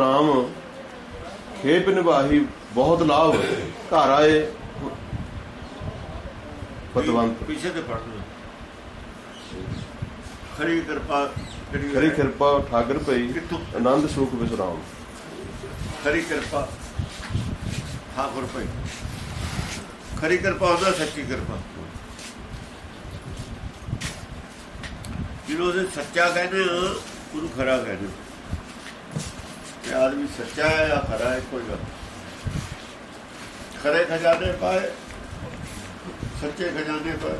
ਨਾਮ ਖੇਪ ਨਿਵਾਹੀ ਬਹੁਤ ਲਾਭ ਘਰ ਆਏ। ਪਤਵੰਤ ਪਿੱਛੇ ਤੇ ਪੜ ਲਓ। ਖਰੀ ਕਿਰਪਾ ਜਿਹੜੀ ਖਰੀ ਕਿਰਪਾ ਠਾਗਰ ਪਈ? ਆਨੰਦ ਸੁਖ ਵਿਸਰਾਮ ਖਰੀ ਕਿਰਪਾ ਠਾਕੁਰ ਭਾਈ। ਖਰੀ ਕਿਰਪਾ ਹੁੰਦਾ ਸੱਚੀ ਕਿਰਪਾ। ਜਿਹਨੂੰ ਉਹਦੇ ਸੱਚਾ ਕਹਿੰਦੇ ਉਹਨੂੰ ਖਰਾ ਕਹਿੰਦੇ ਇਹ ਆਦਮੀ ਸੱਚਾ ਹੈ ਜਾਂ ਖਰਾ ਹੈ ਕੋਈ ਗੱਲ। ਖਰੇ ਖਜ਼ਾਨੇ ਪਾਏ ਸੱਚੇ ਖਜ਼ਾਨੇ ਪਾਏ।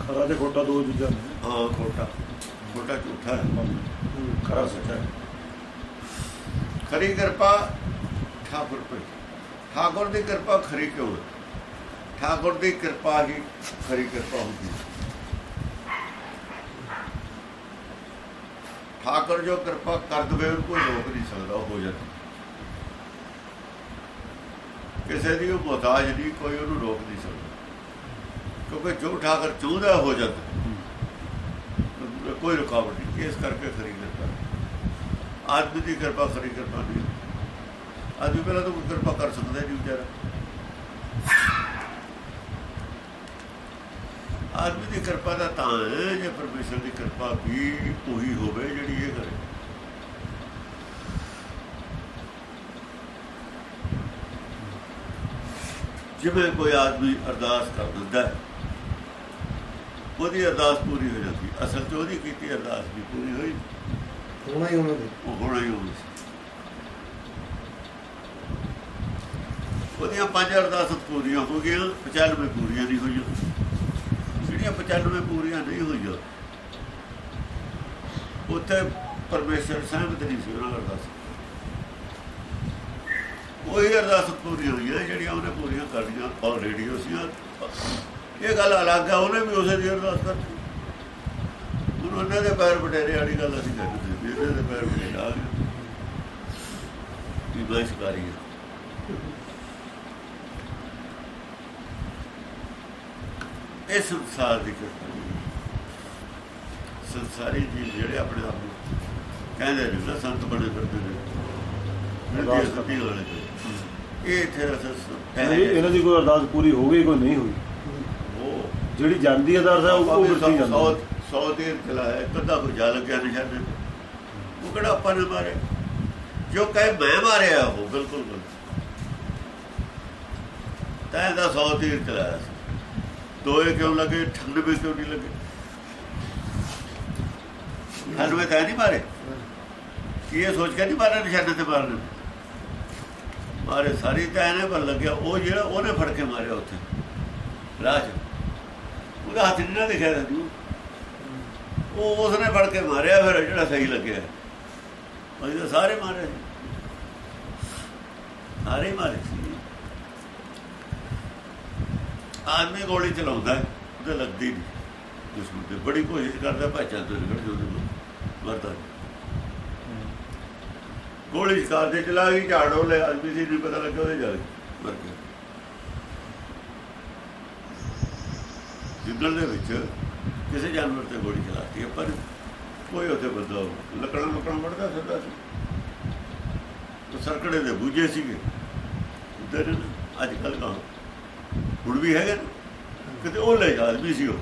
ਖਰਾ ਤੇ ਖੋਟਾ ਦੋ ਚੀਜ਼ਾਂ ਨੇ। ਹਾਂ ਖੋਟਾ। ਖੋਟਾ ਝੂਠਾ ਹੈ। ਖਰਾ ਸੱਚਾ ਹੈ। ਖਰੀ ਕਿਰਪਾ ਠਾਕੁਰ ਪਰ ਠਾਕੁਰ ਦੀ ਕਿਰਪਾ ਖਰੀ ਕਿਉਂ ਠਾਕੁਰ ਦੀ ਕਿਰਪਾ ਹੀ ਖਰੀ ਕਿਰਪਾ ਹੁੰਦੀ ਹੈ। ਠਾਕਰ ਜੋ, ਕਿਰਪਾ ਕਰ ਦਵੇ ਉਹਨੂੰ ਕੋਈ ਰੋਕ ਨਹੀਂ ਸਕਦਾ ਹੋ ਜਾਂਦਾ ਕਿਸੇ ਦੀ ਉਹ ਮੁਹਤਾਜ ਨਹੀਂ, ਕੋਈ ਉਹਨੂੰ ਰੋਕ ਨਹੀਂ ਸਕਦਾ। ਕਿਉਂਕਿ ਜੋ ਠਾਕਰ ਚਾਹੁੰਦਾ ਹੋ ਜਾਂਦਾ ਕੋਈ ਰੁਕਾਵਟ ਨਹੀਂ, ਇਸ ਕਰਕੇ ਖਰੀ ਕਿਰਪਾ ਆਦਮੀ ਦੀ ਕਿਰਪਾ, ਖਰੀ ਕਿਰਪਾ ਨਹੀਂ ਆਦਮੀ ਪਹਿਲਾਂ ਤਾਂ ਕੋਈ ਕਿਰਪਾ ਕਰ ਸਕਦਾ ਨਹੀਂ ਵਿਚਾਰਾ। ਆਦਮੀ ਦੀ ਕਿਰਪਾ ਦਾ ਤਾਂ ਹੈ ਜੇ ਪਰਮੇਸ਼ਰ ਦੀ ਕਿਰਪਾ ਵੀ ਉਹੀ ਹੋਵੇ ਜਿਹੜੀ ਇਹ ਕਰੇ। ਜਿਵੇਂ ਕੋਈ ਆਦਮੀ ਅਰਦਾਸ ਕਰ ਦਿੰਦਾ ਉਹਦੀ ਅਰਦਾਸ ਪੂਰੀ ਹੋ ਜਾਂਦੀ ਅਸਲ 'ਚ ਉਹਦੀ ਕੀਤੀ ਅਰਦਾਸ ਵੀ ਪੂਰੀ ਹੋਈ। ਹੋਣਾ ਹੀ ਉਹ ਹੋਣਾ ਹੀ ਹੋਣੀ ਸੀ। ਉਹਦੀਆਂ ਪੰਜ ਅਰਦਾਸਾਂ ਪੂਰੀਆਂ ਹੋ ਗਈਆਂ 95 ਪੂਰੀਆਂ ਨਹੀਂ ਹੋਈਆਂ। ਜਿਹੜੀਆਂ 95 ਪੂਰੀਆਂ ਨਹੀਂ ਹੋਈਆਂ, ਉੱਥੇ ਪਰਮੇਸ਼ਰ ਸਹਿਮਤ ਨਹੀਂ ਸੀ, ਉਹਨਾਂ ਅਰਦਾਸ ਉਹੀ ਅਰਦਾਸ ਪੂਰੀ ਹੋਈਆਂ ਜਿਹੜੀਆਂ ਉਹਨੇ ਪੂਰੀਆਂ ਕਰਨੀਆਂ ਆਲਰੇਡੀ ਉਸੀਆਂ ਇਹ ਗੱਲ ਅਲੱਗ ਹੈ ਉਹਨੇ ਵੀ ਉਸੇ ਦੀ ਅਰਦਾਸ ਕਰਤੀ। ਹੁਣ ਉਹਨਾਂ ਦੇ ਪੈਰ ਬਟੇਰੇ ਵਾਲੀ ਗੱਲ ਅਸੀਂ ਕਰਦੇ ਸੀ ਇਹਦੇ ਦੇ ਪੈਰ ਬਟੇਰੇ ਆ ਗਏ। ਕੀ ਬਹਿਸ਼ਕਾਰੀ ਹੈ। ਇਹ ਸੰਸਾਰ ਦੀ ਕਿਰਪਾ ਸੰਸਾਰੀ ਜੀ ਜਿਹੜੇ ਆਪਣੇ ਆਪ ਨੂੰ ਕਹਿੰਦੇ ਨੇ ਨਾ ਸੰਤ ਬਣੇ ਫਿਰਦੇ ਨੇ। ਕਰਤੀ ਵਾਲੇ। ਇਹ ਇੱਥੇ ਰਸਸ ਇਹਨਾਂ ਦੀ- ਕੋਈ ਅਰਦਾਸ ਪੂਰੀ ਹੋ ਗਈ ਕੋਈ ਨਹੀਂ ਹੋਈ? ਉਹ ਜਿਹੜੀ ਜਾਂਦੀ ਅਰਦਾਸ ਹੈ ਉਹ ਉਹ ਵਰਤੀ ਜਾਂਦੀ ਸੌ ਹੈ। ਸੌ ਤੀਰ ਚਲਾਇਆ ਕਦਾ ਕੋ ਜਾ ਲੱਗਿਆ ਨਿਸ਼ਾਨੇ ਉਹ ਕਿਹੜਾ ਆਪਾਂ ਨੇ ਮਾਰੇ? ਜੋ ਕਹੇ ਮੈਂ ਮਾਰਿਆ ਉਹ ਬਿਲਕੁਲ ਗਲਤ। ਤੈਂ ਦਾ ਸੌ ਤੀਰ ਚਲਾਇਆ ਦੋਏ ਕਿਉਂ ਲੱਗੇ? 98 ਕਿਉਂ ਨਹੀਂ ਲੱਗੇ? 98 ਤਾਂ ਨਹੀਂ ਮਾਰੇ। ਇਹ ਸੋਚ ਕੇ ਨਹੀਂ ਮਾਰੇ ਨਿਸ਼ਾਨੇ ਤੇ ਮਾਰਨੇ ਮਾਰੇ ਸਾਰੀ ਤਾਂ ਇਹਨੇ ਪਰ ਲੱਗਿਆ ਉਹ ਜਿਹੜਾ ਉਹਨੇ ਫੜ ਕੇ ਮਾਰਿਆ ਉੱਥੇ। ਰਾਜ, ਉਹਦਾ ਹੱਥ ਨਹੀਂ ਨਾ ਦਿਖਿਆ ਤੈਨੂੰ ਉਹ ਉਸਨੇ ਫੜ ਕੇ ਮਾਰਿਆ, ਫਿਰ ਜਿਹੜਾ ਸਹੀ ਲੱਗਿਆ। ਅਸੀਂ ਤਾਂ ਸਾਰੇ ਮਾਰੇ ਸੀ। ਸਾਰੇ ਮਾਰੇ ਸੀ। ਆਦਮੀ ਗੋਲੀ ਚਲਾਉਂਦਾ ਉਹਦੇ ਲੱਗਦੀ ਨਹੀਂ। ਦੁਸ਼ਮਣ ਤੇ ਬੜੀ ਕੋਸ਼ਿਸ਼ ਕਰਦਾ ਭਾਚਾ ਤੋਂ ਨਿਕਲ, ਜੋ ਮਰਦਾ ਨਹੀਂ। ਗੋਲੀ ਕਰਦੇ ਚਲਾ ਗਈ ਝਾੜੋ ਲੈ, ਆਦਮੀ ਸੀ ਨਹੀਂ ਪਤਾ ਲੱਗਿਆ ਉਹਦੇ ਜਾ ਮਰ ਗਿਆ। ਜੰਗਲ ਦੇ ਵਿੱਚ ਕਿਸੇ ਜਾਨਵਰ ਤੇ ਗੋਲੀ ਚਲਾਤੀ ਹੈ, ਪਰ ਕੋਈ ਉੱਥੇ ਬੰਦਾ ਲੱਕੜਾਂ ਲੱਕੜਾਂ ਵੜਦਾ ਫਿਰਦਾ ਸੀ। ਉਹ ਸਰਕੜੇ ਦੇ ਬੂਝੇ ਸੀਗੇ। ਉਧਰ ਅੱਜ ਕੱਲ ਕਾ ਹੁਣ ਵੀ ਹੈਗੇ। ਕਿਤੇ ਉਹ ਲੈ ਜਾ ਆਦਮੀ ਸੀ ਉਹ।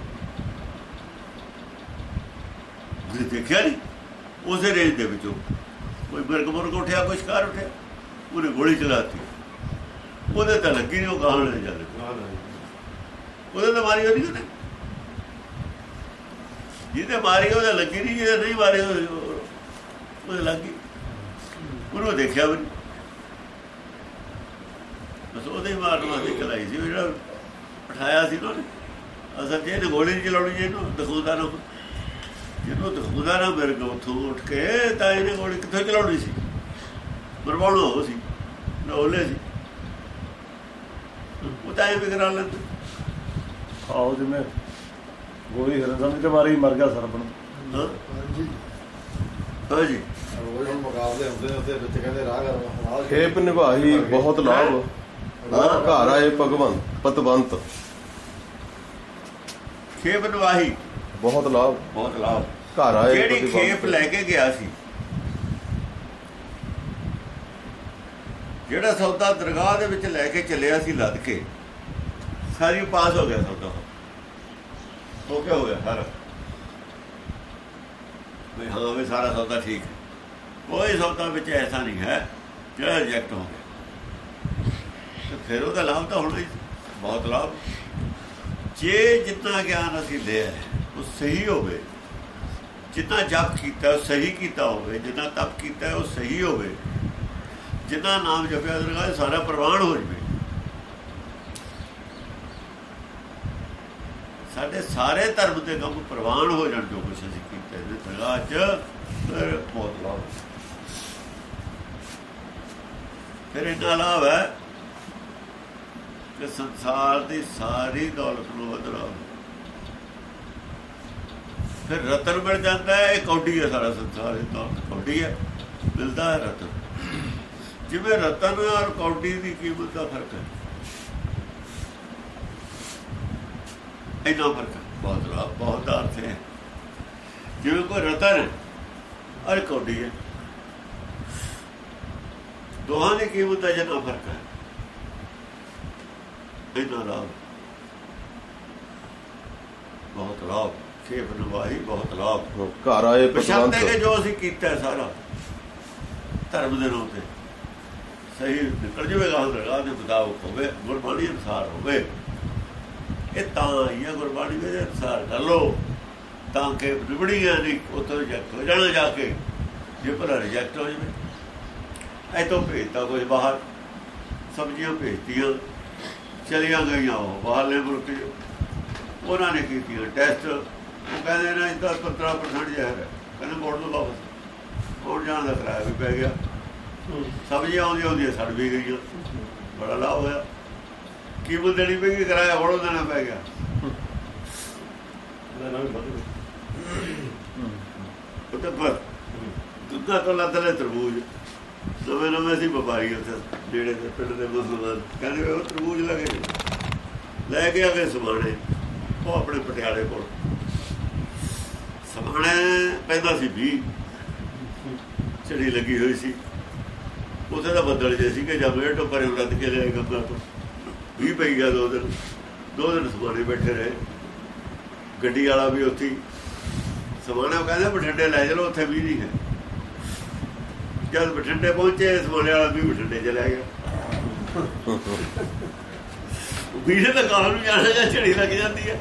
ਜੇ ਦੇਖਿਆ ਨਹੀਂ? ਉਸੇ ਰੇਂਜ ਦੇ ਵਿੱਚੋਂ। ਕੋਈ ਮਿਰਗ ਮੁਰਗ ਉੱਠਿਆ ਕੋਈ ਸ਼ਿਕਾਰ ਉੱਠਿਆ। ਉਹਨੇ ਗੋਲੀ ਚਲਾਤੀ। ਉਹਦੇ ਤਾਂ ਲੱਗੀ ਨਹੀਂ ਉਹ ਗਾਹਣ ਲੈ ਜਾਂਦੇ। ਉਹਦੇ ਤਾਂ ਮਾਰੀ ਉਹਦੀ ਉਹਨੇ। ਜਿਹਦੇ ਮਾਰੀ ਉਹਦੇ ਲੱਗੀ ਨਹੀਂ ਜਿਹਦੇ ਨਹੀਂ ਮਾਰੀ ਉਹਦੇ ਲੱਗੀ ਉਹਨੂੰ ਦੇਖਿਆ ਵੀ ਬਸ ਉਹਦੇ ਹੀ ਮਾਰਨ ਵਾਸਤੇ ਚਲਾਈ ਸੀ। ਉਹ ਜਿਹੜਾ ਉਠਾਇਆ ਸੀ ਉਹਨੇ ਅਸਲ ਇਹਨੇ ਗੋਲੀ ਨਹੀਂ ਚਲਾਉਣੀ ਜੀ ਇਹਨੂੰ ਦਿਖਾਉਂਦਾ ਨਾ। ਜਿਹਨੂੰ ਦਿਖਾਉਂਦਾ ਨਾ ਮੇਰੇ ਕੋਲ ਉੱਥੋਂ ਉੱਠ ਕੇ ਤਾਂ ਇਹਨੇ ਗੋਲੀ ਕਿੱਥੋਂ ਚਲਾਉਣੀ ਸੀ? ਮਰਵਾਉਣਾ ਉਹ ਸੀ ਨਾ ਉਹਲੇ ਸੀ। ਉਹ ਤਾਂ ਇਹ ਵੀ ਕਰਾ ਲੈਂਦੇ। ਆਓ ਜਿਵੇਂ ਗੋਲੀ ਹਿਰਨ ਸਮਝ ਕੇ ਮਾਰੀ ਮਰ ਗਿਆ ਸਰਪਣ ਹਾਂ? ਹਾਂਜੀ। ਹਾਂਜੀ ਰੋਜ਼ ਹੁਣ ਮੁਕਾਬਲੇ ਹੁੰਦੇ ਨੇ ਉੱਥੇ ਵਿੱਚ ਕਹਿੰਦੇ ਰਾਹ ਕਰ ਰਾਹ ਖੇਪ ਨਿਵਾਹੀ ਬਹੁਤ ਲਾਭ। ਘਰ ਆਏ ਭਗਵੰਤ ਪਤਵੰਤ। ਖੇਪ ਨਵਾਹੀ ਬਹੁਤ ਲਾਭ। ਬਹੁਤ ਲਾਭ। ਘਰ ਆਏ ਜਿਹੜੀ ਖੇਪ ਲੈ ਕੇ ਗਿਆ ਸੀ? ਜਿਹੜਾ ਸੌਦਾ ਦਰਗਾਹ ਦੇ ਵਿੱਚ ਲੈ ਕੇ ਚੱਲਿਆ ਸੀ ਲੱਦ ਕੇ ਸਾਰੀ ਪਾਸ ਹੋ ਗਿਆ ਸੌਦਾ। ਹੋ ਗਿਆ ਹੋ ਗਿਆ ਸਾਰਾ ਵੀ ਹਾਂ ਵੀ ਸਾਰਾ ਸੌਦਾ ਠੀਕ ਕੋਈ ਸੌਦਾ ਵਿੱਚ ਐਸਾ ਨਹੀਂ ਹੈ ਜਿਹੜਾ ਰਿਜੈਕਟ ਹੋ ਗਿਆ। ਤੇ ਫਿਰ ਉਹਦਾ ਲਾਭ ਤਾਂ ਹੋਣਾ ਹੀ ਬਹੁਤ ਲਾਭ। ਜੇ ਜਿੰਨਾ ਗਿਆਨ ਅਸੀਂ ਲਿਆ ਉਹ ਸਹੀ ਹੋਵੇ, ਜਿੰਨਾ ਜਪ ਕੀਤਾ ਸਹੀ ਕੀਤਾ ਹੋਵੇ, ਜਿੰਨਾ ਤਪ ਕੀਤਾ, ਉਹ ਸਹੀ ਹੋਵੇ, ਜਿੰਨਾ ਨਾਮ ਜਪਿਆ ਦਰਗਾਹ ਸਾਰਾ ਪ੍ਰਵਾਨ ਹੋ ਜਵੇ। ਸਾਡੇ ਸਾਰੇ ਧਰਮ ਦੇ ਕੰਮ ਪ੍ਰਵਾਨ ਹੋ ਜਾਣ ਜੋ ਕੁਛ ਅਸੀਂ ਕੀਤਾ, ਇਹਦੇ ਦਰਗਾਹ 'ਚ ਫਿਰ ਬਹੁਤ ਲਾਭ। ਫਿਰ ਇਹਨਾਂ ਲਾਭ ਹੈ ਕਿ ਸੰਸਾਰ ਦੀ ਸਾਰੀ ਦੌਲਤ ਨੂੰ ਵਧਰਾ ਫਿਰ ਰਤਨ ਮਿਲ ਜਾਂਦਾ ਹੈ, ਇਹ ਕੌਡੀ ਹੈ ਸਾਰਾ ਸੰਸਾਰ, ਇਹ ਦੌਲਤ ਕੌਡੀ ਹੈ, ਮਿਲਦਾ ਹੈ ਰਤਨ। ਜਿਵੇਂ ਰਤਨ ਔਰ ਕੌਡੀ ਦੀ ਕੀਮਤ ਦਾ ਫ਼ਰਕ ਹੈ। ਇੰਨਾ ਫ਼ਰਕ ਬਹੁਤ ਰਾ ਬਹੁਤ ਦਾ ਅਰਥ ਹੈ। ਜਿਵੇਂ ਕੋਈ ਰਤਨ ਹੈ ਔਰ ਕੌਡੀ ਹੈ। ਦੋਹਾਂ ਦੀ ਕੀਮਤ ਦਾ ਜਿੰਨਾ ਫ਼ਰਕ ਹੈ। ਇੰਨਾ ਲਾਭ ਬਹੁਤ ਲਾਭ। ਖੇਪ ਨਵਾਹੀ ਬਹੁਤ ਲਾਭ। ਘਰ ਆਏ ਕਿ ਭਗਵੰਤ ਜੋ ਅਸੀਂ ਕੀਤਾ ਸਾਰਾ। ਧਰਮ ਦੇ ਨਾਂ ਤੇ। ਸਹੀ ਨਿਕਲ ਜਾਵੇਗਾ ਦਰਗਾਹ ਦੇ ਮੁਤਾਬਕ ਹੋਵੇ ਗੁਰਬਾਣੀ ਅਨੁਸਾਰ ਹੋਵੇ। ਇਹ ਤਾਂ ਹੀ ਹੈ ਗੁਰਬਾਣੀ ਦੇ ਅਨੁਸਾਰ। ਕਰ ਲੋ ਤਾਂ ਕਿ ਨਿਬੜੀਆਂ ਨਹੀਂ ਉਤੋਂ ਰਿਜੈਕਟ ਹੋ ਜਾਣਾ ਜਾ ਕੇ। ਜੇ ਭਲਾ ਰਿਜੈਕਟ ਹੋ ਜਾਵੇ। ਐ ਤੋਂ ਭੇਜਤਾ ਕੋਈ ਬਾਹਰ। ਸਬਜ਼ੀਆਂ ਭੇਜਤੀਆਂ। ਚਲੀਆਂ ਗਈਆਂ ਉਹ ਬਾਹਰਲੇ ਮੁਲਕ। ਉਹਨਾਂ ਨੇ ਕੀਤੀਆਂ ਟੈਸਟ। ਉਹ ਕਹਿੰਦੇ ਨੇ ਇਹਦਾ 15% ਜ਼ਹਿਰ ਹੈ। ਕਹਿੰਦੇ ਮੋੜ ਦੋ ਵਾਪਸ। ਹੋਰ ਜਾਣ ਦਾ ਕਿਰਾਇਆ ਵੀ ਪੈ ਗਿਆ। ਸਬਜ਼ੀਆਂ ਆਉਂਦੀਆਂ ਆਉਂਦੀਆਂ ਸੜ ਵੀ ਗਈਆਂ। ਬੜਾ ਲਾਭ ਹੋਇਆ। ਕੀਮਤ ਦੇਣੀ ਪਈ ਕਿ ਕਿਰਾਇਆ ਹੋਰ ਦੇਣਾ ਪੈ ਗਿਆ। ਉਹ ਤਾਂ ਪਰ ਦੁੱਧਾ ਤੋਂ ਲੱਦਲੇ ਤਰਬੂਜ। ਨਵੇਂ ਨਵੇਂ ਸੀ ਵਪਾਰੀ ਉੱਥੇ ਜਿਹੜੇ ਦੇ ਪਿੰਡ ਦੇ ਮੁਸਲਮਾਨ ਕਹਿੰਦੇ ਉਹ ਤਰਬੂਜ ਲਗੇ ਲੈ ਕੇ ਆ ਕੇ ਸਮਾਣੇ, ਉਹ ਆਪਣੇ ਪਟਿਆਲੇ ਕੋਲ। ਸਮਾਣੇ ਪੈਂਦਾ ਸੀ ਵੀ ਚੜੀ ਲੱਗੀ ਹੋਈ ਸੀ। ਉਥੇ ਦਾ ਬੱਦਲ ਜੇ ਸੀ ਕਿ ਜਦ ਇਹ ਰੱਦ ਕੇ ਲਿਆ ਗੰਗਾ ਤੋਂ। ਵੀ ਪਈ ਗਿਆ ਦੋ ਦਿਨ। ਦੋ ਦਿਨ ਸਮਾਣੇ ਬੈਠੇ ਰਹੇ। ਗੱਡੀ ਵਾਲਾ ਵੀ ਉੱਥੇ ਹੀ। ਸਮਾਣਾ ਕਹਿੰਦਾ, ਬਠਿੰਡੇ ਲੈ ਚਲੋ, ਉੱਥੇ ਵੀ ਨਹੀਂ ਹੈ। ਜਦ ਬਠਿੰਡੇ ਪਹੁੰਚੇ ਸਮਾਣੇ ਵਾਲਾ ਵੀ ਬਠਿੰਡੇ ਚਲਾ ਗਿਆ। ਵੀਰੇ ਤਾਂ ਕਾਲ ਨੂੰ ਜਾਣਾ ਜਾਂ ਝੜੀ ਲੱਗ ਜਾਂਦੀ ਹੈ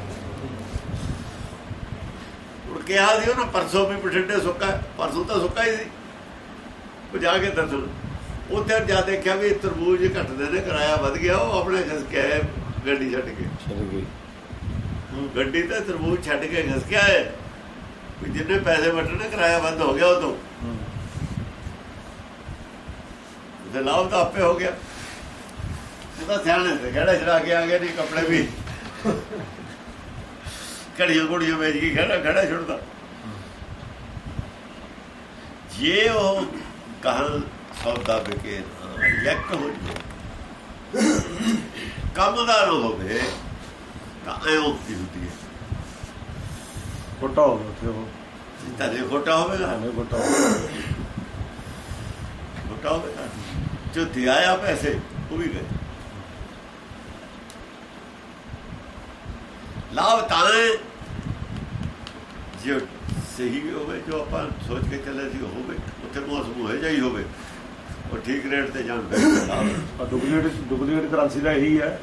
ਉਹ ਕਿਹਾ ਸੀ ਉਹਨਾਂ ਪਰਸੋਂ ਵੀ ਬਠਿੰਡੇ ਸੁੱਕਾ। ਪਰਸੋਂ ਤਾਂ ਸੁੱਕਾ ਹੀ ਸੀ। ਉਹ ਜਾ ਕੇ ਦੱਸਣ। ਉੱਥੇ ਜਾ ਦੇਖਿਆ ਵੀ ਤਰਬੂਜ ਘਟਦੇ ਨੇ ਕਿਰਾਇਆ ਵਧ ਗਿਆ ਉਹ ਆਪਣੇ ਖਸ ਕੇ ਗੱਡੀ ਛੱਡ ਕੇ। ਚਲ ਗਈ ਗੱਡੀ ਤੇ ਤਰਬੂਜ ਛੱਡ ਕੇ ਘਸ ਕੇ ਆਏ। ਜਿੰਨੇ ਪੈਸੇ ਵਟਣੇ ਕਿਰਾਇਆ ਬੰਦ ਹੋ ਗਿਆ ਉਦੋਂ। ਤੇ ਲਾਭ ਤਾਂ ਆਪੇ ਹੋ ਗਿਆ। ਇਹ ਤਾਂ ਸਿਆਣੇ ਤੇ ਖੜਾ ਛੜਾ ਕੇ ਆ ਗਿਆ ਨਹੀਂ ਕੱਪੜੇ ਵੀ। ਘੜੀਆਂ ਘੋੜੀਆਂ ਵੇਚ ਕੇ ਖੜਾ ਖੜਾ ਛੁੱਟਦਾ। ਜੇ ਉਹ ਕਹਾਂ ਸੌਦਾ ਵਿਕੇ ਇਲੈਕਟ ਹੋ ਜਾਵੇ। ਕੰਮ ਦਾ ਨਾ ਹੋਵੇ ਤਾਂ ਐ ਉਕਤੀ ਹੁੰਦੀ ਹੈ। ਕੋਟਾ ਹੋ ਗਿਆ ਉੱਥੇ ਉਹ। ਤਦੇ ਖੋਟਾ ਹੋਵੇਗਾ ਭਾਵੇਂ ਕੋਟਾ ਹੋ ਗਿਆ। ਖੋਟਾ ਹੋਵੇਗਾ ਜੋ ਦਿਆਇਆ ਪੈਸੇ ਉਹ ਵੀ ਗਏ ਲਾਭ ਤਾਂ ਜੋ ਸਹੀ ਹੋਵੇ ਜੋ ਆਪਾਂ ਸੋਚ ਕੇ ਚੱਲੇ ਸੀ ਹੋਵੇ ਉੱਥੇ ਮੌਸਮ ਹੋਏ ਜਾਈ ਹੋਵੇ ਉਹ ਠੀਕ ਰੇਟ ਤੇ ਜਾਣ ਆ ਡੁਪਲੀਕੇਟ ਡੁਪਲੀਕੇਟ ਕਰੰਸੀ ਦਾ ਇਹੀ ਹੈ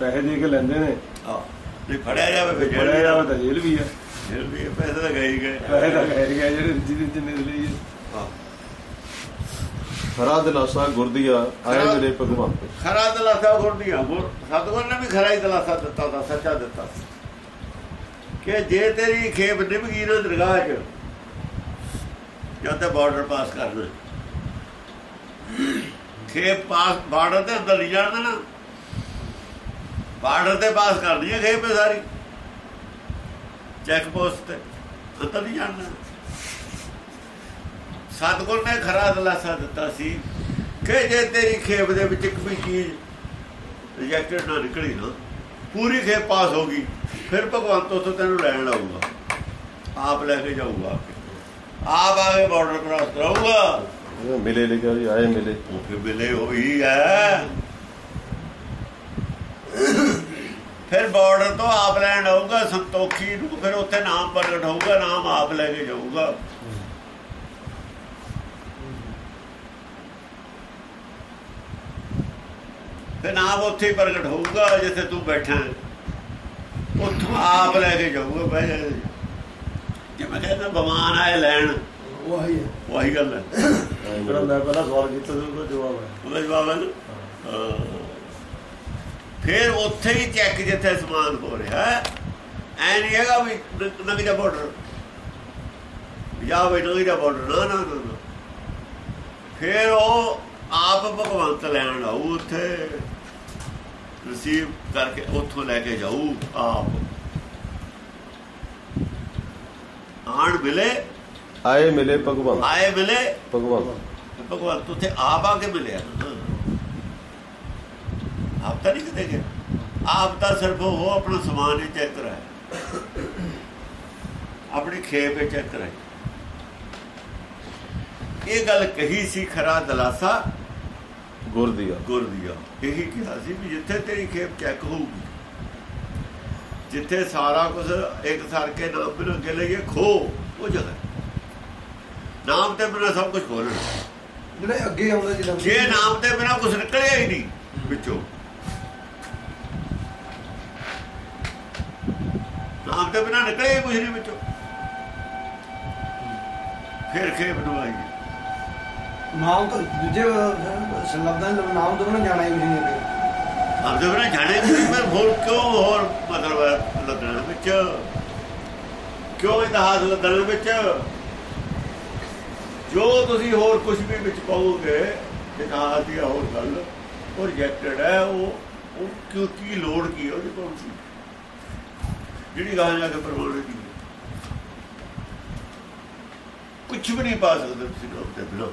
ਪੈਸੇ ਦੇ ਕੇ ਲੈਂਦੇ ਨੇ ਹਾਂ ਜੇ ਫੜਿਆ ਜਾਵੇ ਫਿਰ ਜਿਹੜਾ ਜਾਵੇ ਤਾਂ ਜੇਲ੍ਹ ਵੀ ਹੈ ਫਿਰ ਵੀ ਪੈਸੇ ਤਾਂ ਗਏ ਗਏ ਪੈਸੇ ਤਾਂ ਗਏ ਗਏ ਜਿਹੜੇ ਜਿੰਨੇ ਲਈ ਹਾਂ ਹਰਾ ਦਿਲਾਸਾ ਗੁਰਦੀਆ ਆਏ ਖਰਾ- ਮੇਰੇ ਭਗਵੰਤ ਖਰਾ ਦਲਾਸਾ ਗੁਰਦੀਆਂ ਗੁਰ ਸਤਗੁਰ ਨੇ ਵੀ ਖਰਾ ਹੀ ਦਲਾਸਾ ਦਿੱਤਾ ਦਾ ਸੱਚਾ ਦਿੱਤਾ ਕਿ ਜੇ ਤੇਰੀ ਖੇਪ ਨਿਭ ਗਈ ਨਾ ਦਰਗਾਹ 'ਚ ਜਾਂ ਤਾਂ ਬਾਰਡਰ ਪਾਸ ਕਰਨਾ ਖੇਪ ਪਾਸ ਬਾਰਡਰ ਤੇ ਅੰਦਰ ਨਹੀਂ ਜਾਣ ਦੇਣਾ। ਬਾਰਡਰ ਤੇ ਪਾਸ ਕਰਨੀ ਹੈ ਖੇਪ ਸਾਰੀ। ਚੈੱਕ ਪੋਸਟ ਤੇ ਅੰਦਰ ਨਹੀਂ ਜਾਣ ਦੇਣਾ। ਸਤਗੁਰ ਨੇ ਖਰਾ ਦਲਾਸਾ ਦਿੱਤਾ ਸੀ ਕਿ ਜੇ ਤੇਰੀ ਖੇਪ ਦੇ ਵਿੱਚ ਇੱਕ ਵੀ ਚੀਜ਼ ਰਿਜੈਕਟਡ ਨਾ ਨਿਕਲੀ ਨਾ ਪੂਰੀ ਖੇਪ ਪਾਸ ਹੋ ਗਈ ਫਿਰ ਭਗਵੰਤ ਉੱਥੋਂ ਤੈਨੂੰ ਲੈਣ ਆਊਗਾ। ਆਪ ਲੈ ਕੇ ਜਾਊਗਾ ਆਪ। ਆ ਕੇ ਬਾਰਡਰ ਕ੍ਰਾਸ ਕਰਾਊਗਾ। ਮਿਲੇ ਲਿਖਿਆ ਜੀ ਆਏ ਮਿਲੇ। ਉਹ ਫਿਰ ਮਿਲੇ ਹੋਈ ਹੈ ਫਿਰ ਬਾਰਡਰ ਤੋਂ ਆਪ ਲੈਣ ਆਊਗਾ ਸੰਤੋਖੀ ਨੂੰ ਫਿਰ ਉੱਥੇ ਨਾਮ ਪ੍ਰਗਟ ਹੋਊਗਾ ਨਾਮ ਆਪ ਲੈ ਕੇ ਜਾਊਗਾ। ਫਿਰ ਨਾਮ ਉੱਥੇ ਹੀ ਪ੍ਰਗਟ ਹੋਊਗਾ ਜਿੱਥੇ ਤੂੰ ਬੈਠਾ ਹੈ। ਉੱਥੋਂ ਆਪ ਲੈ ਕੇ ਜਾਊਗਾ ਬਹਿ ਜਾ। ਜਿਵੇਂ ਕਹਿੰਦਾ ਬਮਾਨ ਆਏ ਲੈਣ। ਉਹ ਗੱਲ ਹੈ। ਜਿਹੜਾ ਮੈਂ ਪਹਿਲਾਂ ਸਵਾਲ ਕੀਤਾ ਸੀ ਉਹਦਾ ਜਵਾਬ ਹੈ। ਉਹਦਾ ਜਵਾਬ ਹੈ ਨਾ। ਫਿਰ ਉੱਥੇ ਹੀ ਚੈੱਕ ਜਿੱਥੇ ਸਮਾਨ ਹੋ ਰਿਹਾ ਹੈ ਐ ਨਹੀਂ ਹੈਗਾ ਵੀ ਨੰਗ ਜਾ ਬਾਰਡਰ ਜਾ ਵੀ ਨੰਗ ਜਾ ਬਾਰਡਰ ਨਾ ਨਾ ਨਾ। ਫਿਰ ਉਹ ਆਪ ਭਗਵੰਤ ਲੈਣ ਆਊ ਉੱਥੇ। ਰਿਸੀਵ ਕਰਕੇ ਉੱਥੋਂ ਲੈ ਕੇ ਜਾਊ ਆਪ। ਆਣ ਮਿਲੇ ਆਏ ਮਿਲੇ ਭਗਵੰਤ ਆਏ ਮਿਲੇ ਭਗਵੰਤ ਭਗਵੰਤ ਉੱਥੇ ਆਪ ਆ ਕੇ ਮਿਲਿਆ। ਆਪ ਤਾਂ ਨਹੀਂ ਕਿਤੇ ਗਿਆ। ਆਪ ਤਾਂ ਸਿਰਫ ਉਹ ਆਪਣਾ ਸਮਾਨ ਹੀ ਚੈੱਕ ਕਰਾਇਆ। ਆਪਣੀ ਖੇਪ ਹੀ ਚੈੱਕ ਕਰਾਈ। ਇਹ ਗੱਲ ਕਹੀ ਸੀ ਖਰਾ ਦਲਾਸਾ ਗੁਰ ਦੀਆ ਗੁਰ ਦੀਆ ਇਹੀ ਕਿਹਾ ਸੀ ਵੀ ਜਿੱਥੇ ਤੇਰੀ ਖੇਪ ਚੈੱਕ ਹੋਊਗੀ ਜਿੱਥੇ ਸਾਰਾ ਕੁਝ ਇੱਕ ਸਰ ਕੇ ਨਾਮ ਬਿਨਾਂ ਅੱਗੇ ਲਈਏ ਖੋ ਉਹ ਜਗ੍ਹਾ। ਨਾਮ ਤੇ ਬਿਨਾਂ ਸਭ ਕੁਝ ਖੋਲਣਾ ਜਿਹੜੇ ਅੱਗੇ ਆਉਂਦੇ ਜਿਹੜਾ ਜੇ ਨਾਮ ਤੇ ਬਿਨਾ ਕੁਝ ਨਿਕਲਿਆ ਹੀ ਨਹੀਂ ਵਿੱਚੋਂ। ਨਾਮ ਤੇ ਬਿਨਾ ਨਿਕਲਿਆ ਹੀ ਕੁਝ ਨਹੀਂ ਵਿੱਚੋਂ। ਫਿਰ ਖੇਪ ਨਵਾਈ ਨਾਮ ਤਾਂ ਦੂਜੇ, ਸ਼ਬਦਾਂ ਦਾ ਨਾਮ ਤੋਂ ਨਾ ਜਾਣਾ ਹੀ ਨਹੀਂ ਹੈ ਨਾਮ ਤੇ ਬਿਨਾ ਜਾਣੇ ਨਹੀਂ, ਪਰ ਹੋਰ ਕਿਉਂ ਹੋਰ ਮਤਲਬ ਲੱਗਣ ਵਿੱਚ? ਕਿਉਂ ਇਤਿਹਾਸ ਲੱਗਣ ਵਿੱਚ? ਜੋ ਤੁਸੀਂ ਹੋਰ ਕੁਝ ਵੀ ਵਿੱਚ ਪਾਓਗੇ ਇਤਿਹਾਸ ਦੀ ਹੋਰ ਗੱਲ, ਉਹ ਰਿਜੈਕਟਡ ਹੈ, ਉਹ ਉਹ ਕਿਉਂ, ਕੀ ਲੋੜ ਕੀ ਹੈ ਕੋਲ? ਸੀ ਜਿਹੜੀ ਗੱਲ ਜਾ ਕੇ ਪ੍ਰਮਾਣ ਦੀ ਕੁਝ ਵੀ ਨਹੀਂ ਪਾ ਸਕਦੇ ਤੁਸੀਂ ਲੋਕ ਤੇ ਬਿਲੋ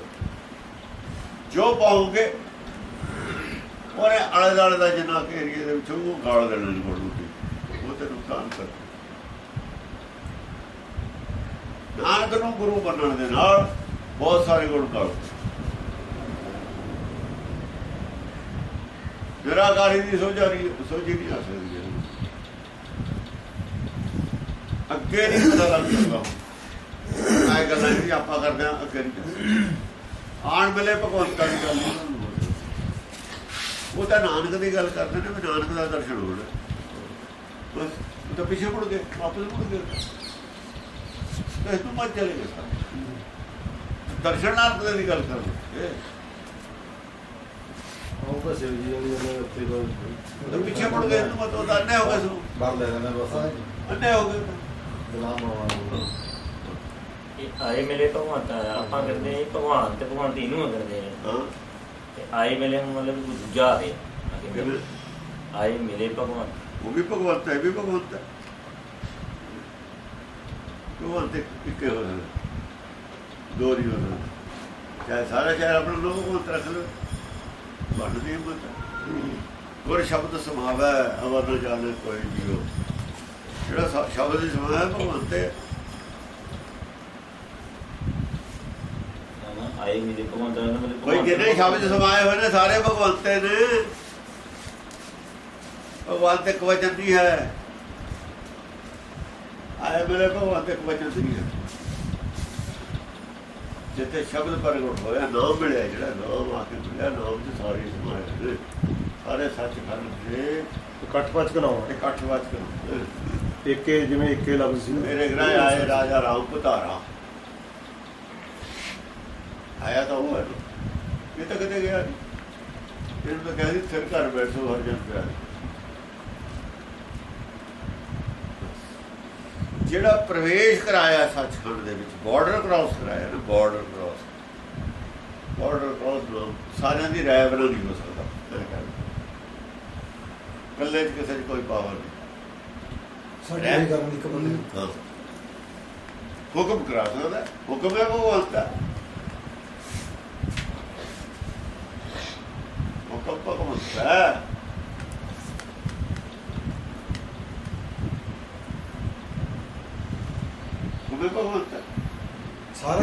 ਜੋ ਪਾਓਗੇ ਉਹਨੇ ਆਲੇ ਦਾਲੇ ਦਾ ਜਿੰਨਾ ਕਿ ਏਰੀਏ ਦੇ ਵਿੱਚ ਉਹ ਗਾਲ ਦੇਣਾ ਨਹੀਂ ਮੋੜੂਗੀ ਉਹ ਤੇ ਨੁਕਸਾਨ ਕਰ ਨਾਨਕ ਨੂੰ ਗੁਰੂ ਮੰਨਣ ਦੇ ਨਾਲ ਬਹੁਤ ਸਾਰੇ ਗੁਣ ਕਰ ਨਿਰਾਕਾਰੀ ਦੀ ਸੋਝਾ ਨਹੀਂ, ਸੋਝੀ ਨਹੀਂ ਆ ਸਕਦੀ ਅੱਗੇ ਨਹੀਂ ਪਤਾ ਲੱਗ ਸਕਦਾ। ਆਏ ਗੱਲਾਂ ਜਿਹੜੀ ਆਪਾਂ ਕਰਦੇ ਆ ਅੱਗੇ ਨਹੀਂ ਆਣ ਵੇਲੇ ਭਗਵੰਤਾਂ ਦੀ ਗੱਲ। ਉਹ ਤਾਂ ਨਾਨਕ ਦੀ ਗੱਲ ਕਰਦੇ ਨੇ ਵੀ ਨਾਨਕ ਦਾ ਦਰਸ਼ਨ ਹੋਣਾ। ਬਸ ਤਾਂ ਪਿੱਛੇ ਮੁੜ ਗਏ ਵਾਪਸ ਮੁੜ ਗਏ। ਤੇ ਤੂੰ ਮੱਚ ਚਲੇ ਗਏ ਸਾਰੇ। ਦਰਸ਼ਨ ਨਾਨਕ ਦੀ ਗੱਲ ਕਰਦੇ ਉਹ ਸਿਵ ਜੀ ਉੱਥੇ ਕੋਲ ਤਾਂ ਪਿੱਛੇ ਮੁੜ ਗਏ ਤੂੰ ਮਤ ਉਹ ਅੰਨੇ ਹੋ ਗਏ ਸੂ ਬੰਦ ਲੈ ਲੈਣਾ ਬਸ। ਅੰਨੇ ਹੋ ਗਏ। ਗੁਲਾਮ ਆਵਾਂ ਇਹ ਆਏ ਮਿਲੇ ਭਗਵੰਤ ਆ। ਆਪਾਂ ਕਰਦੇ ਭਗਵਾਨ ਤੇ ਭਗਵੰਤ ਇਹਨੂੰ ਕਰਦੇ ਨੇ ਹਾਂ। ਤੇ ਆਏ ਮਿਲੇ ਮਤਲਬ ਕੋਈ ਦੂਜਾ ਆ ਰਿਹਾ ਅੱਗੇ ਕਿਵੇਂ? ਆਏ ਮਿਲੇ ਭਗਵੰਤ। ਉਹ ਵੀ ਭਗਵੰਤ ਹੈ ਵੀ ਭਗਵੰਤ ਹੈ। ਭਗਵੰਤ ਇੱਕ- ਹੋ। ਸਕਦਾ ਦੋ ਨਹੀਂ ਹੋ। ਸਕਦਾ ਚਾਹੇ ਸਾਰਾ ਸ਼ਹਿਰ ਆਪਣਾ ਲੋਕ ਭਗਵੰਤ ਰੱਖ ਲਓ ਵੰਡ ਦੀ ਹਿੰਮਤ ਹੈ ਗੁਰ ਸ਼ਬਦ ਸਮਾਵੈ ਅਵਰ ਜਾਣੇ ਕੋਈ ਜੀਓ। ਜਿਹੜਾ ਸ਼ਬਦ ਸਮਾਇਆ ਭਗਵੰਤ ਹੈ ਭਗਵੰਤ ਦਾ ਮਤਲਬ ਕੋਈ ਜਿਹਨੇ ਸ਼ਬਦ ਸਮਾਏ ਹੋਏ ਨੇ ਸਾਰੇ ਭਗਵੰਤੇ ਨੇ। ਭਗਵੰਤ ਇੱਕ ਵਚਨ ਨਹੀਂ ਹੈ। ਆਏ ਮੇਰੇ ਭਗਵੰਤ ਇੱਕ ਵਚਨ ਨਹੀਂ ਹੈ। ਜਿੱਥੇ ਸ਼ਬਦ ਪ੍ਰਗਟ ਹੋਇਆ ਨਾਮ ਮਿਲਿਆ ਜਿਹੜਾ ਨਾਮ ਆ ਕੇ ਮਿਲਿਆ ਨਾਮ ਚ ਸਾਰੇ ਸਮਾਏ ਨੇ। ਸਾਰੇ ਸੱਚ ਕਰਨ ਦੇ ਇਕੱਠ ਪਚ ਕਰਾਉਣਾ ਇਕੱਠ ਵਾਚ ਕਰ ਇੱਕੇ ਜਿਵੇਂ ਇੱਕੇ ਲਫ਼ਜ਼ ਸੀ। ਮੇਰੇ ਗ੍ਰਹਿ ਆਏ ਰਾਜਾ ਰਾਮ ਪਤਾਰਾ ਆਇਆ ਤਾਂ ਉਹ ਹੈ। ਇਹ ਤਾਂ ਕਿਤੇ ਗਿਆ ਇਹਨੂੰ ਤਾਂ ਕਹਿੰਦੀ ਸਿਰ ਘਰ ਬੈਠੋ ਹਰ ਜਨ ਪਿਆਰ। ਜਿਹੜਾ ਪ੍ਰਵੇਸ਼ ਕਰਾਇਆ ਸੱਚਖੰਡ ਦੇ ਵਿੱਚ ਬਾਰਡਰ ਕ੍ਰਾਸ ਕਰਾਇਆ ਨਾ ਬਾਰਡਰ ਕ੍ਰਾਸ ਬਾਰਡਰ ਕ੍ਰਾਸ ਸਾਰਿਆਂ ਦੀ ਰਾਏ ਬਣਾ ਨਹੀਂ ਹੋ ਸਕਦਾ ਕੱਲੇ ਕਿਸੇ 'ਚ ਕੋਈ ਪਾਵਰ ਨਹੀਂ। ਸਾਡੇ ਇਹ ਕਰਨ ਦੀ ਕਬਲ ਹੁਕਮ ਕਰਾ ਸਕਦਾ। ਹੁਕਮ ਹੈ ਭਗਵਾਨ ਦਾ ਹੁਕਮ ਹੈ। ਭਗਵੰਤ ਹੈ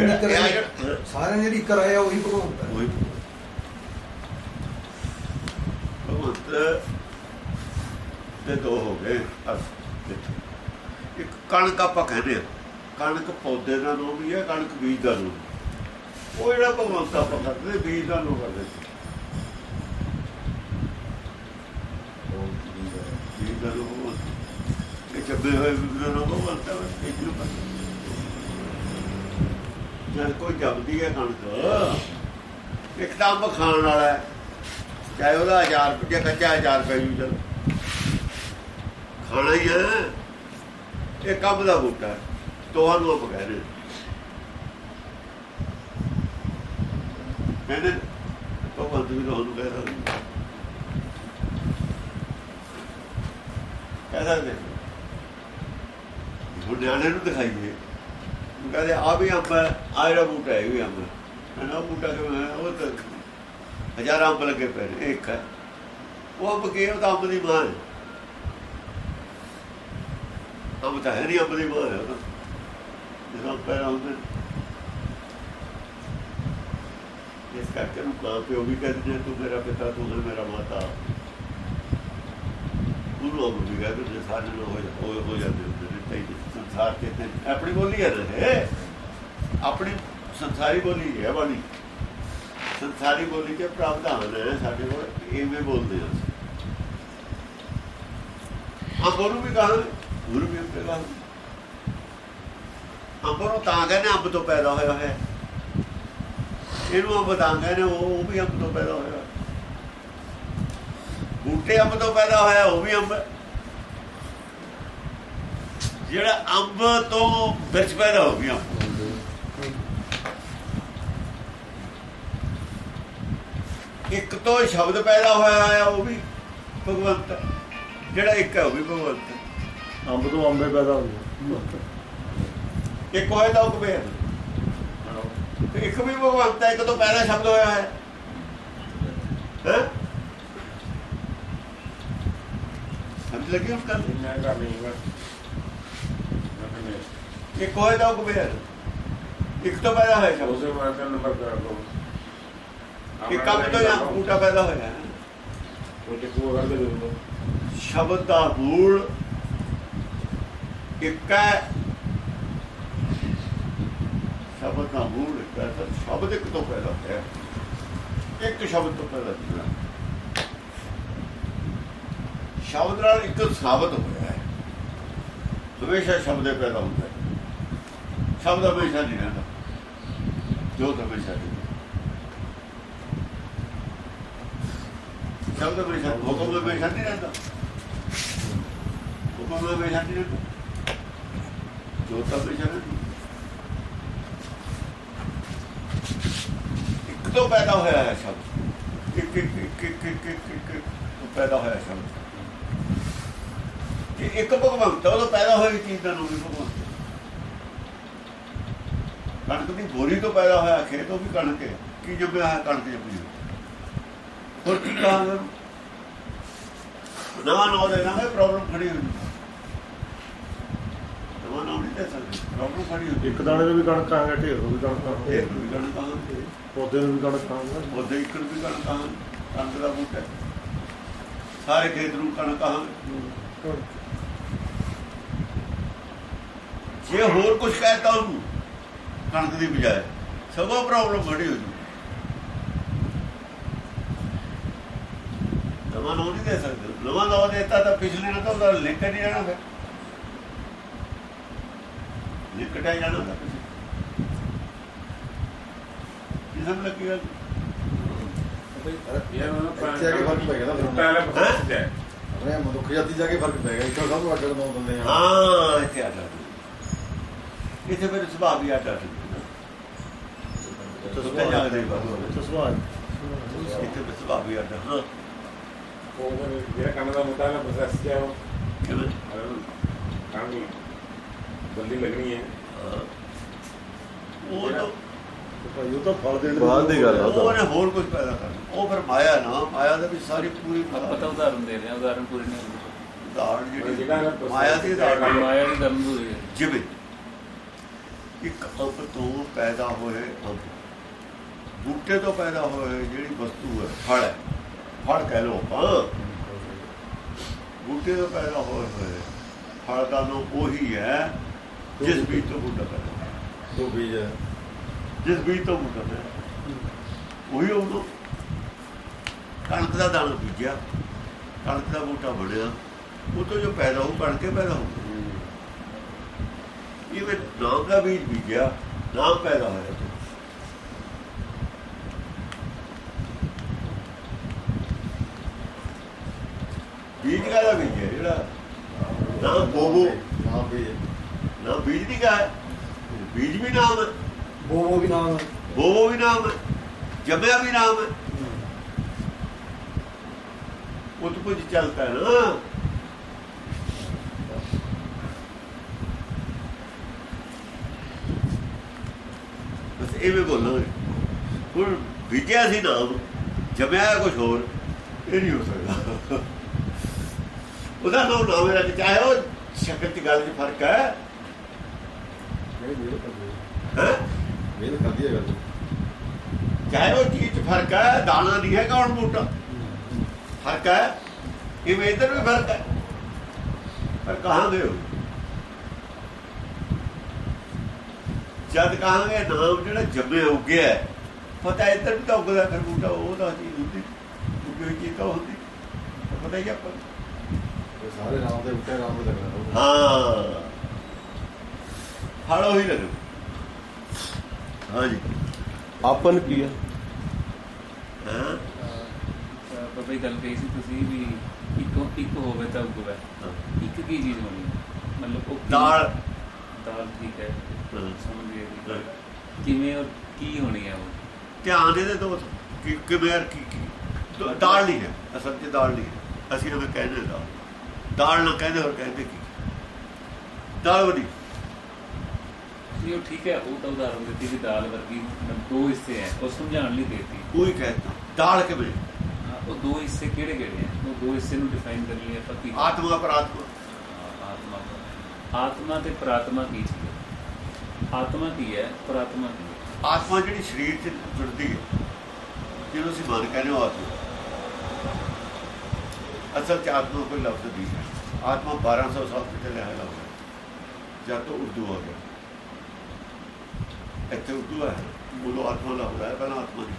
ਇਹ ਆ ਕਰਾਇਆ ਜਿਹੜਾ- ਸਾਰਿਆਂ ਜਿਹੜੀ ਕਰਾਇਆ ਉਹੀ ਭਗਵੰਤ ਹੈ ਭਗਵੰਤ ਦੇ ਦੋ ਹੋ ਗਏ। ਇੱਕ ਕਣਕ ਆਪਾਂ ਕਹਿੰਦੇ ਆ ਕਣਕ ਪੌਦੇ ਦਾ ਨਾਮ ਵੀ ਹੈ ਕਣਕ ਬੀਜ ਦਾ ਨਾਮ ਉਹ ਜਿਹੜਾ ਭਗਵੰਤ ਆਪਾਂ ਕਰਦੇ ਬੀਜ ਦਾ ਨਾਮ ਕਰਦੇ ਵਿਦਿਆ ਨੂੰ ਬੋਲਦੇ ਇਹ ਚੱਬੇ ਹੋਏ ਵਿਦਿਆ ਨੂੰ ਬੋਲਦਾ ਹੈ ਇੱਕ ਨੂੰ ਜਦ ਕੋਈ ਜਪਦੀ ਹੈ ਕਣਕ ਇੱਕ ਤਾਂ ਅੰਬ ਖਾਣ ਵਾਲਾ ਹੈ ਚਾਹੇ ਉਹਦਾ 1000 ਰੁਪਏ ਕੱਚਾ 1000 ਰੁਪਏ ਵੀ ਚਲ ਖਾਣਾ ਹੀ ਹੈ ਇਹ ਕੰਮ ਦਾ ਬੂਟਾ ਤੁਹਾਨੂੰ ਉਹ ਬਗੈਰ ਮੈਨੇ ਭਗਵਾਨ ਜੀ ਨੂੰ ਉਹਨੂੰ ਕਹਿ ਰਿਹਾ ਕਹਿ ਸਕਦੇ। ਹੁਣ ਨਿਆਣੇ ਨੂੰ ਦਿਖਾਈਏ। ਕਹਿੰਦੇ ਆ ਵੀ ਅੰਬ ਆ ਜਿਹੜਾ ਬੂਟਾ ਹੈ ਵੀ ਅੰਬ ਹੈ। ਬੂਟਾ ਕਿਵੇਂ ਉਹ ਤਾਂ ਹਜ਼ਾਰਾਂ ਅੰਬ ਲੱਗੇ ਪਏ ਨੇ, ਇੱਕ ਹੈ। ਉਹ ਅੰਬ ਕੀ ਹੈ? ਉਹ ਤਾਂ ਅੰਬ ਦੀ ਮਾਂ ਹੈ। ਅੰਬ ਤਾਂ ਹੈ ਨਹੀਂ ਅੰਬ ਦੀ ਮਾਂ ਹੈ ਉਹ ਤਾਂ। ਜਦੋਂ ਪੈਦਾ ਇਸ ਕਰਕੇ ਨੂੰ ਮਾਂ ਪਿਓ ਵੀ ਕਹਿੰਦੇ ਨੇ, ਤੂੰ ਮੇਰਾ ਪਿਤਾ, ਤੂੰ ਮੇਰਾ ਮਾਤਾ। ਉਹਨੂੰ ਅੰਬ ਵੀ ਕਹਿੰਦੇ ਨੇ ਸਾਰੇ ਲੋਕ ਹੋ ਹੋ- ਜਾਂਦੇ ਹੁੰਦੇ ਨੇ ਤਈ ਸੰਸਾਰ ਕੇ ਤੇ ਆਪਣੀ ਬੋਲੀ ਹੈ ਨਾ ਆਪਣੀ ਸੰਸਾਰੀ ਬੋਲੀ ਹੈ ਬਾਣੀ। ਸੰਸਾਰੀ ਬੋਲੀ ਕੇ ਪ੍ਰਾਵਧਾਨ ਹੈ ਸਾਡੇ ਕੋਲ, ਇਵੇਂ ਬੋਲਦੇ ਹਾਂ ਅਸੀਂ। ਅੰਬ ਨੂੰ ਵੀ ਕਹਾਂ ਗੁਰੂ ਵੀ ਅੰਬ ਕਹਾਂ ਅੰਬ ਨੂੰ ਤਾਂ ਕਹਿੰਦੇ ਅੰਬ ਤੋਂ ਪੈਦਾ ਹੋਇਆ ਹੈ। ਇਹਨੂੰ ਅੰਬ ਤਾਂ ਕਹਿੰਦੇ ਉਹ ਉਹ ਵੀ ਅੰਬ ਤੋਂ ਪੈਦਾ ਹੋਇਆ ਬੂਟੇ ਅੰਬ ਤੋਂ ਪੈਦਾ ਹੋਇਆ ਉਹ ਵੀ ਅੰਬ ਹੈ। ਜਿਹੜਾ ਅੰਬ ਤੋਂ ਵਿੱਚ ਪੈਦਾ ਹੋ ਗਿਆ ਇੱਕ ਤੋਂ ਸ਼ਬਦ ਪੈਦਾ ਹੋਇਆ ਹੈ ਉਹ ਵੀ ਭਗਵੰਤ ਹੈ। ਜਿਹੜਾ ਇੱਕ ਹੈ ਉਹ ਵੀ ਭਗਵੰਤ ਹੈ। ਅੰਬ ਤੋਂ ਅੰਬੇ ਪੈਦਾ ਹੁੰਦੇ ਇੱਕ ਹੋਇਆ ਤਾਂ ਉਹ ਕਬੀਰ ਤੇ ਇੱਕ ਵੀ ਭਗਵੰਤ ਹੈ ਇੱਕ ਤੋਂ ਪਹਿਲਾ ਸ਼ਬਦ ਹੋਇਆ ਹੈ ਹੈ समझ लगी उसका એક હોય તો બે એક તો પેદા હોય એક કામ તો મોટા પેદા હોય શબ્દ ਦਾ ਮੂਲ ਇੱਕ ਹੈ ਸ਼ਬਦ ਦਾ ਮੂਲ ਇੱਕ ਹੈ ਸ਼ਬਦ ਇੱਕ ਤੋਂ ਪੈਦਾ ਹੋਇਆ ਇੱਕ ਸ਼ਬਦ ਤੋਂ ਪੈਦਾ ਹੋਇਆ ਸ਼ਬਦ ਨਾਲ ਇੱਕ ਸਾਬਤ ਹੋਇਆ ਹੈ। ਹਮੇਸ਼ਾ ਸ਼ਬਦੇ ਪੈਦਾ ਹੁੰਦਾ ਹੈ। ਸ਼ਬਦ ਹਮੇਸ਼ਾ ਨਹੀਂ ਰਹਿੰਦਾ। ਜੋ ਹਮੇਸ਼ਾ ਨਹੀਂ ਸ਼ਬਦ ਹਮੇਸ਼ਾ, ਹੁਕਮ ਹਮੇਸ਼ਾ ਨਹੀਂ ਰਹਿੰਦਾ। ਹੁਕਮ ਹਮੇਸ਼ਾ ਨਹੀਂ ਰਹਿੰਦਾ। ਜੋ ਹਮੇਸ਼ਾ ਨਹੀਂ ਇੱਕ ਤੋਂ ਪੈਦਾ ਹੋਇਆ ਹੈ ਸ਼ਬਦ। ਇੱਕ ਇੱਕ ਇੱਕ ਇੱਕ ਇੱਕ ਇੱਕ ਤੋਂ ਪੈਦਾ ਹੋਇਆ ਸ਼ਬਦ। ਤੇ ਇੱਕ ਭਗਵੰਤ ਹੈ, ਉਹ ਤੋਂ ਪੈਦਾ ਹੋਈ ਚੀਜ਼ ਦਾ ਨਾਮ ਵੀ ਭਗਵੰਤ। ਕਣਕ ਦੀ ਬੋਰੀ ਤੋਂ ਪੈਦਾ ਹੋਇਆ ਖੇਤ ਉਹ ਵੀ ਕਣਕ ਹੈ। ਕੀ ਜੰਮਿਆ ਹੈ ਕਣਕ ਹੈ। ਹੋਰ ਕੀ ਕਹਾਂਗੇ ਨਵਾਂ ਨਾਮ ਦੇ ਦਾਂਗੇ ਪ੍ਰੋਬਲਮ ਖੜੀ ਹੋ ਜੂ ਨਵਾਂ ਨਾਮ ਨਹੀਂ ਦੇ ਸਕਦੇ ਪ੍ਰੋਬਲਮ ਖੜੀ ਹੋ ਇੱਕ ਦਾਣੇ ਨੂੰ ਵੀ ਕਣਕ ਖਾਂਗੇ ਢੇਰ ਨੂੰ ਵੀ ਕਣਕ ਖਾਂਗੇ ਇਹ ਵੀ ਕਣਕ ਕਹਾਂਗੇ ਪੌਦੇ ਨੂੰ ਵੀ ਕਣਕ ਖਾਂਗੇ ਉਹਦੇ ਇੱਕ ਨੂੰ ਵੀ ਕਣਕ ਕਹਾਂਗੇ ਕਣਕ ਦਾ ਬੂਟਾ। ਸਾਰੇ ਖੇਤ ਨੂੰ ਕਣਕ ਕਹਾਂਗੇ ਜੇ ਹੋਰ ਕੁਝ ਕਹਿਤਾ ਉਹਨੂੰ ਕਣਕ ਦੀ ਬਜਾਏ ਸਗੋਂ ਪ੍ਰੋਬਲਮ ਬੜੀ ਹੋ ਜੂ। ਨਵਾਂ ਨਾਮ ਨਹੀਂ ਦੇ ਸਕਦੇ। ਨਵਾਂ ਨਾਮ ਦੇਤਾ ਤਾਂ ਪਿਛਲੇ ਨਾਲ ਤਾਂ ਲਿੰਕ ਨਹੀਂ ਰਹਿਣਾ ਫਿਰ। ਲਿੰਕ ਟਾਈ ਜਾਣਾ ਤਾਂ ਇਹ ਸਭ ਲੱਗੀ ਗੱਲ? ਯਾਰ ਉਹਨਾਂ ਇੱਥੇ ਆ ਕੇ ਫ਼ਰਕ ਪੈ ਗਿਆ ਨਾ ਫਿਰ। ਪਹਿਲੇ ਪਤਾ ਹੈ? ਅਰੇ ਮਨੁੱਖ ਜਾਤੀ ਜਾ ਕੇ ਫ਼ਰਕ ਪੈ ਗਿਆ। ਇੱਥੇ ਸਭ ਨੂੰ ਅੱਡ ਨੌ ਆ। ਹਾਂ ਇੱਥੇ ਆ ਇੱਥੇ ਫਿਰ ਸੁਭਾਅ ਵੀ ਆ ਜਾਂਦੇ ਉੱਤੇ ਜਾ ਕੇ ਬਸ ਤਸਵਾਰ ਇੱਥੇ ਫਿਰ ਸੁਭਾਅ ਵੀ ਆ ਜਾਂਦਾ ਹਾਂ। ਉਹ ਜਿਹੜਾ ਕੰਮ ਦਾ ਮੁੱਦਾ ਹੈ ਪ੍ਰੋਸੈਸ ਕਿਆ ਉਹ। ਕਿਵੇਂ? ਕੰਮ ਜਲਦੀ ਲੱਗਣੀ ਹੈ। ਉਹ ਤਾਂ ਭਾਈ ਉਹ ਤਾਂ ਫਲ ਦੇਣ ਬਾਅਦ ਦੀ ਗੱਲ ਆ ਉਹ ਹੋਰ ਕੁਝ ਪੈਦਾ ਕਰਨਾ। ਉਹ ਫਿਰ ਮਾਇਆ ਨਾ ਮਾਇਆ ਦੇ ਵਿੱਚ ਸਾਰੀ ਪੂਰੀ ਪਤਾ ਉਦਾਹਰਨ ਦੇ ਰਹੇ ਉਦਾਹਰਨ ਪੂਰੀ ਨਹੀਂ ਜਿਹੜੀ ਮਾਇਆ ਦੀ ਮਾਇਆ ਦੀ ਦੂਰੀ ਜਿਵੇਂ? ਇੱਕ ਅੰਬ ਤੋਂ ਪੈਦਾ ਹੋਏ ਅੰਬ ਬੂਟੇ ਤੋਂ ਪੈਦਾ ਹੋਏ ਜਿਹੜੀ ਵਸਤੂ ਹੈ ਫਲ ਹੈ। ਫਲ ਕਹਿ ਲੋ ਆਪਾਂ। ਬੂਟੇ ਤੋਂ ਪੈਦਾ ਹੋਏ ਹੋਏ ਫਲ ਦਾ ਨਾਮ ਉਹੀ ਹੈ ਜਿਸ ਬੀਜ ਤੋਂ ਬੂਟਾ ਪੈਦਾ। ਦੋ ਬੀਜ ਹੈ। ਜਿਸ ਬੀਜ ਤੋਂ ਬੂਟਾ ਪੈਦਾ ਉਹੀ ਉਹ ਕਣਕ ਦਾ ਦਾਣਾ ਬੀਜਿਆ। ਕਣਕ ਦਾ ਬੂਟਾ ਬਣਿਆ ਉਹ ਤੋਂ ਜੋ ਪੈਦਾ ਹੋ ਕਣਕ ਕੇ ਪੈਦਾ ਹੋ ਇਹ ਵੀ ਨਾਮ ਦਾ ਬੀਜ ਬੀਜਿਆ? ਨਾਮ ਪੈਦਾ ਹੋਇਆ ਬੀਜ ਕਾਹਦਾ ਬੀਜ ਹੈ ਜਿਹੜਾ? ਨਾਮ ਬੋਬੋ ਹਾਂ ਬੀਜ। ਨਾ ਬੀਜ ਦੀ ਕਾ ਹੈ ਬੀਜ ਵੀ ਨਾਮ ਹੈ। ਉਹ ਵੀ ਨਾਮ ਹੈ। ਬੋਬੋ ਵੀ ਨਾਮ ਹੈ। ਜੰਮਿਆ ਵੀ ਨਾਮ ਹੈ। ਕੁਝ ਚੱਲਦਾ ਨਾ। ਐਵੇਂ ਬੋਲਾਂਗੇ ਹੁਣ ਵਿਜਿਆ ਸੀ ਨਾਮ ਜੰਮਿਆ ਕੁਝ ਹੋਰ ਇਹ ਨਹੀਂ ਹੋ ਸਕਦਾ। ਉਹਦਾ ਨਾਮ ਨਾਮ ਹੈ ਚਾਹੇ ਉਹ ਸ਼ਕਲ ਚ ਗੱਲ 'ਚ ਫ਼ਰਕ ਹੈ। ਮੇਲ ਕਰਦੀ ਹੈ? ਹੈ ਗੱਲ। ਚਾਹੇ ਉਹ ਚੀਜ਼ 'ਚ ਫ਼ਰਕ ਹੈ ਦਾਣਾ ਨਹੀਂ ਹੈ ਕੌਣ ਬੂਟਾ। ਫ਼ਰਕ ਹੈ? ਇਵੇਂ ਇੱਧਰ ਵੀ ਫ਼ਰਕ ਹੈ? ਪਰ ਕਹਾਂਗੇ ਉਹ ਜਦ ਕਹਾਂਗੇ ਨਾਮ ਜਿਹੜਾ ਜੰਮੇ ਉੱਗਿਆ ਹੈ, ਪਤਾ ਇੱਧਰ ਵੀ ਤਾਂ ਉੱਗਦਾ ਫਿਰ ਬੂਟਾ ਉਹਦਾ ਚੀਜ਼ ਹੁੰਦੀ। ਉੱਗੀ ਚੀਜ਼ ਤਾਂ ਹੁੰਦੀ। ਤਾਂ ਪਤਾ ਹੀ ਆਪਾਂ ਸਾਰੇ ਨਾਮ ਦੇ ਉੱਤੇ ਨਾਮ ਦੇ ਲੱਗਣਾ। ਹਾਂ। ਫਲ ਉਹੀ ਲੱਗੂ। ਹਾਂਜੀ। ਆਪਨ ਕੀ ਹੈ? ਹਾਂ? ਬਾਬਾ ਜੀ ਗੱਲ ਕਹੀ ਸੀ ਤੁਸੀਂ ਵੀ ਇੱਕੋ ਇੱਕ ਹੋਵੇ ਤਾਂ ਉਗਵੇ ਇੱਕ ਕੀ ਚੀਜ਼ ਹੋਣੀ? ਮਤਲਬ ਉਹ ਕੀ- ਦਾਲ। ਦਾਲ ਠੀਕ ਹੈ ਹਾਂ। ਸਮਝ। ਕਿਵੇਂ ਔਰ ਕੀ ਹੋਣੀ ਹੈ ਉਹ? ਧਿਆਨ ਇਹਦੇ ਤੋਂ ਕਿ ਕਿਵੇਂ ਕੀ ਕੀ? ਦਾਲ ਨਹੀਂ ਹੈ। ਅਸਲ 'ਚ ਦਾਲ ਨਹੀਂ ਹੈ। ਅਸੀਂ ਉਹ ਕਹਿੰਦੇ ਦਾਲ। ਦਾਲ ਨਾ ਕਹਿੰਦੇ ਹੋਰ ਕਹਿੰਦੇ ਕੀ? ਦਾਲ ਬਣੀ। ਨਹੀਂ ਉਹ ਠੀਕ ਹੈ। ਉਹ ਤਾਂ ਉਦਾਹਰਨ ਦਿੱਤੀ ਵੀ ਦਾਲ ਵਰਗੀ ਦੋ ਹਿੱਸੇ ਹੈ। ਉਹ ਸਮਝਾਉਣ ਲਈ ਦੇਤੀ। ਕੋਈ ਕਹਿੰਦਾ ਦਾਲ ਕਿਵੇਂ? ਉਹ ਦੋ ਹਿੱਸੇ ਕਿਹੜੇ ਕਿਹੜੇ ਹੈ? ਉਹ ਦੋ ਹਿੱਸੇ ਨੂੰ ਡਿਫਾਈਨ ਕਰ ਕੀ ਆਤਮਾ ਪਰਾਤਮਾ। ਆਤਮਾ। ਆਤਮਾ ਤੇ ਪ੍ਰਾਤਮਾ ਕੀ ਆਤਮਾ ਕੀ ਹੈ? ਪ੍ਰਾਤਮਾ ਕੀ ਹੈ? ਆਤਮਾ ਜਿਹੜੀ ਸਰੀਰ 'ਚ ਜੁੜਦੀ ਹੈ, ਜਿਹਨੂੰ ਅਸੀਂ ਮਨ ਕਹਿੰਦੇ ਹਾਂ ਆਤਮਾ ਅਸਲ 'ਚ ਆਤਮਾ ਕੋਈ ਲਫ਼ਜ਼ ਨਹੀਂ ਹੈ। ਆਤਮਾ 1200 ਸਾਲ ਪਹਿਲੇ ਹੈ। ਲਫ਼ਜ਼ ਜਦ ਤੋਂ ਉਰਦੂ ਆ ਗਿਆ। ਇੱਥੇ ਉਰਦੂ ਹੈ ਬੋਲੋ ਆਤਮਾ ਲਫ਼ਜ਼ ਹੈ ਪਹਿਲਾਂ ਆਤਮਾ ਨਹੀਂ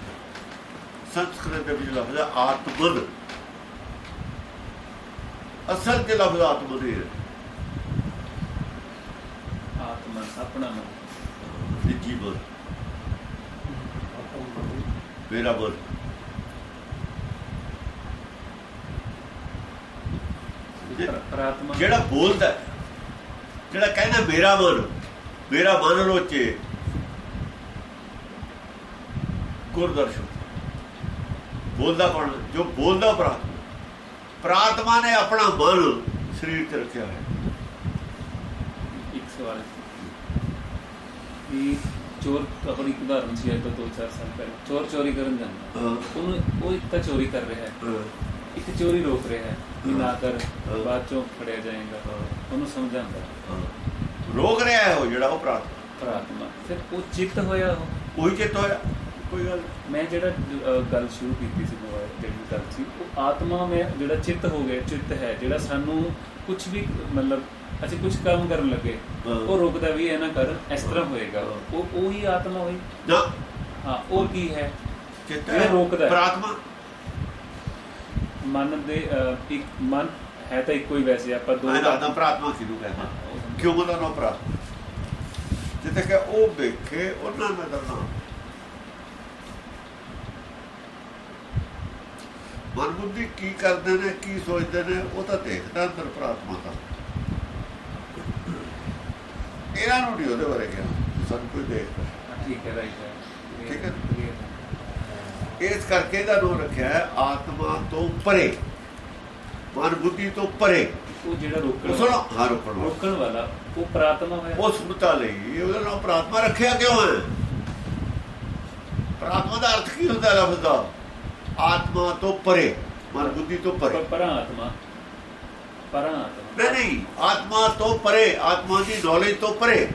ਸੰਸਕ੍ਰਿਤ ਦੇ ਵਿੱਚ ਲਫ਼ਜ਼ ਹੈ ਆਤਮਨ। ਅਸਲ 'ਚ ਲਫ਼ਜ਼ ਆਤਮਾ ਹੈ। ਆਤਮਾ ਆਪਣਾ ਮਨ ਨਿੱਜੀ ਬੋਲ। ਮੇਰਾ ਬੋਲ। ਜਿਹੜਾ ਬੋਲਦਾ ਜਿਹੜਾ ਕਹਿੰਦਾ ਮੇਰਾ ਮਨ ਮੇਰਾ ਮਨ ਰੋਚੇ। ਗੁਰਦਰਸ਼ਨ। ਬੋਲਦਾ ਕੌਣ? ਜੋ ਬੋਲਦਾ ਪ੍ਰਾਤਮਾ। ਪ੍ਰਾਤਮਾ ਨੇ ਆਪਣਾ ਮਨ ਸਰੀਰ ਤੇ ਰੱਖਿਆ ਹੈ ਇੱਕ ਸਵਾਲ ਕਿ ਚੋਰ ਆਪਣੀ ਇੱਕ ਉਦਾਹਰਨ ਸੀ ਅੱਜ ਤੋਂ 2-4 ਸਾਲ ਪਹਿਲਾਂ। ਚੋਰ ਚੋਰੀ ਕਰਨ ਜਾਂਦਾ। ਉਹਨੂੰ ਉਹ ਇੱਕ ਤਾਂ ਚੋਰੀ ਕਰ ਰਿਹਾ ਹੈ। ਇੱਕ ਚੋਰੀ ਰੋਕ ਰਿਹਾ ਹੈ ਕਿ ਨਾ ਕਰ। ਬਾਅਦ ਚੋਂ ਫੜਿਆ ਜਾਏਗਾ। ਉਹਨੂੰ ਸਮਝਾਉਂਦਾ। ਰੋਕ ਰਿਹਾ ਹੈ ਉਹ ਜਿਹੜਾ ਉਹ ਪ੍ਰਾਤਮਾ ਪ੍ਰਾਤਮਾ ਫਿਰ ਉਹ ਚਿੱਤ ਹੋਇਆ ਉਹ? ਉਹੀ ਚਿੱਤ ਹੋਇਆ। ਕੋਈ ਗੱਲ। ਮੈਂ ਜਿਹੜਾ ਗੱਲ ਸ਼ੁਰੂ ਕੀਤੀ ਸੀ ਮੋਬਾਈਲ ਜਿਹੜੀ ਗੱਲ ਸੀ ਉਹ ਆਤਮਾ ਮੈਂ ਜਿਹੜਾ ਚਿੱਤ ਹੋ ਗਿਆ ਚਿੱਤ ਹੈ ਜਿਹੜਾ ਸਾਨੂੰ ਕੁਝ ਵੀ ਮਤਲਬ ਅਸੀਂ ਕੁਝ ਕੰਮ ਕਰਨ ਲੱਗੇ। ਉਹ ਰੁਕਦਾ ਵੀ ਹੈ ਨਾ ਕਰ ਇਸ ਤਰ੍ਹਾਂ ਹੋਏਗਾ। ਉਹ ਉਹੀ ਆਤਮਾ ਹੋਈ। ਨਾ। ਹਾਂ ਉਹ ਕੀ ਹੈ? ਜਿਹੜਾ ਰੋਕਦਾ ਹੈ। ਪ੍ਰਾਤਮਾ। ਮਨ ਦੇ ਇੱਕ ਮਨ ਹੈ ਤਾਂ ਇੱਕੋ ਹੀ ਵੈਸੇ ਆਪਾਂ ਦੋ ਮੈਂ ਦੱਸਦਾ ਪ੍ਰਾਤਮਾ ਕਿਹਨੂੰ ਕਹਿੰਦਾ? ਕਿਉਂ ਉਹਦਾ ਨਾਮ ਪ੍ਰਾਤਮਾ? ਜਿੱਥੇ ਕਿ ਉਹ ਵੇਖੇ ਉਹਨਾਂ ਦਾ ਨਾਮ ਮਨ ਬੁੱਧੀ ਕੀ ਕਰਦੇ ਨੇ ਕੀ ਸੋਚਦੇ ਨੇ ਉਹ ਤਾਂ ਦੇਖਦਾ ਅੰਦਰ ਪ੍ਰਾਤਮਾ ਦਾ। ਇਹਨਾਂ ਨੂੰ ਨਹੀਂ ਉਹਦੇ ਬਾਰੇ ਕਿਹਾ। ਸਭ ਕੁਝ ਦੇਖਦਾ ਠੀਕ ਹੈ ਰਾਈਟ ਹੈ। ਠੀਕ ਹੈ। ਇਸ ਕਰਕੇ ਇਹਦਾ ਨਾਮ ਰੱਖਿਆ ਆਤਮਾ ਤੋਂ ਪਰੇ ਮਨ ਬੁੱਧੀ ਤੋਂ ਪਰੇ। ਉਹ ਜਿਹੜਾ ਰੋਕਣ ਉਹ ਸੁਣੋ ਹਾਂ ਰੋਕਣ ਵਾਲਾ। ਰੋਕਣ ਵਾਲਾ ਉਹ ਪ੍ਰਾਤਮਾ ਹੋਇਆ। ਉਹ ਸਮਤਾ ਲਈ ਉਹਦਾ ਨਾਮ ਪ੍ਰਾਤਮਾ ਰੱਖਿਆ ਕਿਉਂ ਹੈ? ਪ੍ਰਾਤਮਾ ਦਾ ਅਰਥ ਕੀ ਹੁੰਦਾ ਲਫ਼ਜ਼ ਦਾ? ਆਤਮਾ ਤੋਂ ਪਰੇ ਮਨ ਬੁੱਧੀ ਤੋਂ ਪਰ- ਪਰਾਂ ਆਤਮਾ। ਪਰਾਂ ਆਤਮਾ ਨਹੀਂ ਆਤਮਾ ਤੋਂ ਪਰੇ, ਆਤਮਾ ਦੀ ਨੌਲੇਜ ਤੋਂ ਪਰੇ।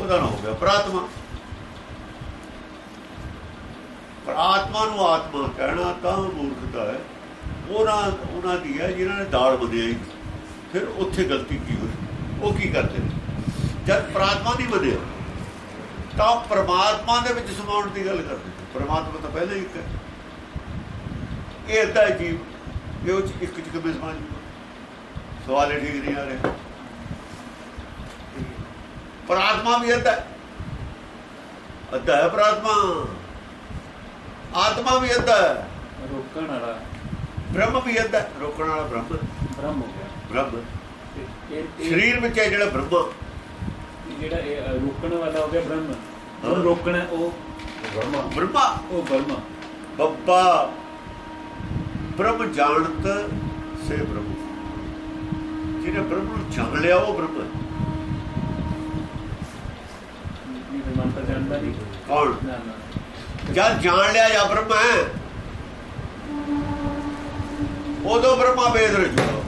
ਉਹਦਾ ਨਾਮ ਹੋ ਗਿਆ ਪ੍ਰਾਤਮਾ। ਪ੍ਰਾਤਮਾ ਨੂੰ ਆਤਮਾ ਕਹਿਣਾ ਤਾਂ ਮੂਰਖਤਾ ਹੈ। ਉਹਨਾਂ ਉਹਨਾਂ ਦੀ ਹੈ, ਜਿਨ੍ਹਾਂ ਨੇ ਦਾਲ ਬੰਦਿਆ ਹੀ ਫਿਰ ਉੱਥੇ ਗਲਤੀ ਕੀ ਹੋਈ? ਉਹ ਕੀ ਕਰਦੇ ਨੇ? ਜਦ ਪ੍ਰਾਤਮਾ ਨਹੀਂ ਬੰਦਿਆ ਤਾਂ ਪ੍ਰਮਾਤਮਾ ਦੇ ਵਿੱਚ ਸਮਾਉਣ ਦੀ ਗੱਲ ਕਰਦੇ ਨੇ। ਪ੍ਰਮਾਤਮਾ ਤਾਂ ਪਹਿਲਾਂ ਹੀ ਇੱਕ ਹੈ। ਇਹ ਅੱਧਾ ਜੀਵ ਇਹ ਉਹ 'ਚ ਇੱਕ ਚ ਕਿਵੇਂ ਸਮਾਜ ਸਵਾਲ ਇਹ ਠੀਕ ਨਹੀਂ ਆ ਰਿਹਾ। ਪ੍ਰਾਤਮਾ ਵੀ ਅੱਧਾ। ਅੱਧਾ ਹੈ ਪ੍ਰਾਤਮਾ ਆਤਮਾ। ਵੀ ਅੱਧਾ ਹੈ। ਰੋਕਣ ਵਾਲਾ। ਬ੍ਰਹਮ ਵੀ ਅੱਧਾ। ਰੋਕਣ ਵਾਲਾ ਬ੍ਰਹਮ। ਬ੍ਰਹਮ ਹੋ ਗਿਆ। ਬ੍ਰਹਮ। ਸਰੀਰ ਵਿੱਚ ਹੈ ਜਿਹੜਾ ਬ੍ਰਹਮ। ਜਿਹੜਾ ਇਹ ਰੋਕਣ ਵਾਲਾ ਹੋ ਗਿਆ ਬ੍ਰਹਮ। ਉਹ ਰੋਕਣਾ ਉਹ ਬ੍ਰਹਮਾ। ਬ੍ਰਹਮਾ। ਉਹ ਬ੍ਰਹਮ। ਬੱਬਾ। ਬ੍ਰਹਮ ਜਾਣਤ ਸੇ ਬ੍ਰਹਮ ਜਿਹਨੇ ਬ੍ਰਹਮ ਨੂੰ ਜਾਣ ਲਿਆ ਉਹ ਬ੍ਰਹਮ ਹੈ। ਕੌਣ? ਜਦ ਜਾਣ ਲਿਆ ਜਾਂ ਬ੍ਰਹਮ ਹੈ। ਉਦੋਂ ਬ੍ਰਹਮਾ ਵੇਦ ਰਚੂਗਾ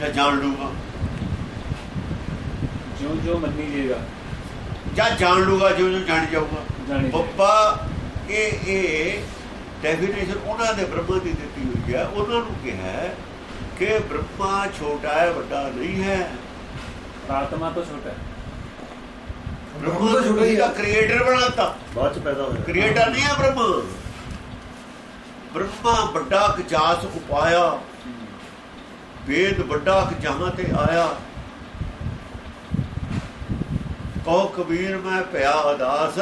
ਜਾਂ ਜਾਣ ਲੂਗਾ। ਜਿਉਂ ਜਿਉਂ ਮੰਨੀ ਜੇਗਾ ਜਾਂ ਜਾਣ ਲੂਗਾ ਜਿਉਂ ਜਿਉਂ ਜਾਣ ਜਾਊਗਾ। ਬੱਬਾ ਇਹ ਇਹ ਡੈਫੀਨੇਸ਼ਨ ਉਹਨਾਂ ਨੇ ਬ੍ਰਹਮਾ ਦੀ ਦਿੱਤੀ ਹੋਈ ਹੈ। ਉਹਨਾਂ ਨੂੰ ਕਿਹਾ ਹੈ ਕਿ ਬ੍ਰਹਮਾ ਛੋਟਾ ਹੈ ਵੱਡਾ ਨਹੀਂ ਹੈ। ਆਤਮਾ ਤੋਂ ਛੋਟਾ ਹੈ। ਬ੍ਰਹਮਾ ਤਾਂ ਛੋਟਾ ਹੀ ਦਾ ਹੈ। ਕ੍ਰੀਏਟਰ ਬਣਾਤਾ। ਬਾਅਦ ਚ ਪੈਦਾ ਹੋਇਆ। ਕ੍ਰੀਏਟਰ ਨਹੀਂ ਹੈ ਬ੍ਰਹਮਾ। ਬ੍ਰਹਮਾ ਵੱਡਾ ਕਜਾਸ ਉਪਾਇਆ। ਵੇਦ ਵੱਡਾ ਕ ਜਹਾਂ ਤੇ ਆਇਆ। ਕਹੋ ਕਬੀਰ ਮੈਂ ਭਇਆ ਅਦਾਸ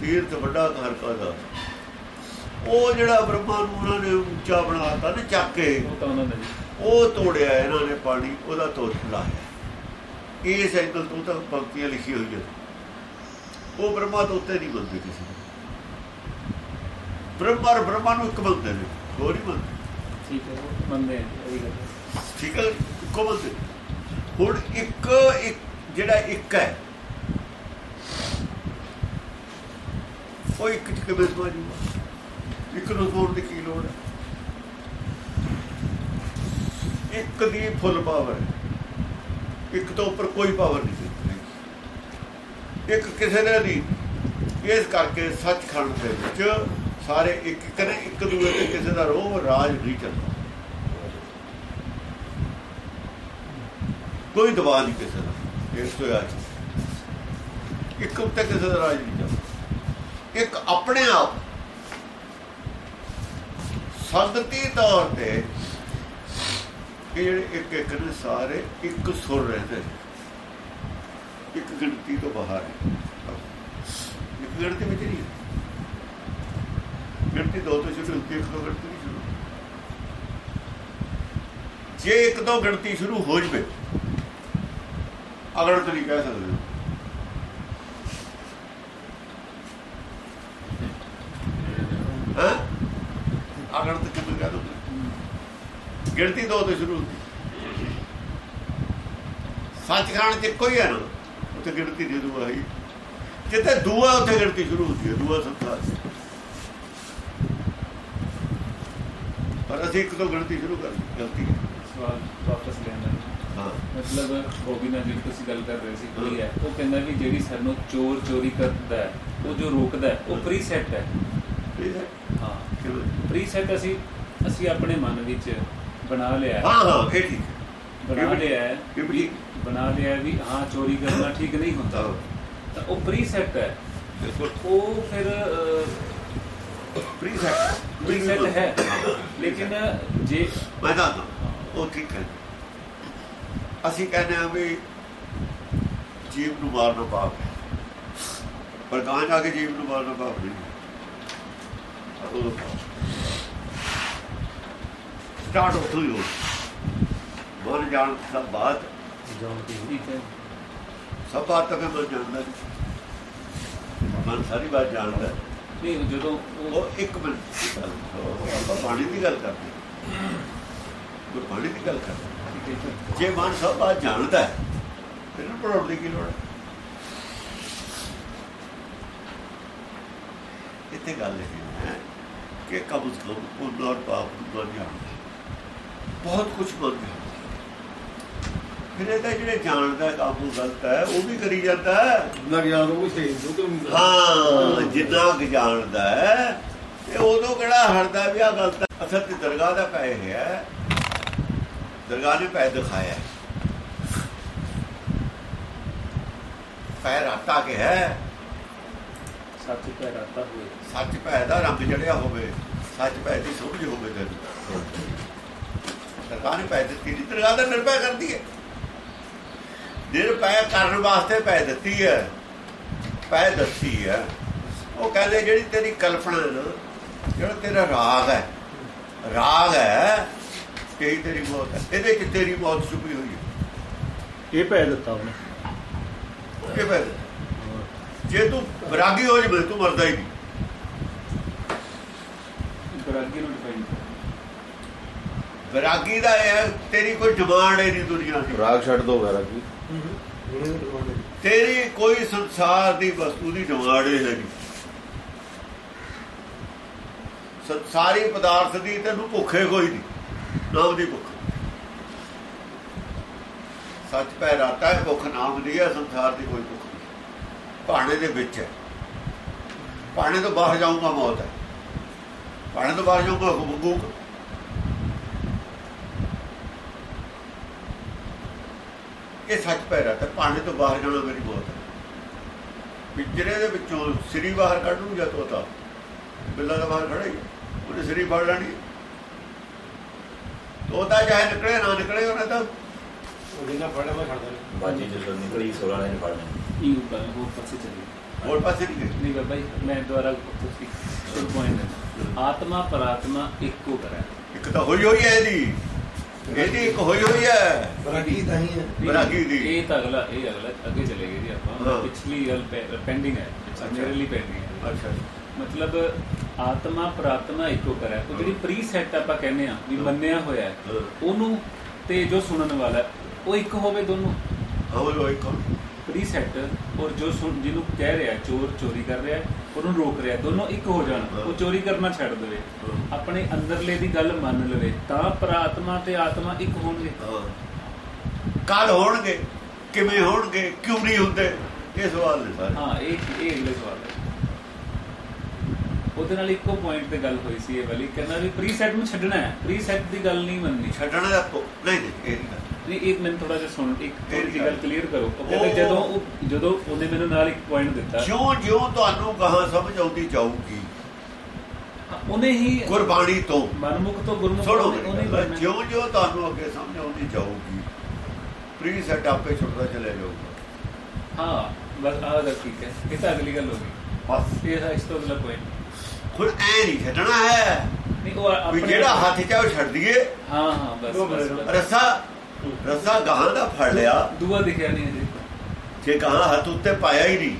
ਤੀਰਥ ਵੱਡਾ ਘਰ ਕਾ ਦਾਸ ਉਹ ਜਿਹੜਾ ਬ੍ਰਹਮਾ ਨੂੰ ਉਹਨਾਂ ਨੇ ਉੱਚਾ ਬਣਾਤਾ ਨਾ ਚੱਕ ਕੇ ਉਹ ਤੋੜਿਆ ਇਹਨਾਂ ਨੇ ਪਾਣੀ ਉਹਦਾ ਤੋੜ ਲਾਇਆ। ਇਹ ਸਾਈਕਲ ਤੋਂ ਤਾਂ ਪੰਕਤੀਆਂ ਲਿਖੀ ਹੋਈ ਹੈ। ਉਹ ਬ੍ਰਹਮਾ ਤੋਂ ਉੱਤੇ ਨਹੀਂ ਮੰਨਦੇ ਕਿਸੇ ਬ੍ਰਹਮਾ ਬ੍ਰਹਮਾ ਨੂੰ ਇੱਕ ਮੰਨਦੇ ਨੇ ਹੋਰ ਨਹੀਂ ਮੰਨਦੇ ਠੀਕ ਹੈ ਉਹ ਮੰਨਦੇ ਹੈ। ਠੀਕ ਹੈ ਮੰਨਦੇ ਹੁਣ ਇੱਕ ਇੱਕ ਜਿਹੜਾ ਇੱਕ ਹੈ ਉਹ ਇੱਕ ਕਿਵੇਂ ਸਮਾ ਜੂਗਾ ਇੱਕ ਨੂੰ ਤੋੜ ਦੀ ਕੀ ਲੋੜ ਹੈ? ਇੱਕ ਦੀ ਫੁੱਲ ਪਾਵਰ। ਇੱਕ ਤੋਂ ਉੱਪਰ ਕੋਈ ਪਾਵਰ ਨਹੀਂ ਇੱਕ ਕਿਸੇ ਦੇ ਨਹੀਂ। ਇਸ ਕਰਕੇ ਸੱਚਖੰਡ ਦੇ ਵਿੱਚ ਸਾਰੇ ਇੱਕ ਇੱਕ ਇੱਕ ਦੂਜੇ ਤੇ ਕਿਸੇ ਦਾ ਰੋਹ ਰਾਜ ਨਹੀਂ ਚੱਲਦਾ। ਕੋਈ ਦਬਾਅ ਨਹੀਂ ਕਿਸੇ ਦਾ ਇਸ ਤੋਂ ਆ ਇੱਕ ਉੱਤੇ ਕਿਸੇ ਦਾ ਰਾਜ ਨਹੀਂ ਚੱਲਦਾ। ਇੱਕ ਆਪਣੇ ਆਪ ਸੰਗਤੀ ਤੌਰ ਤੇ ਇਹ ਇੱਕ ਇੱਕ ਨੇ ਸਾਰੇ ਇੱਕ ਸੁਰ ਰਹਿੰਦੇ ਇੱਕ ਗਿਣਤੀ ਤੋਂ ਬਾਹਰ ਹੈ। ਇੱਕ ਗਿਣਤੀ ਵਿੱਚ ਨਹੀਂ। ਗਿਣਤੀ ਦੋ ਤੋਂ ਸ਼ੁਰੂ ਹੁੰਦੀ ਇੱਕ ਤੋਂ ਗਿਣਤੀ ਨਹੀਂ ਸ਼ੁਰੂ। ਜੇ ਇੱਕ ਤੋਂ ਗਿਣਤੀ ਸ਼ੁਰੂ ਹੋ ਜਵੇ ਅਗਰ ਤੁਸੀਂ ਕਹਿ ਸਕਦੇ। ਹੋ ਅਗਰ ਤਾਂ ਕਿਵੇਂ ਕਹਿ ਦੋ ਗਿਣਤੀ ਦੋ ਤੋਂ ਸ਼ੁਰੂ ਹੁੰਦੀ। ਸੱਚਖੰਡ ਚ ਕੋਈ ਹੈ ਨਾ ਉੱਥੇ ਗਿਣਤੀ ਦੇ ਦੂਆ ਹੀ। ਜਿੱਥੇ ਦੂਆ ਉੱਥੇ ਗਿਣਤੀ ਸ਼ੁਰੂ ਹੁੰਦੀ ਹੈ ਦੂਆ ਸੰਸਾਰ ਪਰ ਅਸੀਂ ਇੱਕ ਤੋਂ ਗਿਣਤੀ ਸ਼ੁਰੂ ਕਰ ਗਲਤੀ। ਸਵਾਲ ਵਾਪਸ ਲੈਣਾ ਹਾਂ। ਮਤਲਬ ਬੋਬੀ ਨਾਲ ਜਿਹੜੀ ਤੁਸੀਂ ਗੱਲ ਕਰ ਰਹੇ ਸੀ ਕੀ ਹੈ। ਉਹ ਕਹਿੰਦਾ ਵੀ ਜਿਹੜੀ ਸਾਨੂੰ ਚੋਰ ਚੋਰੀ ਕਰਦਾ ਹੈ ਉਹ ਜੋ ਰੋਕਦਾ ਹੈ ਉਹ ਪ੍ਰੀਸੈਟ ਹੈ। ਹੈ? ਪ੍ਰੀਸੈਟ ਅਸੀਂ ਅਸੀਂ ਆਪਣੇ ਮਨ ਵਿੱਚ ਬਣਾ ਲਿਆ। ਹੈ ਹਾਂ ਇਹ ਠੀਕ। ਬਣਾ ਲਿਆ ਇਹ ਵੀ ਬਣਾ ਲਿਆ ਵੀ ਹਾਂ ਚੋਰੀ ਕਰਨਾ ਠੀਕ ਨਹੀਂ ਹੁੰਦਾ। ਤਾਂ ਉਹ ਪ੍ਰੀਸੈਟ ਹੈ। ਬਿਲਕੁਲ। ਉਹ ਫਿਰ ਪ੍ਰੀਸੈਟ ਪ੍ਰੀਸੈਟ ਹੈ। ਲੇਕਿਨ ਜੇ ਮੈਂ ਦੱਸਦਾ। ਉਹ ਠੀਕ ਹੈ। ਅਸੀਂ ਕਹਿੰਦੇ ਆ ਵੀ ਜੀਵ ਨੂੰ ਮਾਰਨਾ ਪਾਪ ਹੈ। ਪਰ ਕਹਾਂ ਜਾ ਕੇ ਜੀਵ ਨੂੰ ਮਾਰਨਾ ਪਾਪ ਨਹੀਂ ਉਹ ਸਟਾਰਟ ਉੱਥੋਂ ਹੀ ਹੋ ਜਾਣ ਸਭ ਬਾਤ ਸਭ ਬਾਤ ਤਾਂ ਫਿਰ ਮਨ ਜਾਣਦਾ। ਮਨ ਸਾਰੀ ਬਾਤ ਜਾਣਦਾ। ਨਹੀਂ ਜਦੋਂ ਉਹ ਇੱਕ ਮਿੰਟ ਦੀ ਆਪਾਂ ਬਾਣੀ ਦੀ ਗੱਲ ਕਰਦੇ ਹਾਂ। ਗੁਰਬਾਣੀ ਦੀ ਗੱਲ ਕਰਦੇ ਜੇ ਮਨ ਸਭ ਬਾਤ ਜਾਣਦਾ ਹੈ ਫਿਰ ਪੜਾਉਣ ਦੀ ਕੀ ਲੋੜ ਹੈ ਇੱਥੇ ਗੱਲ ਇਹ ਹੈ ਕਿ ਕਬਜ਼ ਕਬ ਪੁੰਨ ਔਰ ਪਾਪ ਨੂੰ ਜਾਣਦਾ। ਬਹੁਤ ਕੁਝ ਮਨ ਜਾਣਦਾ ਹੈ। ਫਿਰ ਇਹ ਤਾਂ ਜਿਹੜੇ ਜਾਣਦਾ ਕਾਬੂ ਗਲਤ ਹੈ ਉਹ ਵੀ ਕਰੀ ਜਾਂਦਾ ਹੈ। ਲੱਗ ਜਾਂਦਾ ਉਹ ਸਹੀ ਹਾਂ ਜਿੰਨਾ ਕੁ ਜਾਣਦਾ ਹੈ ਇਹ ਉਦੋਂ ਕਿਹੜਾ ਹਟਦਾ ਵੀ ਆ ਗਲਤ ਹੈ। ਅਸਲ ਤੇ ਦਰਗਾਹ ਦਾ ਪੈ ਹੈ ਦਰਗਾਹ ਨੇ ਪੈ ਦਿਖਾਇਆ। ਹੈ। ਪੈ ਰਾਤਾ ਕੇ ਹੈ। ਸੱਚ ਪੈ ਰਾਤਾ ਹੋਏ। ਸੱਚ ਪੈ ਦਾ ਰੰਗ ਜੜਿਆ ਹੋਵੇ ਸੱਚ ਪੈ ਦੀ ਸਮਝ ਹੋਵੇ ਤੈਨੂੰ ਸਰਕਾਰ ਨੇ ਪੈ ਦਿੱਤੀ ਨਹੀਂ ਦਰਗਾਹ ਦਾ ਨਿਰਭੈ ਕਰਦੀ ਹੈ। ਨਿਰਭੈ ਕਰਨ ਵਾਸਤੇ ਪੈ ਦਿੱਤੀ ਹੈ ਪੈ ਦਿੱਤੀ ਹੈ ਉਹ ਕਹਿੰਦੇ ਜਿਹੜੀ ਤੇਰੀ ਕਲਪਨਾ ਜਿਹੜਾ ਤੇਰਾ ਰਾਗ ਹੈ ਰਾਗ ਹੈ ਕਈ ਤੇਰੀ ਮੌਤ ਹੈ ਇਹਦੇ ਚ ਤੇਰੀ ਮੌਤ ਛੁਪੀ ਹੋਈ ਹੈ। ਇਹ ਪੈ ਦਿੱਤਾ ਉਹਨੇ। ਇਹ ਪੈ ਜੇ ਤੂੰ ਵਿਰਾਗੀ ਹੋ ਜਾਵੇਂ ਤੂੰ ਮਰਦਾ ਹੀ ਨਹੀਂ। ਬਰਾਗੀ ਨੂੰ ਡਿਫਾਈਨ ਵਿਰਾਗੀ ਦਾ ਇਹ ਤੇਰੀ ਕੋਈ ਡਿਮਾਂਡ ਹੈ ਨਹੀਂ ਦੁਨੀਆ ਦੀ। ਰਾਗ ਛੱਡ ਦੋ ਵੈਰਾ ਕੀ ਤੇਰੀ ਕੋਈ ਸੰਸਾਰ ਦੀ ਵਸਤੂ ਦੀ ਡਿਮਾਂਡ ਹੀ ਨਹੀਂ। ਸੰਸਾਰੀ ਪਦਾਰਥ ਦੀ ਤੈਨੂੰ ਭੁੱਖੇ ਕੋਈ ਨਹੀਂ। ਨਾਮ ਦੀ ਭੁੱਖ। ਸੱਚ ਪੈ ਰਾਤਾ ਹੈ ਭੁੱਖ ਨਾਮ ਦੀ ਹੈ ਸੰਸਾਰ ਦੀ ਕੋਈ ਭੁੱਖ ਨਹੀਂ। ਭਾਣੇ ਦੇ ਵਿੱਚ ਹੈ। ਭਾਣੇ ਤੋਂ ਬਾਹਰ ਜਾਊਂਗਾ ਮੌਤ ਹੈ। ਭਾਣੇ ਤੋਂ ਬਾਹਰ ਜਾਊਂਗਾ ਮੰਗੂ ਇਹ ਸੱਚ ਪੈ ਰਾਤਾ ਭਾਣੇ ਤੋਂ ਬਾਹਰ ਜਾਣਾ ਮੇਰੀ ਮੌਤ ਹੈ। ਪਿੰਜਰੇ ਦੇ ਵਿੱਚੋਂ ਸਰੀ ਬਾਹਰ ਕੱਢ ਜਾਂ ਤੋਤਾ ਬਿੱਲਾ ਦਾ ਬਾਹਰ ਖੜਾ ਹੀ। ਉਹਨੇ ਸਰੀ ਫੜ ਲੈਣੀ। ਤੋਤਾ ਚਾਹੇ ਨਿਕਲੇ ਨਾ ਨਿਕਲੇ ਉਹਨੇ ਤਾਂ ਜਿੰਨਾ ਫੜਿਆ ਮੈਂ ਛੱਡ ਦੇਣਾ। ਬਾਜੀ ਜਦੋਂ ਨਿਕਲੀ ਸੋਲਾਂ ਨੇ ਫੜ ਲੈਣੀ। ਇਹ ਗੱਲ ਹੋਰ ਪਾਸੇ ਚਲੀ। ਹੋਰ ਪਾਸੇ ਨਹੀਂ ਗਏ। ਨਹੀਂ ਜੀ ਮੈਂ ਦੁਬਾਰਾ ਤੁਸੀਂ ਸ਼ੁਰੂ ਪੁਆਇੰਟ ਆਤਮਾ ਪਰਾਤਮਾ ਇੱਕੋ ਕਰਾ ਇੱਕ ਤਾਂ ਹੋਈ ਹੋਈ ਹੈ ਇਹਦੀ। ਇਹਦੀ ਇੱਕ ਹੋਈ ਹੋਈ ਹੈ। ਬਰਾਗੀ ਤਾਂ ਹੀ ਹੈ। ਬਰਾਗੀ ਦੀ। ਇਹ ਤਾਂ ਅਗਲਾ ਇਹ ਅਗਲਾ ਅੱਗੇ ਚਲੇ ਗਏ ਜੀ ਆਪਾਂ। ਪਿਛਲੀ ਗੱਲ ਪੈਂਡਿੰਗ ਹੈ। ਮੇਰੇ ਲਈ ਪੈਂਡਿੰਗ ਹੈ। ਅੱਛਾ। ਮਤਲਬ ਆਤਮਾ ਪ੍ਰਾਤਮਾ ਇੱਕੋ ਕਰਾ ਉਹ ਜਿਹੜੀ ਪ੍ਰੀ ਸੈਟ ਆਪਾਂ ਕਹਿੰਦੇ ਆ ਵੀ ਮੰਨਿਆ ਹੋਇਆ। ਉਹਨੂੰ ਤੇ ਜੋ ਸੁਣਨ ਵਾਲਾ ਉਹ ਇੱਕ ਹੋਵੇ ਦੋਨੋਂ। ਹੋਈ ਹੋਈ ਕੌਣ ਪ੍ਰੀ ਸੈਟ ਔਰ ਜੋ ਸੁਣ ਜਿਹਨੂੰ ਕਹਿ ਰਿਹਾ ਚੋਰ ਚੋਰੀ ਕਰ ਰਿਹਾ ਉਹਨੂੰ ਰੋਕ ਰਿਹਾ ਦੋਨੋਂ ਇੱਕ ਹੋ ਜਾਣ। ਉਹ ਚੋਰੀ ਕਰਨਾ ਛੱਡ ਦੇਵੇ। ਆਪਣੇ ਅੰਦਰਲੇ ਦੀ ਗੱਲ ਮੰਨ ਲਵੇ ਤਾਂ ਪ੍ਰਾਤਮਾ ਤੇ ਆਤਮਾ ਇੱਕ ਹੋਣਗੇ। ਕੱਲ ਹੋਣਗੇ ਕਿਵੇਂ ਹੋਣਗੇ ਕਿਉਂ ਨਹੀਂ ਹੁੰਦੇ ਇਹ ਸਵਾਲ ਨੇ ਸਾਰੇ। ਹਾਂ ਇਹ ਇਹ ਅਗਲੇ ਸਵਾਲ ਹੈ ਉਹਦੇ ਨਾਲ ਇੱਕੋ ਪੁਆਇੰਟ ਤੇ ਗੱਲ ਹੋਈ ਸੀ ਇਹ ਵਾਲੀ ਕਹਿੰਦਾ ਵੀ ਪ੍ਰੀ ਸੈਟ ਨੂੰ ਛੱਡਣਾ ਹੈ। ਪ੍ਰੀ ਸੈਟ ਦੀ ਗੱਲ ਨਹੀਂ ਮੰਨਣੀ। ਛੱਡਣ ਦਾ ਨਹੀਂ ਨਹੀਂ ਇਹ ਨਹੀਂ। ਨਹੀਂ ਇੱਕ ਮੈਨੂੰ ਥੋੜਾ ਜਿਹਾ ਸੁਣ ਇੱਕ ਥੋੜੀ ਜਿਹੀ ਗੱਲ। ਕਲੀਅਰ ਕਰੋ। ਉਹ ਕਹਿੰਦੇ ਜਦੋਂ ਉਹ ਜਦੋਂ ਉਹਨੇ ਮੈਨੂੰ ਨਾਲ ਇੱਕ ਪੁਆਇੰਟ ਦਿੱਤਾ। ਜਿਉਂ ਜਿਉਂ ਤੁਹਾਨੂੰ ਕਹਾਂ ਸਮਝ ਆਉਂਦੀ ਜਾਊਗੀ। ਉਹਨੇ ਹੀ ਗੁਰਬਾਣੀ ਤੋਂ। ਮਨਮੁਖ ਤੋਂ ਗੁਰਮੁਖ ਉਹਨੇ। ਜਿਉਂ ਜਿਉਂ ਤੁਹਾਨੂੰ ਅੱਗੇ ਸਮਝ ਆਉਂਦੀ ਜਾਊਗੀ ਪ੍ਰੀ ਸੈਟ ਆਪੇ ਛੁੱਟਦਾ ਚਲੇ ਜਾਊਗਾ। ਹਾਂ ਬਸ ਆਹ ਗੱਲ ਠੀਕ ਹੈ। ਇਹ ਤਾਂ ਅਗਲੀ ਗੱਲ ਹੋ ਗਈ। ਬਸ। ਇਹ ਇਸ ਤੋਂ ਅਗਲਾ ਪੁਆਇੰਟ ਹੁਣ ਐ ਨਹੀਂ ਛੱਡਣਾ ਹੈ ਨਹੀਂ ਉਹ ਜਿਹੜਾ ਹੱਥ 'ਚ ਆ ਉਹ ਛੱਡ ਦਈਏ। ਹਾਂ ਹਾਂ ਬਸ। ਰੱਸਾ ਰੱਸਾ ਗਾਹਾਂ ਦਾ ਫੜ ਲਿਆ? ਦੂਆ ਦਿਖਿਆ ਨਹੀਂ ਜੇ ਗਾਹਾਂ ਹੱਥ ਉੱਤੇ ਪਾਇਆ ਹੀ ਨਹੀਂ।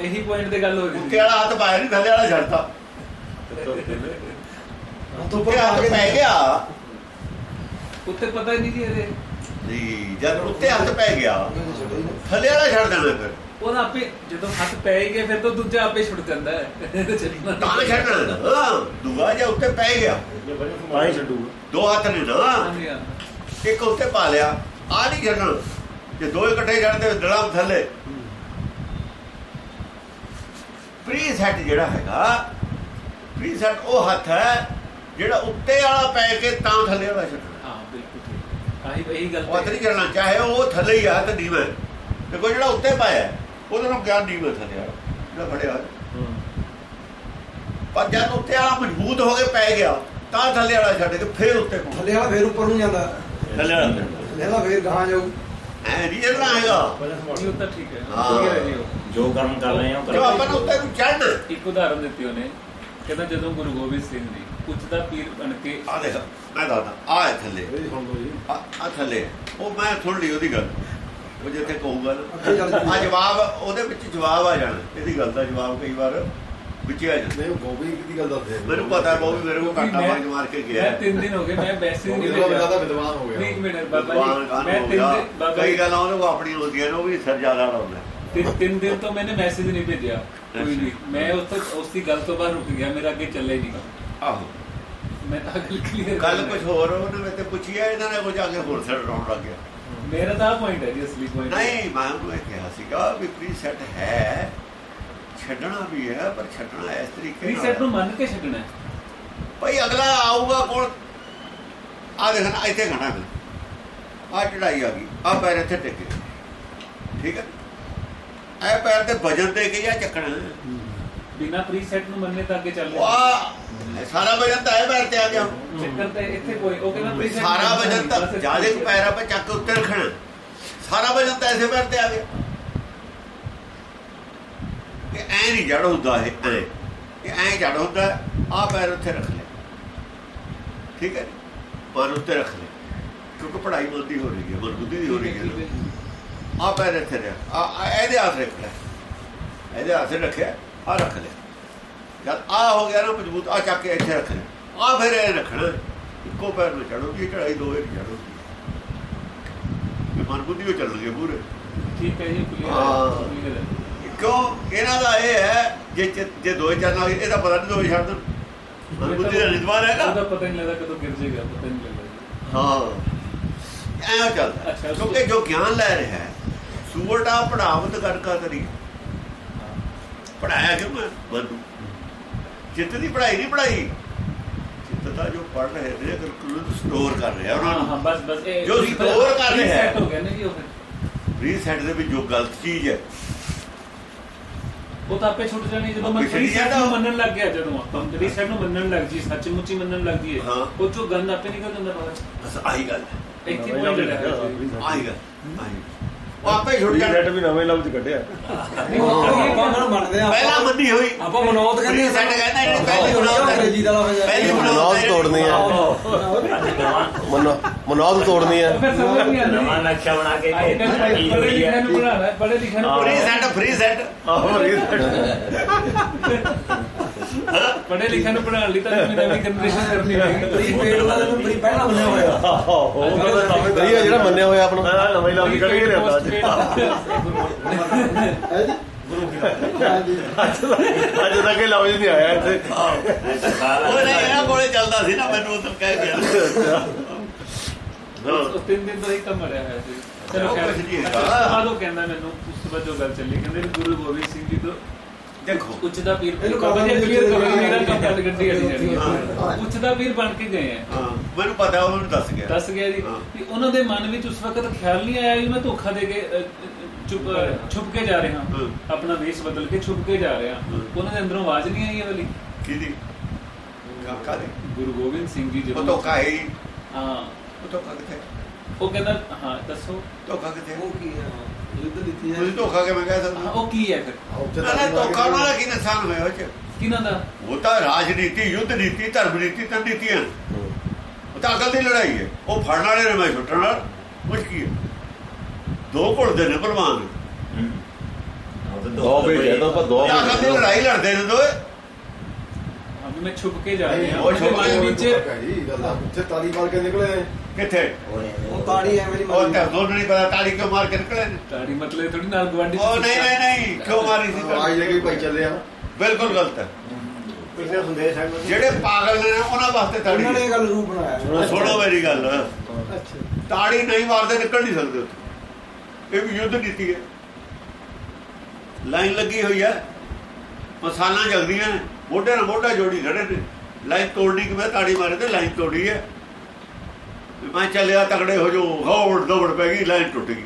ਇਹੀ ਪੁਆਇੰਟ ਤੇ ਗੱਲ ਹੋ ਰਹੀ ਉੱਤੇ ਵਾਲਾ ਹੱਥ ਪਾਇਆ ਨਹੀਂ ਥੱਲੇ ਵਾਲਾ ਛੱਡਤਾ। ਤੂੰ ਉੱਤੇ ਹੱਥ ਪੈ ਗਿਆ। ਉੱਤੇ ਪਤਾ ਹੀ ਨਹੀਂ ਜੀ ਇਹਦੇ ਜੀ ਜਦ ਉੱਤੇ ਹੱਥ ਪੈ ਗਿਆ ਥੱਲੇ ਵਾਲਾ ਛੱਡ ਦੇਣਾ ਫਿਰ। ਉਹਦਾ ਆਪੇ ਜਦੋਂ ਹੱਥ ਪੈ ਹੀ ਗਿਆ ਫਿਰ ਤਾਂ ਦੂਜਾ ਆਪੇ ਛੁੱਟ ਜਾਂਦਾ ਹੈ। ਤਾਂ ਛੱਡਣਾ ਹਾਂ ਦੂਆ ਜੇ ਉੱਤੇ ਪੈ ਗਿਆ। ਤਾਂ ਛੱਡੂਗਾ। ਦੋ ਹੱਥ ਨੇ ਨਾ। ਇੱਕ ਉੱਤੇ ਪਾ ਲਿਆ। ਆ ਨਹੀਂ ਛੱਡਣਾ ਜੇ ਦੋ ਇਕੱਠੇ ਛੱਡਦੇ ਦੜਾਮ ਥੱਲੇ। ਪ੍ਰੀ ਸੈਟ ਜਿਹੜਾ ਹੈਗਾ ਪ੍ਰੀ ਸੈਟ ਉਹ ਹੱਥ ਹੈ ਜਿਹੜਾ ਉੱਤੇ ਵਾਲਾ ਪੈ ਕੇ ਤਾਂ ਥੱਲੇ ਵਾਲਾ ਛੱਡਣਾ। ਹਾਂ ਬਿਲਕੁਲ ਠੀਕ। ਆਹੀ ਇਹੀ ਗੱਲ ਉਹ ਹੱਥ ਨਹੀਂ ਕਰਨਾ ਚਾਹੇ ਉਹ ਥੱਲੇ ਹੀ ਆ ਤੇ ਨੀਵੇਂ। ਤੇ ਕੋਈ ਜਿਹੜਾ ਉੱਤੇ ਪਾਇਆ ਉਹਦੇ ਨਾਲ ਗਿਆਨ ਨੀਵੇਂ ਥੱਲੇ ਵਾਲਾ ਜਿਹੜਾ ਫੜਿਆ। ਪਰ ਜਦ ਉੱਤੇ ਵਾਲਾ ਮਜ਼ਬੂਤ ਹੋ ਕੇ ਪੈ ਗਿਆ ਤਾਂ ਥੱਲੇ ਵਾਲਾ ਛੱਡ ਕੇ ਫੇਰ ਉੱਤੇ ਥੱਲੇ ਵਾਲਾ ਫੇਰ ਉੱਪਰ ਨੂੰ ਜਾਂਦਾ। ਥੱਲੇ ਵਾਲਾ ਥੱਲੇ ਵਾਲਾ ਫੇਰ ਗਾਂ ਜਾਊ। ਐ ਨਹੀਂ ਚੱਲਣਾ ਹੈਗਾ ਨਹੀਂ ਉਹ ਤਾਂ ਠੀਕ ਹੈ। ਹਾਂ। clear ਹੈ ਜੀ ਉਹ ਜੋ ਕਰਮ ਕਰ ਰਹੇ ਆ ਉਹ ਜੋ ਕਰੋ। ਆਪਾਂ ਨੂੰ ਉੱਤੇ ਨੂੰ ਚੜ੍ਹਨਾ। ਇੱਕ ਉਦਾਹਰਨ ਦਿੱਤੀ ਉਹਨੇ। ਕਹਿੰਦਾ ਜਦੋਂ ਗੁਰੂ ਗੋਬਿੰਦ ਸਿੰਘ ਜੀ ਉੱਚਦਾ ਪੀਰ ਬਣ ਕੇ ਆ ਦੇਖ ਮੈਂ ਦੱਸਦਾ ਆ ਹੈ ਥੱਲੇ। ਇਹ ਸੁਣ ਲਓ ਜੀ। ਆ ਆ ਥੱਲੇ। ਉਹ ਮੈਂ ਸੁਣ ਲਈ ਉਹਦੀ ਗੱਲ। ਉਹ ਜਿੱਥੇ ਕਹੂਗਾ। ਆ ਜਵਾਬ ਉਹਦੇ ਵਿੱਚ ਜਵਾਬ ਆ ਜਾਣਾ। ਇਹਦੀ ਗੱਲ ਦਾ ਜਵਾਬ ਕਈ ਵਾਰ। ਵਿੱਚ ਆ ਜਾਂਦਾ ਉਹ ਗੋਬੀ ਦੀ ਗੱਲ ਦੱਸਦੇ। ਮੈਨੂੰ ਪਤਾ ਹੈ ਬਹੁਤ ਮੇਰੇ ਕੋਲ ਕਾਟਾ ਮੈਂ- ਮਾਰ ਮਾਰ ਕੇ ਗਿਆ ਮੈਂ ਹੈ। ਤਿੰਨ ਦਿਨ ਹੋ ਗਏ ਮੈਂ ਵੈਸੇ ਨਹੀਂ ਦਾ ਭੇਜਿਆ ਜ਼ਿਆਦਾ ਵਿਦਵਾਨ ਹੋ ਗਿਆ। ਨਹੀਂ ਮਿੰਟ ਬਾਬਾ ਮੈਂ ਹੋ ਤਿੰਨ ਗਿਆ? ਦਿਨ ਬਾਬਾ ਕਈ ਗੱਲਾਂ ਉਹਨੂੰ ਆਪਣੀਆਂ ਹੁੰਦੀਆਂ ਨੇ ਉਹ ਵੀ ਸਿਰ ਜ਼ਿਆਦਾ ਲਾਉਂਦਾ ਤਿੰਨ ਤਿੰਨ ਦਿਨ ਤੋਂ ਮੈंने ਮੈਸੇਜ ਨਹੀਂ ਭੇਜਿਆ ਕੋਈ ਨਹੀਂ ਮੈਂ ਉਸ ਤੋਂ ਉਸ ਦੀ ਗੱਲ ਤੋਂ ਬਾਅਦ ਰੁਕ ਗਿਆ ਮੇਰਾ ਅੱਗੇ ਚੱਲੇ ਨਹੀਂ। ਆਹੋ। ਮੈਂ ਤਾਂ ਗੱਲ ਕਲੀਅਰ ਗੱਲ ਕੁਝ ਹੋਰ ਉਹਨੇ ਮੇਰੇ ਤੇ ਪੁੱਛੀ ਹੈ ਇਹਨਾਂ ਨੇ ਕੁਝ ਕੇ ਹੋਰ ਛੱਡਣ ਲੱਗ ਗਿਆ। ਮੇਰਾ ਤਾਂ ਪੁਆਇੰਟ ਹੈ ਜੀ ਅਸਲੀ ਪੁਆਇੰਟ ਨਹੀਂ ਮੈਂ ਇਹ ਕਿਹਾ ਸੀਗਾ ਵੀ ਪ੍ਰੀਸੈਟ ਹੈ। ਛੱਡਣਾ ਵੀ ਹੈ ਪਰ ਛੱਡਣਾ ਇਸ ਤਰੀਕੇ ਰੀਸੈਟ ਨੂੰ ਮੰਨ ਕੇ ਛੱਡਣਾ ਭਈ ਅਗਲਾ ਆਊਗਾ ਕੋਲ। ਆ ਦੇਖਣਾ ਇੱਥੇ ਹੈ ਆ ਚੜਾਈ ਆ ਗਈ ਆ ਪੈਰ ਇੱਥੇ ਟਿਕੇ ਠੀਕ ਹੈ? ਇਹ ਪੈਰ ਤੇ ਵਜਨ ਦੇ ਕੇ ਜਾਂ ਚੱਕਣਾ? ਬਿਨਾ ਪ੍ਰੀਸੈਟ ਨੂੰ ਮੰਨੇ ਤਾਂ ਅੱਗੇ ਚੱਲ ਆ ਸਾਰਾ ਵਜਨ ਤਾਂ ਇਹ ਪੈਰ ਤੇ ਆ ਗਿਆ। ਚੱਕਰ ਤੇ ਇੱਥੇ ਕੋਈ ਉਹ ਕਹਿੰਦਾ preset ਸਾਰਾ ਵਜਨ ਤਾਂ ਕੁ ਪੈਰ ਆਪੇ ਚੱਕ ਉੱਤੇ ਰੱਖਣਾ। ਸਾਰਾ ਵਜਨ ਤਾਂ ਐਸੇ ਪੈਰ ਤੇ ਆ ਗਿਆ। ਕਿ ਐ ਨਹੀਂ ਜੜ ਹੁੰਦਾ ਇਹ ਐ ਇਹ ਐ ਜੜ ਹੁੰਦਾ ਆ ਪੈਰ ਉੱਥੇ ਰੱਖ ਲੈ। ਠੀਕ ਹੈ? ਪਰ ਉੱਤੇ ਰੱਖ ਲੈ। ਕਿਉਂਕਿ ਪੜਾਈ ਬੰਦੀ ਹੋ ਰਹੀ ਹੈ ਮਰਬੁੱਧੀ ਦੀ ਹੋ ਰਹੀ ਹੈ। ਆ ਪੈਰ ਇੱਥੇ ਰੱਖ। ਆ ਇਹਦੇ ਹੱਥ ਰੱਖ ਲੈ। ਇਹਦੇ ਹੱਥ ਰੱਖਿਆ ਆ ਰੱਖ ਲੈ। ਜਦ ਆ ਹੋ ਗਿਆ ਨਾ ਮਜ਼ਬੂਤ ਆ ਚੱਕ ਕੇ ਇੱਥੇ ਰੱਖ ਲੈ। ਆ ਫਿਰ ਇਹ ਰੱਖਣਾ। ਇੱਕੋ ਪੈਰ ਨੂੰ ਚੜੋਗੀ ਚੜਾਈ ਦੋਵੇਂ ਨਹੀਂ ਚੜੋਗੀ ਮਨ ਬੁੱਧੀ ਉਹ ਚੱਲ ਗਏ ਪੂਰੇ। ਠੀਕ ਹੈ ਜੀ ਹਾਂ। ਕਿਉਂ? ਇਹਨਾਂ ਦਾ ਇਹ ਹੈ ਜੇ ਜੇ ਦੋਏ ਚਰਨਾਂ ਇਹਦਾ ਪਤਾ ਨਹੀਂ ਦੋਏ ਛੱਡ ਬੁੱਧੀ ਦਾ ਨਿਦਵਾਰ ਹੈਗਾ। ਉਹਦਾ ਪਤਾ ਨਹੀਂ ਲੱਗਦਾ ਕਦੋਂ ਗਿਰ ਜਾਏਗਾ ਪਤਾ ਨਹੀਂ ਲੱਗਦਾ। ਹਾਂ। ਐਂ ਚੱਲਦਾ। ਕਿਉਂਕਿ ਜੋ ਗਿਆਨ ਲੈ ਰਿਹਾ ਹੈ ਸੂਰਟਾ ਪੜਾਵਤ ਕਰਕਾ ਕਰੀ ਪੜਾਇਆ ਕਿਉਂ ਹੈ? ਬੰਦੂ। ਚਿੱਤ ਦੀ ਪੜਾਈ ਨਹੀਂ ਪੜਾਈ ਦਾ ਜੋ ਪੜ ਰਹੇ ਨੇ ਅਗਰ ਕੁਲ ਸਟੋਰ ਕਰ ਰਿਹਾ ਉਹਨਾਂ ਨੂੰ। ਹਾਂ ਬਸ ਬਸ ਇਹ ਜੋ store ਕਰ ਰਿਹਾ ਹੈ। reset ਹੋ ਗਿਆ ਨਾ ਜੀ ਉਹ ਫਿਰ। ਰੀਸੈਟ ਦੇ ਵਿੱਚ ਜੋ ਗਲਤ ਚੀਜ਼ ਹੈ ਉਹ ਤਾਂ ਆਪੇ ਛੁੱਟ ਜਾਣੀ ਜਦੋਂ ਮੈਂ ਪਿਛੜੀ ਰੀਸੈਟ ਜਾਂਦਾ। ਨੂੰ। ਮੰਨਣ ਲੱਗ ਗਿਆ ਜਦੋਂ ਆਪਾਂ ਰੀਸੈਟ ਨੂੰ ਮੰਨਣ ਲੱਗ ਜੀ ਸੱਚ ਮੁੱਚੀ ਮੰਨਣ ਲੱਗ ਜੀ ਹਾਂ। ਉਹ ਚੋਂ ਗੰਦ ਆਪੇ ਨਿਕਲ ਜਾਂਦਾ ਬਾਹਰ ਬਸ ਆਹੀ ਗੱਲ ਹੈ। ਇੱਥੇ ਪੁਆਇੰਟ ਹੈ। ਆਹੀ ਗੱਲ ਆਹੀ ਉਹ ਆਪੇ ਹੀ ਛੁੱਟ ਜਾਣਾ ਵੀ ਨਵੇਂ ਲਫ਼ਜ਼ ਕੱਢਿਆ। ਮੰਨਦੇ ਪਹਿਲਾਂ ਮੰਨੀ ਹੋਈ। ਆਪਾਂ ਮਨੋਤ ਕਹਿੰਦੇ Reset ਕਹਿੰਦਾ ਪਹਿਲੀ ਮਨੌਤ ਹੈ। ਅੰਗਰੇਜ਼ੀ ਦਾ ਲਫ਼ਜ਼ ਪਹਿਲੀ ਮਨੌਤ ਤੋੜਨੀ ਹੈ ਨਵਾਂ ਮਨੌ- ਮਨੌਤ ਤੋੜਨੀ ਹੈ ਫਿਰ ਸਮਝ ਨਹੀਂ ਆਉਂਦੀ। ਨਵਾਂ ਨਕਸ਼ਾ ਬਣਾ ਕੇ ਲਿਖਿਆ ਹੈ ਨੂੰ ਹੈ ਪੜ੍ਹੇ ਲਿਖਿਆ ਨੂੰ ਫ੍ਰੀ ਸੈਟ ਫ੍ਰੀ ਸੈਟ ਆਹੋ ਰੀਸੈਟ ਪੜ੍ਹੇ ਲਿਖਿਆ ਨੂੰ ਪੜਾਉਣ ਲਈ ਤਾਂ ਨਵੀਂ ਨਵੀਂ ਜਨਰੇਸ਼ਨ ਕਰਨੀ ਹੋਏਗੀ ਪ੍ਰੀਪੇਡ ਵਾਲਾ ਨੂੰ ਪ੍ਰੀ ਪਹਿਲਾਂ ਬਣਿਆ ਹੋਇਆ। ਆਹੋ ਸਹੀ ਹੈ ਜਿਹੜਾ ਮੰਨਿਆ ਹੋਇਆ ਆਪਣਾ। ਹਾਂ ਨਵੇਂ ਲਫ਼ਜ਼ ਕੱਢ ਕੇ ਲਿਆਤਾ ਅੱਜ। ਅੱਜ ਤੱਕ ਇਹ ਲਫ਼ਜ਼ ਨਹੀਂ ਆਇਆ ਇੱਥੇ। ਉਹ ਨਹੀਂ ਇਹਨਾਂ ਕੋਲੇ ਚੱਲਦਾ ਸੀ ਨਾ ਮੈਨੂੰ ਉਦੋਂ ਕਹਿ ਗਿਆ। ਉਸ ਤਿੰਨ ਦਿਨ ਤੋਂ ਹੀ ਕੰਮ ਰਿਹਾ ਹੈ ਸੀ। ਚਲੋ ਉਹ ਖੈਰ ਹੈਗਾ। ਆਦੋਂ ਕਹਿੰਦਾ ਮੈਨੂੰ ਉਸ ਤੋਂ ਬਾਅਦ ਜੋ ਗੱਲ ਚੱਲੀ ਕਹਿੰਦੇ ਗੁਰੂ ਗੋਬਿੰਦ ਸਿੰਘ ਜੀ ਤੋਂ ਦੇਖੋ ਉੱਚ ਦਾ ਪੀਰ ਇਹਨੂੰ ਬਾਬਾ ਜੀ ਕਰੋ ਕਲੀਅਰ ਮੇਰਾ ਕੰਮ ਗੱਡੀ ਵਾਲੀ ਜਿਹੜੀ ਹੈ। ਹਾਂ। ਉੱਚ ਦਾ ਪੀਰ ਬਣ ਕੇ ਗਏ ਆ। ਹਾਂ ਮੈਨੂੰ ਪਤਾ ਉਹ ਮੈਨੂੰ ਦੱਸ ਗਿਆ। ਦੱਸ ਗਿਆ ਜੀ। ਹਾਂ। ਕਿ ਉਹਨਾਂ ਦੇ ਮਨ ਵਿੱਚ ਉਸ ਵਕਤ ਖਿਆਲ ਨਹੀਂ ਆਇਆ ਵੀ ਮੈਂ ਧੋਖਾ ਦੇ ਕੇ ਚੁੱਪ ਛੁਪ ਕੇ ਜਾ ਰਿਹਾ। ਹਾਂ। ਆਪਣਾ ਵੇਸ਼ ਬਦਲ ਕੇ ਛੁਪ ਕੇ ਜਾ ਰਿਹਾ। ਹਾਂ। ਉਹਨਾਂ ਦੇ ਅੰਦਰੋਂ ਆਵਾਜ਼ ਨਹੀਂ ਆਈ ਇਹ ਵਾਲੀ ਕਿਹਦੀ? ਕਾਕਾ ਦੀ। ਗੁਰੂ ਗੋਬਿੰਦ ਸਿੰਘ ਜੀ ਜਦੋਂ ਤੋਂ ਕਾਹੀ ਹਾਂ। ਉਹ ਕਿੱਥੇ? ਉਹ ਕਹਿੰਦਾ ਹਾਂ ਦੱਸੋ। ਧੋਖਾ ਕਿੱਥੇ? ਉਹ ਕੀ ਹੈ? ਯੁੱਧ ਨੀਤੀ ਹੈ। ਤੁਸੀਂ ਧੋਖਾ ਕਿਵੇਂ ਕਹਿ ਹਾਂ, ਸਕਦੇ। ਉਹ ਕੀ ਹੈ ਫਿਰ? ਨਾ ਨਾ ਧੋਖਾ ਉਹਨਾਂ ਦਾ ਕੀ ਨੁਕਸਾਨ ਹੋਇਆ ਉਹ ਚ? ਕਿਹਨਾਂ ਦਾ? ਉਹ ਤਾਂ ਰਾਜਨੀਤੀ ਯੁੱਧ ਨੀਤੀ ਧਰਮ ਨੀਤੀ ਤਾਂ ਨੀਤੀਆਂ। ਉਹ ਤਾਂ ਅਕਲ ਦੀ ਲੜਾਈ ਹੈ। ਉਹ ਫੜਨ ਵਾਲੇ ਨੇ ਮੈਂ ਛੁੱਟਣ ਵਾਲਾ। ਕੁਝ ਕੀ ਹੈ? ਦੋ ਘੁਲਦੇ ਨੇ ਭਲਵਾਨ। ਦੋ ਵੀ ਦੇ ਦੋ ਪਰ ਦੋ ਦੀ ਲੜਾਈ ਲੜਦੇ ਨੇ ਦੋਏ। ਮੈਂ ਛੁਪ ਕੇ ਜਾ ਰਿਹਾ। ਉਹ ਛੁਪ ਵਿੱਚ ਉੱਥੇ ਤਾਲੀ ਮਾਰ ਕੇ ਨਿਕਲੇ ਕਿੱਥੇ? ਉਹ ਤਾੜੀ ਐ ਮੇਰੀ ਉਹ ਤਾਂ ਦੋਨ ਨਹੀਂ ਪਤਾ ਤਾੜੀ ਕਿਉਂ ਮਾਰ ਕੇ ਨਿਕਲੇ ਤਾੜੀ ਮਤਲਬ ਥੋੜੀ ਨਾਲ ਗਵਾਂਢੀ ਉਹ ਨਹੀਂ ਨਹੀਂ ਨਹੀਂ ਕਿਉਂ ਮਾਰੀ ਸੀ ਤਾੜੀ? ਲੈ ਕੇ ਭਾਈ ਚੱਲੇ ਆ। ਬਿਲਕੁਲ ਗਲਤ ਹੈ। ਪਿਛਲੇ ਸੰਦੇਸ਼ ਹੈ ਜਿਹੜੇ ਪਾਗਲ ਨੇ ਉਹਨਾਂ ਵਾਸਤੇ ਤਾੜੀ ਉਹਨਾਂ ਨੇ। ਇਹ ਗੱਲ ਰੂਪ ਬਣਾਇਆ। ਸੁਣੋ ਮੇਰੀ ਗੱਲ। ਅੱਛਾ। ਤਾੜੀ ਨਹੀਂ ਮਾਰਦੇ ਨਿਕਲ ਨਹੀਂ ਸਕਦੇ ਉੱਥੇ। ਇਹ ਵੀ ਯੁੱਧ ਨੀਤੀ ਹੈ। ਲਾਈਨ ਲੱਗੀ ਹੋਈ ਹੈ। ਮਸਾਲਾਂ ਜਗਦੀਆਂ ਨੇ। ਮੋਢੇ ਨਾਲ ਮੋਢਾ ਜੋੜੀ ਖੜੇ ਨੇ ਲਾਈਨ ਤੋੜਨੀ ਕਿਵੇਂ ਤਾੜੀ ਮਾਰੇ ਤੇ ਲਾਈਨ ਤੋੜੀ ਹੈ। ਵੀ ਮੈਂ ਚੱਲਿਆ ਤਗੜੇ ਹੋ ਜੋ ਹੌੜ ਦੌੜ ਪੈ ਗਈ ਲਾਈਨ ਟੁੱਟ ਗਈ।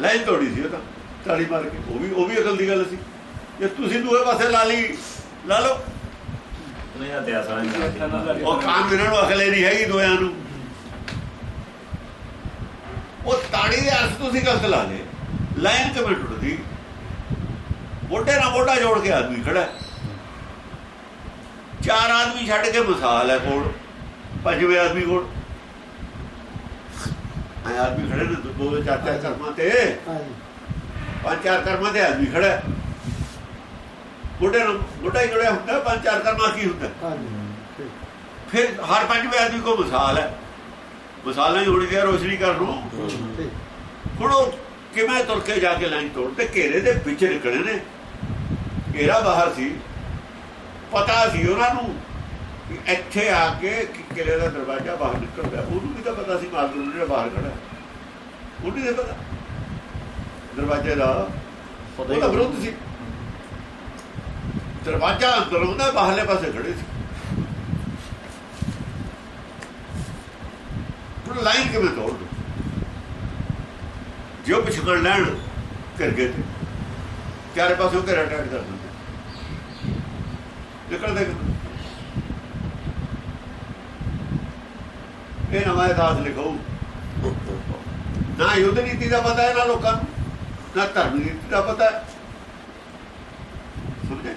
ਲਾਈਨ ਤੋੜੀ ਸੀ ਉਹ ਤਾਂ ਤਾੜੀ ਮਾਰ ਕੇ। ਉਹ ਵੀ ਉਹ ਵੀ ਅਕਲ ਦੀ ਗੱਲ ਸੀ। ਜੇ ਤੁਸੀਂ ਦੂਏ ਪਾਸੇ ਲਾ ਲਈ ਲਾ ਲਓ। ਉਹ ਕਾਮ ਇਹਨਾਂ ਨੂੰ ਅਕਲੇ ਨਹੀਂ ਹੈਗੀ ਦੋਆਂ ਨੂੰ। ਉਹ ਤਾੜੀ ਦੇ ਅਰਥ ਤੁਸੀਂ ਗਲਤ ਲਾ ਲਏ। ਲਾਈਨ ਕਿਵੇਂ ਟੁੱਟਦੀ। ਮੋਢੇ ਨਾਲ ਮੋਢਾ ਜੋੜ ਕੇ ਆਦਮੀ ਖੜਾ ਹੈ। ਚਾਰ ਆਦਮੀ ਛੱਡ ਕੇ ਮਿਸਾਲ ਹੈ ਕੋਲ ਪੰਜਵੇਂ ਆਦਮੀ ਕੋਲ। ਆਏ ਆਦਮੀ ਖੜੇ ਨੇ ਦੋ- ਚਾਰ ਚਾਰ ਕਰਮਾਂ ਤੇ। ਪੰਜ ਚਾਰ ਕਰਮਾਂ ਤੇ ਆਦਮੀ ਖੜਾ। ਮੋਢੇ ਨਾਲ ਮੋਢਾ ਹੀ ਜੁੜਿਆ ਹੁੰਦਾ ਪੰਜ ਚਾਰ ਕਰਮਾਂ ਕੀ ਹੁੰਦਾ? ਹਾਂਜੀ। ਫਿਰ ਹਰ ਪੰਜਵੇਂ ਆਦਮੀ ਕੋ ਮਿਸਾਲ ਹੈ। ਮਿਸਾਲਾਂ ਹੀ ਹੋਣੀ ਹੈ ਰੋਸ਼ਨੀ ਕਰ ਨੂੰ। ਠੀਕ ਹੁਣ ਉਹ ਕਿਵੇਂ ਤੁਰ ਕੇ ਜਾ ਕੇ ਲਾਈਨ ਤੋੜ ਤੇ ਘੇਰੇ ਦੇ ਵਿੱਚ ਨਿਕਲੇ ਨੇ। ਘੇਰਾ ਬਾਹਰ ਸੀ। ਪਤਾ ਸੀ ਉਹਨਾਂ ਨੂੰ। ਵੀ ਇੱਥੇ ਆ ਕੇ ਕਿਲੇ ਦਾ ਦਰਵਾਜ਼ਾ ਬਾਹਰ ਨਿਕਲਦਾ ਉਹਨੂੰ ਵੀ ਤਾਂ ਪਤਾ ਸੀ ਨੂੰ ਜਿਹੜਾ ਬਾਹਰ ਖੜਾ। ਉਹਨੂੰ ਨਹੀਂ ਪਤਾ। ਦਰਵਾਜ਼ੇ ਦਾ ਪਤਾ ਹੀ ਵਿਰੋਧ ਸੀ। ਦਰਵਾਜ਼ਾ ਅੰਦਰ ਹੁੰਦਾ ਬਾਹਰਲੇ ਪਾਸੇ ਖੜੇ ਸੀ। ਉਹ ਲਾਈਨ ਕਿਵੇਂ ਤੋੜ ਦੋ ਜੋ ਪਿਛਕੜ ਲੈਣ ਕਰ ਗਏ ਤੇ। ਚਾਰੇ ਪਾਸੇ ਘੇਰਾ ਟੈਟ ਕਰ ਦਿੰਦੇ ਨਿਕਲਦੇ ਇਹ ਨਵਾਂ ਇਤਿਹਾਸ ਲਿਖੋ। ਨਾ ਯੁੱਧ ਨੀਤੀ ਦਾ ਪਤਾ ਹੈ, ਨਾ ਲੋਕਾਂ ਨੂੰ, ਨਾ ਧਰਮ ਨੀਤੀ ਦਾ ਪਤਾ ਹੈ। ਸਮਝੇ?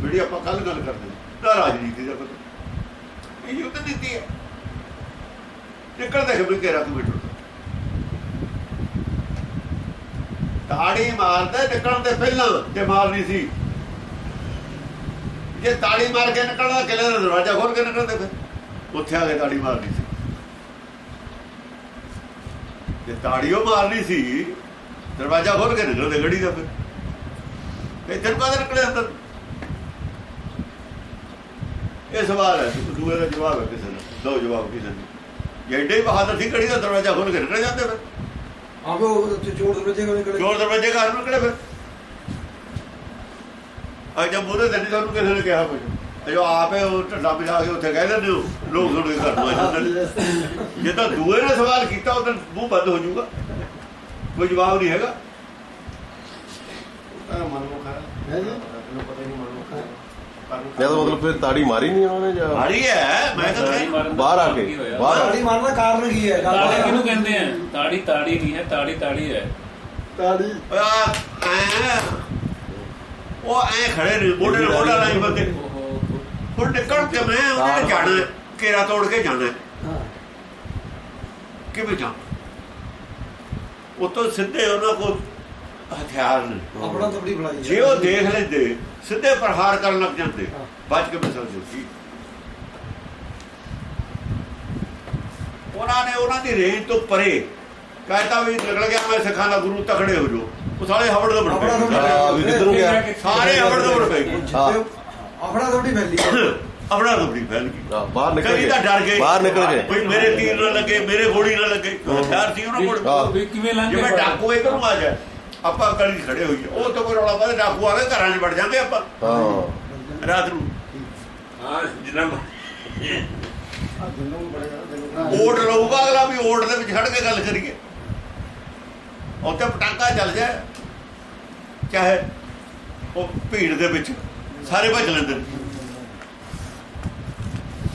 ਜਿਹੜੀ ਆਪਾਂ ਕੱਲ ਗੱਲ ਕਰਦੇ ਨਾ ਰਾਜਨੀਤੀ ਦਾ ਪਤਾ। ਇਹ ਯੁੱਧ ਨੀਤੀ ਹੈ। ਨਿਕਲਦੇ ਖਬਰ ਘੇਰਾ ਕਿਲੋਮੀਟਰ ਤਾੜੀ ਮਾਰਦਾ, ਨਿਕਲਣ ਦੇ ਪਹਿਲਾਂ ਤੇ ਮਾਰਨੀ ਸੀ। ਜੇ ਤਾੜੀ ਮਾਰ ਕੇ ਨਿਕਲਣਾ ਕਿਲੇ ਦਾ ਦਰਵਾਜ਼ਾ ਖੋਲ ਕੇ ਨਿਕਲਦੇ ਫਿਰ। ਉੱਥੇ ਆ ਕੇ ਤਾੜੀ ਮਾਰਨੀ ਸੀ। ਜੇ ਤਾੜੀਓ ਮਾਰਨੀ ਸੀ ਦਰਵਾਜ਼ਾ ਖੋਲ ਕੇ ਨਿਕਲਦੇ ਗੜੀ ਦਾ ਫਿਰ। ਤੇ ਤੈਨੂੰ ਕਾਹਦਾ ਨਿਕਲੇ ਅੰਦਰ? ਇਹ ਸਵਾਲ ਹੈ ਦੂਏ ਦਾ ਜਵਾਬ ਹੈ ਕਿਸੇ ਦਾ ਦੋ ਜਵਾਬ ਕਿਸੇ ਏਡੇ ਹੀ ਬਹਾਦਰ ਸੀ ਗੜੀ ਦਾ ਦਰਵਾਜ਼ਾ ਖੋਲ ਕੇ ਨਿਕਲ ਜਾਂਦੇ ਫਿਰ। ਆਪੇ ਉਹ ਤੇ ਚੋਰ ਦਰਵਾਜ਼ੇ ਕੋਲ ਨਿਕਲੇ। ਚੋਰ ਦਰਵਾਜ਼ੇ ਘਰ ਨਿਕਲੇ ਫਿਰ। ਅੱਜ ਜਦ ਤੇ ਨਹੀਂ ਤੁਹਾਨੂੰ ਕਿਸੇ ਨੇ ਕਿਹਾ ਕੁਝ ਜੋ ਆਪੇ ਉਹ ਢੱਡਾ ਮਿਲਾ ਕੇ ਉੱਥੇ ਕਹਿ ਦਿੰਦੇ ਹੋ ਲੋਕ ਤੁਹਾਡੇ ਘਰ ਨੂੰ ਆ ਜਾਂਦੇ ਨੇ। ਜੇ ਤਾਂ ਦੂਏ ਨੇ ਸਵਾਲ ਕੀਤਾ ਉਦੋਂ ਮੂੰਹ ਬੰਦ ਹੋ ਜਾਊਗਾ। ਕੋਈ ਜਵਾਬ ਨਹੀਂ ਹੈਗਾ। ਹੈ। ਜੀ। ਇਹਦਾ ਮਤਲਬ ਫਿਰ ਤਾੜੀ ਮਾਰੀ ਨਹੀਂ ਉਹਨਾਂ ਨੇ ਜਾਂ? ਮਾਰੀ ਹੈ ਮੈਂ ਤਾਂ ਦਾ ਬਾਹਰ ਆ ਕੇ? ਬਾਹਰ ਤਾੜੀ ਮਾਰਨ ਦਾ ਕਾਰਨ ਕੀ ਹੈ? ਗੱਲ ਤਾੜੀ ਕਿਹਨੂੰ ਕਹਿੰਦੇ ਆ? ਤਾੜੀ ਤਾੜੀ ਨਹੀਂ ਹੈ ਤਾੜੀ ਤਾੜੀ ਹੈ। ਤਾੜੀ। ਆ ਐਂ ਉਹ ਐ ਖੜੇ ਨੇ ਮੋਢੇ ਨਾਲ ਮੋਢਾ ਲਾਈ ਬੰਦੇ ਉਹ ਹੁਣ ਨਿਕਲ ਕੇ ਮੈਂ ਉਹਨਾਂ ਨੇ ਜਾਣਾ ਘੇਰਾ ਤੋੜ ਕੇ ਜਾਣਾ ਕਿਵੇਂ ਜਾ ਉਤੋਂ ਸਿੱਧੇ ਉਹਨਾਂ ਕੋਲ ਹਥਿਆਰ ਨੇ। ਆਪਣਾ ਤਬੜੀ ਬੁਲਾਈ ਜੇ ਉਹ ਦੇਖ ਲੈਂਦੇ ਸਿੱਧੇ ਪ੍ਰਹਾਰ ਕਰਨ ਲੱਗ ਜਾਂਦੇ। ਬਚ ਕੇ ਸਕਦੇ ਸੀ ਉਹਨਾਂ ਨੇ ਉਹਨਾਂ ਦੀ ਰੇਂਜ ਤੋਂ ਪਰੇ ਕਹਿੰਦਾ ਵੀ ਨਿਕਲ ਗਿਆ ਮੈਂ ਸਿੱਖਾਂ ਦਾ ਗੁਰੂ ਤਕੜੇ ਹੋ ਜੋ ਉਹ ਸਾਲੇ ਹਵੜ ਦਬੜ ਪਏ ਹਾਂ, ਵੀ ਕਿੱਧਰ ਨੂੰ ਗਿਆ। ਸਾਰੇ ਹਵੜ ਦਬੜ ਪਏ। ਆਪਣਾ ਤਬੜੀ ਫੈਲੀ ਆਪਣਾ ਦਬੜੀ ਫੈਲ ਗਈ। ਬਾਹਰ ਨਿਕਲ ਤਾਂ ਗਏ। ਡਰ ਗਏ। ਬਾਹਰ ਨਿਕਲ ਗਏ। ਕੋਈ ਮੇਰੇ ਤੀਰ ਨਾ ਲੱਗੇ ਮੇਰੇ ਗੋਲੀ ਨਾ ਲੱਗੇ। ਹਥਿਆਰ ਸੀ ਉਹਨਾਂ ਕੋਲ। ਕਿਵੇਂ ਲੰਘ ਜਿਵੇਂ ਡਾਕੂ ਇਧਰ ਨੂੰ ਆ ਜਾਏ। ਆਪਾਂ ਗਲੀ 'ਚ ਖੜੇ ਹੋਈਏ। ਉਹ ਤੋਂ ਕੋਈ ਰੌਲਾ ਪਾਦੇ ਡਾਕੂ ਆ ਕੇ ਘਰਾਂ 'ਚ ਵੜ ਜਾਂਦੇ ਆਪਾਂ। ਹਾਂ। ਰਾਤ ਨੂੰ। ਹਾਂ। ਜਿੰਨਾ ਓਟ ਲਊਗਾ ਅਗਲਾ ਵੀ ਓਟ ਦੇ ਵਿੱਚ ਖੜ ਕੇ ਗੱਲ ਕਰੀਏ। ਉੱਥੇ ਪਟਾਕਾ ਚੱਲ ਜਾਏ। ਚਾਹੇ ਉਹ ਭੀੜ ਦੇ ਵਿੱਚ ਸਾਰੇ ਭੱਜ ਲੈਂਦੇ ਨੇ।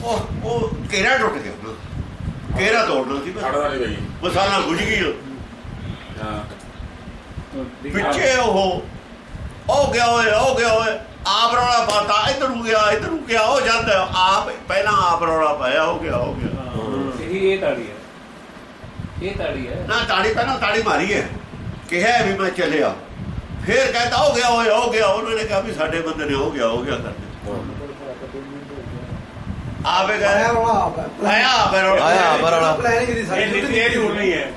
ਉਹ ਉਹ ਕੇਰਾ ਟੁੱਟ ਗਿਆ। ਕੇਰਾ ਤੋੜਨਾ ਸੀ ਬਸ। ਖੜਦਾ ਨਹੀਂ ਬਈ ਮਸਾਲਾ ਗੁੱਝ ਗਈ ਉਹ। ਹਾਂ। ਵਿੱਚੇ ਉਹ ਉਹ ਗਿਆ ਓਏ ਉਹ ਗਿਆ ਓਏ। ਆਪ ਰੌਲਾ ਪਾਤਾ ਇਧਰ ਨੂੰ ਗਿਆ ਇਧਰ ਨੂੰ ਗਿਆ ਉਹ ਜਾਂਦਾ। ਆਪ ਪਹਿਲਾਂ ਆਪ ਰੌਲਾ ਪਾਇਆ ਹੋ ਗਿਆ ਹੋ ਗਿਆ। ਇਹੀ ਇਹ ਤਾੜੀ ਹੈ। ਇਹ ਤਾੜੀ ਹੈ। ਨਾ ਤਾੜੀ ਪਹਿਲਾਂ ਤਾੜੀ ਮਾਰੀ ਹੈ। ਕਿਹਾ ਵੀ ਮੈਂ ਚੱਲਿਆ। ਫੇਰ ਕਹਿੰਦਾ ਹੋ ਗਿਆ ਓਏ ਹੋ ਗਿਆ। ਉਹਨਾਂ ਨੇ ਕਿਹਾ ਵੀ ਸਾਡੇ ਬੰਦੇ ਨੇ ਹੋ ਗਿਆ ਹੋ ਗਿਆ ਕਰਦੇ ਆਵੇ ਹੈ। ਆਇਆ ਆਪੇ ਰੌਲਾ। ਆਇਆ ਆਪੇ ਰੌਲਾ। ਪਲਾਨਿੰਗ ਦੀ ਸਾਰੀ ਇਹ ਝੂਠ ਨਹੀਂ ਹੈ।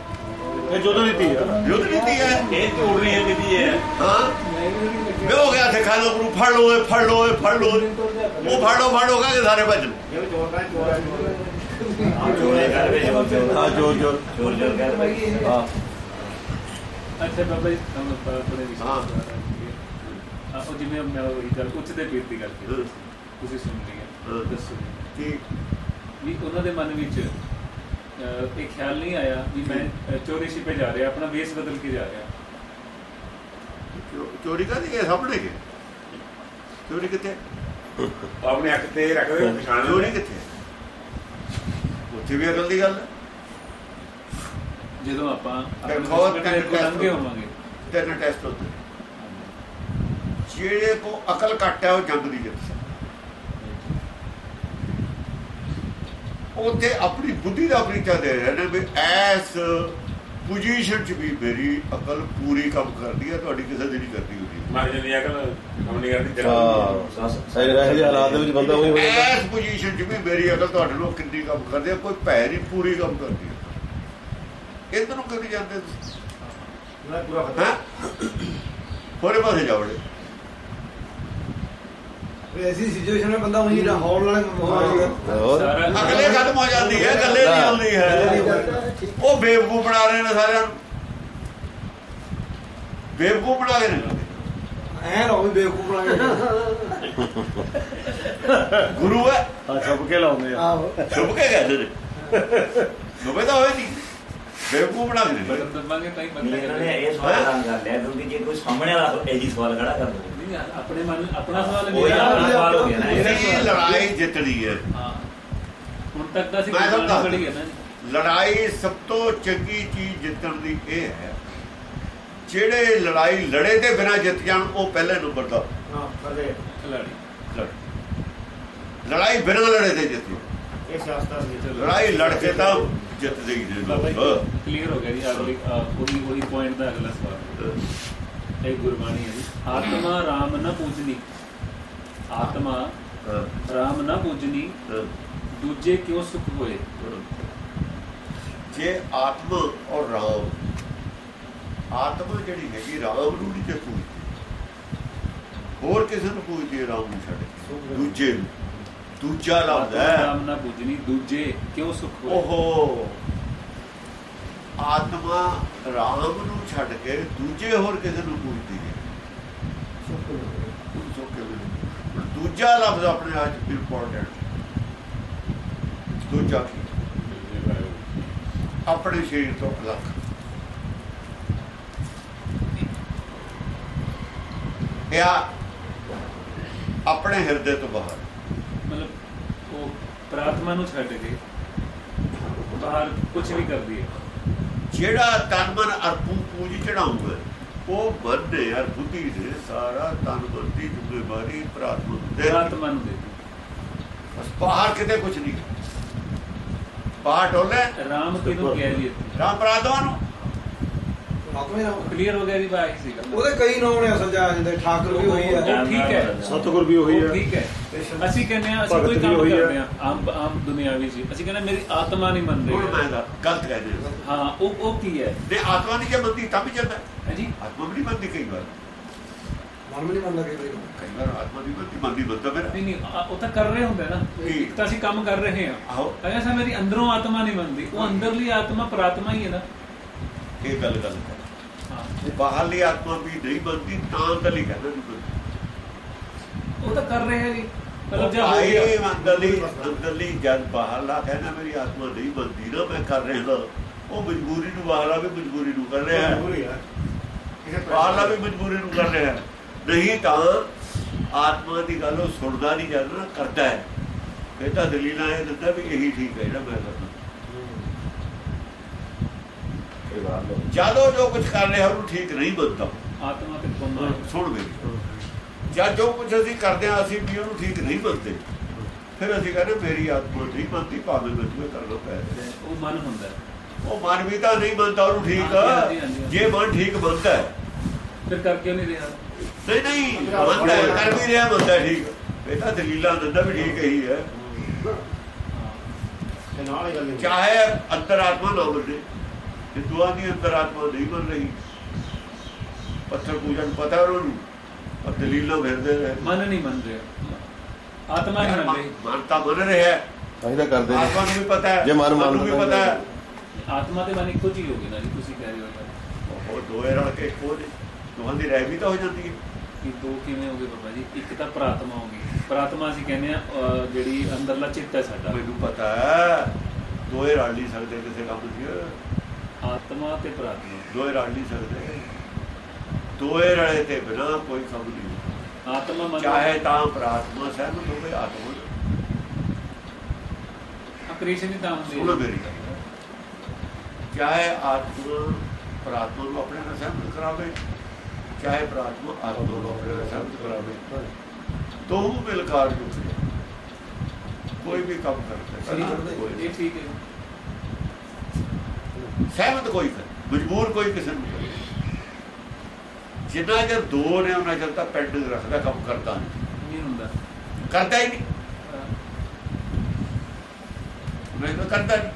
ਇਹ ਜਦੋਂ ਨੀਤੀ ਹੈ। ਯੁੱਧ ਨੀਤੀ ਹੈ। ਇਹ ਝੂਠ ਨਹੀਂ ਹੈ ਕਿਦੀ ਹੈ। ਹਾਂ। ਵੇ ਹੋ ਗਿਆ ਤੇ ਖਾ ਲੋ ਨੂੰ ਫੜ ਲੋ ਫੜ ਲੋ ਫੜ ਲੋ। ਉਹ ਫੜ ਲੋ ਫੜ ਲੋ ਕਹਿੰਦੇ ਸਾਰੇ ਭੱਜ। ਚੋਰੇ ਕਰ ਵੇ ਚੋਰ ਚੋਰ ਹਾਂ ਜੋਰ ਜੋਰ ਚੋਰ ਚੋਰ ਕਰ ਵੇ ਹਾਂ। ਅੱਛਾ ਬਾਬਾ ਜੀ ਤੁਹਾਨੂੰ ਬੜੇ ਵਿਸ਼ਵਾਸ ਹਾਂ। ਉਹ ਜਿਵੇਂ ਮੈਂ ਉਹ ਗੱਲ ਉੱਚ ਦੇ ਪੀਰ ਦੀ ਗੱਲ ਕੀਤੀ। ਤੁਸੀਂ ਸੁਣ ਲਈ। ਦੱਸੋ। ਕੀ ਵੀ ਉਹਨਾਂ ਦੇ ਮਨ ਵਿੱਚ ਇਹ ਖਿਆਲ ਨਹੀਂ ਆਇਆ ਵੀ ਮੈਂ ਚੋਰੀ ਛਿਪੇ ਜਾ ਰਿਹਾ ਆਪਣਾ ਵੇਸ ਬਦਲ ਕੇ ਜਾ ਰਿਹਾ। ਚੋਰੀ ਕਰਦੀ ਹੈ? ਸਾਹਮਣੇ ਕੇ? ਚੋਰੀ ਕਿੱਥੇ? ਆਪਣੇ ਅੱਖ ਤੇ ਰੱਖਦੇ ਪਛਾਣ ਚੋਰੀ ਕਿੱਥੇ? ਉੱਥੇ ਵੀ ਅਕਲ ਦੀ ਗੱਲ ਹੈ। ਜਦੋਂ ਆਪਾਂ ਕੋਲ ਲੰਘੇ ਹੋਵਾਂਗੇ। ਤਿੰਨ ਟੈਸਟ ਹੁੰਦੇ। ਜਿਹੜੇ ਕੋ ਅਕਲ ਘੱਟ ਹੈ ਉਹ ਜੰਗ ਦੀ ਜਿੱਤ ਸਕਦਾ। ਉੱਥੇ ਆਪਣੀ ਬੁੱਧੀ ਦਾ ਪਰੀਚਾ ਦੇ ਰਹੇ ਨੇ ਵੀ ਐਸ ਪੋਜੀਸ਼ਨ 'ਚ ਵੀ ਮੇਰੀ ਅਕਲ ਪੂਰੀ ਕੰਮ ਕਰਦੀ ਹੈ ਤੁਹਾਡੀ ਕਿਸੇ ਦੀ ਨਹੀਂ ਕਰਦੀ ਹੁੰਦੀ। ਮਰ ਜਾਂਦੀ ਅਕਲ ਕੰਮ ਨਹੀਂ ਕਰਦੀ ਹਾਂ ਸਹੀ ਇਹੋ ਜਿਹੇ ਹਾਲਾਤ ਦੇ ਵਿੱਚ ਬੰਦਾ ਉਹੀ ਹੋ ਜਾਂਦਾ ਐਸ ਪੋਜੀਸ਼ਨ 'ਚ ਵੀ ਮੇਰੀ ਅਕਲ ਤੁਹਾਡੇ ਲੋਕ ਕਿੰਨੀ ਕੰਮ ਕਰਦੀ ਹੈ ਕੋਈ ਭੈ ਨਹੀਂ ਪੂਰੀ ਕੰਮ ਕਰਦੀ। ਇਧਰ ਨੂੰ ਕਰੀ ਜਾਂਦੇ ਤੁਸੀਂ। ਪੂਰਾ ਹੈਂ? ਹੋਰੇ ਪਾਸੇ ਜਾਵੜੇ ਐਸੀ ਸਿਚੁਏਸ਼ਨ ਵਿੱਚ ਬੰਦਾ ਉਹੀ ਹੌਲ ਵਾਲੇ ਅਗਲੇ ਖਤਮ ਹੋ ਜਾਂਦੀ ਹੈ ਗੱਲੇ ਨਹੀਂ ਆਉਂਦੀ ਹੈ। ਉਹ ਬੇਵਕੂਫ ਬਣਾ ਰਹੇ ਨੇ ਸਾਰਿਆਂ ਨੂੰ। ਬੇਵਕੂਫ ਬਣਾ ਰਹੇ ਨੇ। ਐ ਰਹੋ ਵੀ ਬੇਵਕੂਫ ਬਣਾਏ ਗੁਰੂ ਹੈ। ਆ ਛੁਪ ਕੇ ਲਾਉਂਦੇ ਆ। ਆਹੋ। ਛੁਪ ਕੇ ਕਹਿੰਦੇ ਨੇ। ਛੁਪੇ ਤਾਂ ਹੋਏ ਨਹੀਂ। ਬੇਵਕੂਫ ਬਣਾ ਕੇ ਬਟਨ ਦਬਾਂਗੇ ਤਾਂ ਹੀ ਬੰਦੇ ਇਹਨਾਂ ਨੇ ਇਹ ਸਵਾਲ ਖੜਾ ਕਰ ਲਿਆ ਕਿਉਂਕਿ ਜੇ ਕੋਈ ਸਾਹਮਣੇ ਵਾਲਾ ਇਹੀ ਸਵਾਲ ਖੜਾ ਕਰ ਦਵੇ। ਨਹੀਂ ਆਪਣੇ ਮਨ ਆਪਣਾ ਸਵਾਲ ਉਹ ਮੇਰਾ ਆਪਣਾ ਸਵਾਲ ਹੋ ਗਿਆ ਨਾ। ਇਹ। ਇਹ ਲੜਾਈ ਹੈ। ਹਾਂ। ਹੁਣ ਤੱਕ ਹੈ ਨਾ। ਸਭ ਤੋਂ ਚੰਗੀ ਚੀਜ਼ ਜਿੱਤਣ ਦੀ ਇਹ ਹੈ ਜਿਹੜੇ ਲੜਾਈ ਲੜੇ ਦੇ ਬਿਨਾ ਜਿੱਤ ਜਾਣ ਉਹ ਪਹਿਲੇ ਨੰਬਰ ਦਾ। ਹਾਂ ਲੜਾਈ। ਬਿਨਾ ਲੜੇ ਤੇ ਜਿੱਤੀ ਇਹ ਸ਼ਾਸਤਰ ਦੀ ਲੜਾਈ ਲੜ ਕੇ ਤਾਂ ਜਿੱਤਦੇ ਹੀ ਨੇ ਲੋਕ। ਕਲੀਅਰ ਹੋ ਗਿਆ ਜੀ ਅਗਲੀ ਅਹ, ਉਹੀ ਉਹੀ ਪੁਆਇੰਟ ਦਾ ਅਗਲਾ ਸਵਾਲ। ਇਹ ਗੁਰਬਾਣੀ ਹੈ ਜੀ। ਆਤਮਾ ਰਾਮ ਨਾ ਪੂਜਨੀ। ਆਤਮਾ ਰਾਮ ਨਾ ਪੂਜਨੀ। ਦੂਜੇ ਕਿਉਂ ਸੁਖ ਹੋਏ? ਜੇ ਆਤਮਾ ਔਰ ਰਾਮ ਆਤਮਾ ਜਿਹੜੀ ਹੈਗੀ ਰਾਮ ਨੂੰ ਨਹੀਂ ਤੇ ਪੂਜਦੀ। ਹੋਰ ਕਿਸੇ ਨੂੰ ਪੂਜਦੀ ਰਾਮ ਨੂੰ ਛੱਡ। ਦੂਜੇ ਨੂੰ। ਦੂਜਾ ਲਫ਼ਜ਼ ਆਤਮਾ ਹੈ ਰਾਮ ਨਾ ਪੂਜਨੀ ਦੂਜੇ ਕਿਉਂ ਸੁਖ ਹੋਏ? ਓਹੋ। ਆਤਮਾ ਰਾਮ ਨੂੰ ਛੱਡ ਕੇ ਦੂਜੇ ਹੋਰ ਕਿਸੇ ਨੂੰ ਪੂਜਦੀ ਹੈ। ਦੂਜਾ ਲਫ਼ਜ਼ ਆਪਣੇ ਆਪ ਇੰਪੋਰਟੈਂਟ ਦੂਜਾ ਕੀ? ਆਪਣੇ ਸਰੀਰ ਤੋਂ ਅਲੱਗ। ਇਹ ਆ ਆਪਣੇ ਹਿਰਦੇ ਤੋਂ ਬਾਹਰ। ਪ੍ਰਾਰਥਨਾ ਨੂੰ ਛੱਡ ਕੇ ਬਾਹਰ ਕੁਝ ਵੀ ਕਰਦੀ ਹੈ। ਜਿਹੜਾ ਤਨ ਮਨ ਅਰਪੂ ਪੂਜ ਚੜਾਉਂਗਾ ਉਹ ਮਨ ਨੇ ਬੁੱਧੀ ਨੇ ਸਾਰਾ ਤਨ ਮਨ ਦੀ ਜ਼ਿੰਮੇਵਾਰੀ ਪ੍ਰਾਤਮਾ ਦੇ। ਪ੍ਰਾਰਥਨਾ ਨੂੰ ਦੇ ਬਸ ਬਾਹਰ ਕਿਤੇ ਕੁਝ ਨਹੀਂ। ਬਾਹਰ ਟੋਲੇ ਰਾਮ ਕਿਹਨੂੰ ਕਿਹਾ ਜੀ ਰਾਮ ਪ੍ਰਾਤਮਾ ਨੂੰ। ਆਤਮੇ ਨਾਲ ਕਲੀਅਰ ਹੋ ਗਿਆ ਜੀ ਬਾਈ ਸੀਗਾ ਉਹਦੇ ਕਈ ਨਾਮ ਨੇ ਅਸਲ ਚ ਆ ਜਾਂਦੇ ਠਾਕੁਰ ਵੀ ਹੋਈ ਹੈ। ਉਹ ਠੀਕ ਹੈ। ਸਤਿਗੁਰ ਵੀ ਉਹ ਹੈ। ਠੀਕ ਹੈ। ਅਸੀਂ ਕਹਿੰਦੇ ਆ ਅਸੀਂ ਕੋਈ ਕੰਮ। ਕਰਦੇ ਆ ਆਮ ਆਮ ਦੁਨਿਆਵੀ ਜੀ। ਅਸੀਂ ਕਹਿੰਦੇ ਮੇਰੀ ਆਤਮਾ ਨਹੀਂ ਮੰਨ ਹੁਣ ਮੈਂ ਰਹੀ ਗਲਤ ਕਹਿੰਦੇ ਹਾਂ ਉਹ ਉਹ ਕੀ ਹੈ? ਨੇ ਆਤਮਾ ਨਹੀਂ ਜੇ ਮੰਦੀ ਤਾਂ ਵੀ ਚੱਲਦਾ ਹੈ ਜੀ। ਆਤਮਾ ਵੀ ਨਹੀਂ ਮੰਦੀ ਕਈ ਵਾਰ। ਮਨ ਵੀ ਨਹੀਂ ਮੰਨਦਾ ਕਈ ਵਾਰੀ। ਕਈ ਵਾਰ ਆਤਮਾ ਦੀ ਮੰਦੀ ਮੰਦੀ ਬੰਦਾ ਮੇਰਾ। ਨਹੀਂ ਨਹੀਂ ਉਹ ਤਾਂ ਕਰ ਰਹੇ ਹੁੰਦੇ ਨਾ? ਇੱਕ ਤਾਂ ਅਸੀਂ ਕੰਮ ਕਰ ਰਹੇ ਹਾਂ। ਆਹੋ। ਅਗਰ ਸਾ ਮੇਰੀ ਅੰਦਰੋਂ ਆਤਮਾ ਨਹੀਂ ਮੰਨਦੀ। ਉਹ ਅੰਦਰਲੀ ਆਤਮਾ ਪ੍ਰਾਤਮਾ ਹੀ ਹੈ ਨਾ। ਇਹ ਗੱਲ ਗੱਲ ਹੈ ਹਾਂ ਜੇ ਬਾਹਰਲੀ ਆਤਮਾ ਵੀ ਨਹੀਂ ਮੰਦੀ ਤਾਂ ਅੰਦਰਲੀ ਕਹਿੰਦਾ ਨਹੀਂ ਮੰਦੀ ਉਹ ਤਾਂ ਕਰ ਰਹੇ ਹੈ ਜੀ। ਮਤਲਬ ਜਦ ਹੋ ਗਿਆ। ਅੰਦਰਲੀ ਅੰਦਰਲੀ ਜਦ ਬਾਹਰਲਾ ਕਹਿੰਦਾ ਮੇਰੀ ਆਤਮਾ ਨਹੀਂ ਮੰਦੀ ਨਾ ਮੈਂ ਕਰ ਰਿਹਾ ਉਹ ਮਜਬੂਰੀ ਨੂੰ ਬਾਹਰਲਾ ਵੀ ਮਜਬੂਰੀ ਨੂੰ ਕਰ ਰਿਹਾ ਹੈ। ਬਾਹਰਲਾ ਵੀ ਮਜਬੂਰੀ ਨੂੰ ਕਰ ਰਿਹਾ ਹੈ। ਨਹੀਂ ਤਾਂ ਆਤਮਾ ਦੀ ਗੱਲ ਉਹ ਸੁਣਦਾ ਨਹੀਂ ਜਦ ਨਾ ਕਰਦਾ ਹੈ। ਇਹ ਤਾਂ ਦਲੀਲਾਂ ਇਹ ਦਿੰਦਾ ਵੀ ਇਹੀ ਠੀਕ ਹੈ ਜਿਹੜਾ ਮੈਂ ਕਰਦਾ। ਜਦੋਂ ਜੋ ਕੁਝ ਕਰ ਰਿਹਾ ਉਹਨੂੰ ਠੀਕ ਨਹੀਂ ਮੰਨਦਾ ਆਤਮਾ ਤੇ ਕੋਮਾ ਸੁਣ ਮੇਰੀ ਜਦ ਜੋ ਕੁਝ ਅਸੀਂ ਕਰਦੇ ਹਾਂ ਅਸੀਂ ਵੀ ਉਹਨੂੰ ਠੀਕ ਨਹੀਂ ਮੰਨਦੇ ਫਿਰ ਅਸੀਂ ਕਹਿੰਦੇ ਮੇਰੀ ਆਤਮਾ ਨਹੀਂ ਮੰਨਦੀ ਭਾਵੇਂ ਮੈਨੂੰ ਇਹ ਕਰਨਾ ਪੈ। ਉਹ ਮਨ ਹੁੰਦਾ ਹੈ। ਉਹ ਮਨ ਵੀ ਤਾਂ ਨਹੀਂ ਮੰਨਦਾ ਉਹਨੂੰ ਠੀਕ। ਜੇ ਮਨ ਠੀਕ ਹੈ। ਫਿਰ ਕਰ ਕਿਉਂ ਨਹੀਂ ਰਿਹਾ? ਨਹੀਂ ਨਹੀਂ ਹੈ, ਕਰ ਵੀ ਰਿਹਾ ਹੈ ਠੀਕ। ਇਹ ਤਾਂ ਦਲੀਲਾਂ ਦਿੰਦਾ ਵੀ ਠੀਕ ਹੀ। ਹੈ। ਚਾਹੇ ਅੰਤਰਾਤਮਾ ਨਾ ਮੰਨੇ। ਹਿੰਦੂਆਂ ਦੀ ਅੰਤਰਾਤਮਾ ਨਹੀਂ ਮੰਨ ਰਹੀ। ਪੱਥਰ ਪੂਜਾ ਨੂੰ ਪਤਾ ਉਹਨਾਂ ਨੂੰ ਪਰ ਦਲੀਲਾਂ ਫਿਰਦੇ ਰਹੇ। ਮਨ ਨਹੀਂ ਮੰਨ ਰਿਹਾ। ਆਤਮਾ ਨਹੀਂ ਮੰਨ ਰਹੀ। ਮਨ ਤਾਂ ਮੰਨ ਰਿਹਾ ਹੈ। ਤਾਂ ਤਾਂ ਕਰਦੇ ਨੇ। ਆਤਮਾ ਨੂੰ ਵੀ ਪਤਾ ਹੈ। ਜੇ ਮਨ ਨੂੰ ਵੀ ਤਾਂ ਪਤਾ ਹੈ। ਆਤਮਾ ਤੇ ਮਨ ਇੱਕੋ ਚੀਜ਼ ਹੋ ਗਈ ਨਾ ਜੀ ਤੁਸੀਂ ਕਹਿ ਰਹੇ ਹੋ ਉਹ ਦੋਏ ਰਲ ਕੇ ਇੱਕੋ ਨੇ ਦੋਹਾਂ ਦੀ ਰਹਿ ਵੀ ਤਾਂ ਹੋ ਜਾਂਦੀ ਹੈ। ਕਿ ਦੋ ਕਿਵੇਂ ਹੋ ਗਏ ਬਾਬਾ ਜੀ? ਇੱਕ ਤਾਂ ਪ੍ਰਾਤਮਾ ਹੋ ਗਈ। ਪ੍ਰਾਤਮਾ ਅਸੀਂ ਕਹਿੰਦੇ ਆ ਜਿਹੜੀ ਅੰਦਰਲਾ ਚਿੱਤ ਹੈ ਸਾਡਾ। ਮੈਨੂੰ ਪਤਾ ਹੈ। ਦੋਏ ਰਲ ਨਹੀਂ ਸਕਦੇ ਕਿਸੇ ਕੰਮ 'ਚ। ਆਤਮਾ ਤੇ ਪ੍ਰਾਤਮਾ। ਦੋਏ ਰਲ ਨਹੀਂ ਸਕਦੇ। ਦੋਏ ਰਲੇ ਤੇ ਬਿਨਾ ਕੋਈ ਕੰਮ ਨਹੀਂ। ਆਤਮਾ ਮਨ ਚਾਹੇ ਤਾਂ ਪ੍ਰਾਤਮਾ ਸਹਿਮਤ ਹੋਵੇ ਆਤਮਾ ਕ੍ਰਿਸ਼ਨ ਦੀ ਤਾਂ ਹੁੰਦੀ ਸੁਣੋ ਹੈ ਮੇਰੀ ਚਾਹੇ ਆਤਮਾ ਪ੍ਰਾਤਮਾ ਨੂੰ ਆਪਣੇ ਨਾਲ ਸਹਿਮਤ ਕਰਾਵੇ ਚਾਹੇ ਪ੍ਰਾਤਮਾ ਆਤਮਾ ਨੂੰ ਆਪਣੇ ਨਾਲ ਸਹਿਮਤ ਕਰਾਵੇ। ਦੋਹੂ ਮਿਲਕਾਰ ਜੁੜੇ ਕੋਈ ਵੀ ਕੰਮ ਕਰਦੇ ਇਹ ਠੀਕ ਹੈ। ਸਹਿਮਤ ਕੋਈ ਕਰ ਮਜਬੂਰ ਕੋਈ ਕਿਸੇ ਨੂੰ ਕਰੇ ਜਿੰਨਾ ਚਿਰ ਦੋ ਨੇ ਉਹਨਾਂ ਚਿਰ ਤਾਂ ਪੈਂਡਿੰਗ ਰੱਖਦਾ ਕੰਮ ਕਰਦਾ ਨਹੀਂ ਨਹੀਂ ਹੁੰਦਾ ਕਰਦਾ ਹੀ ਨਹੀਂ ਨਹੀਂ ਤਾਂ ਕਰਦਾ ਨਹੀਂ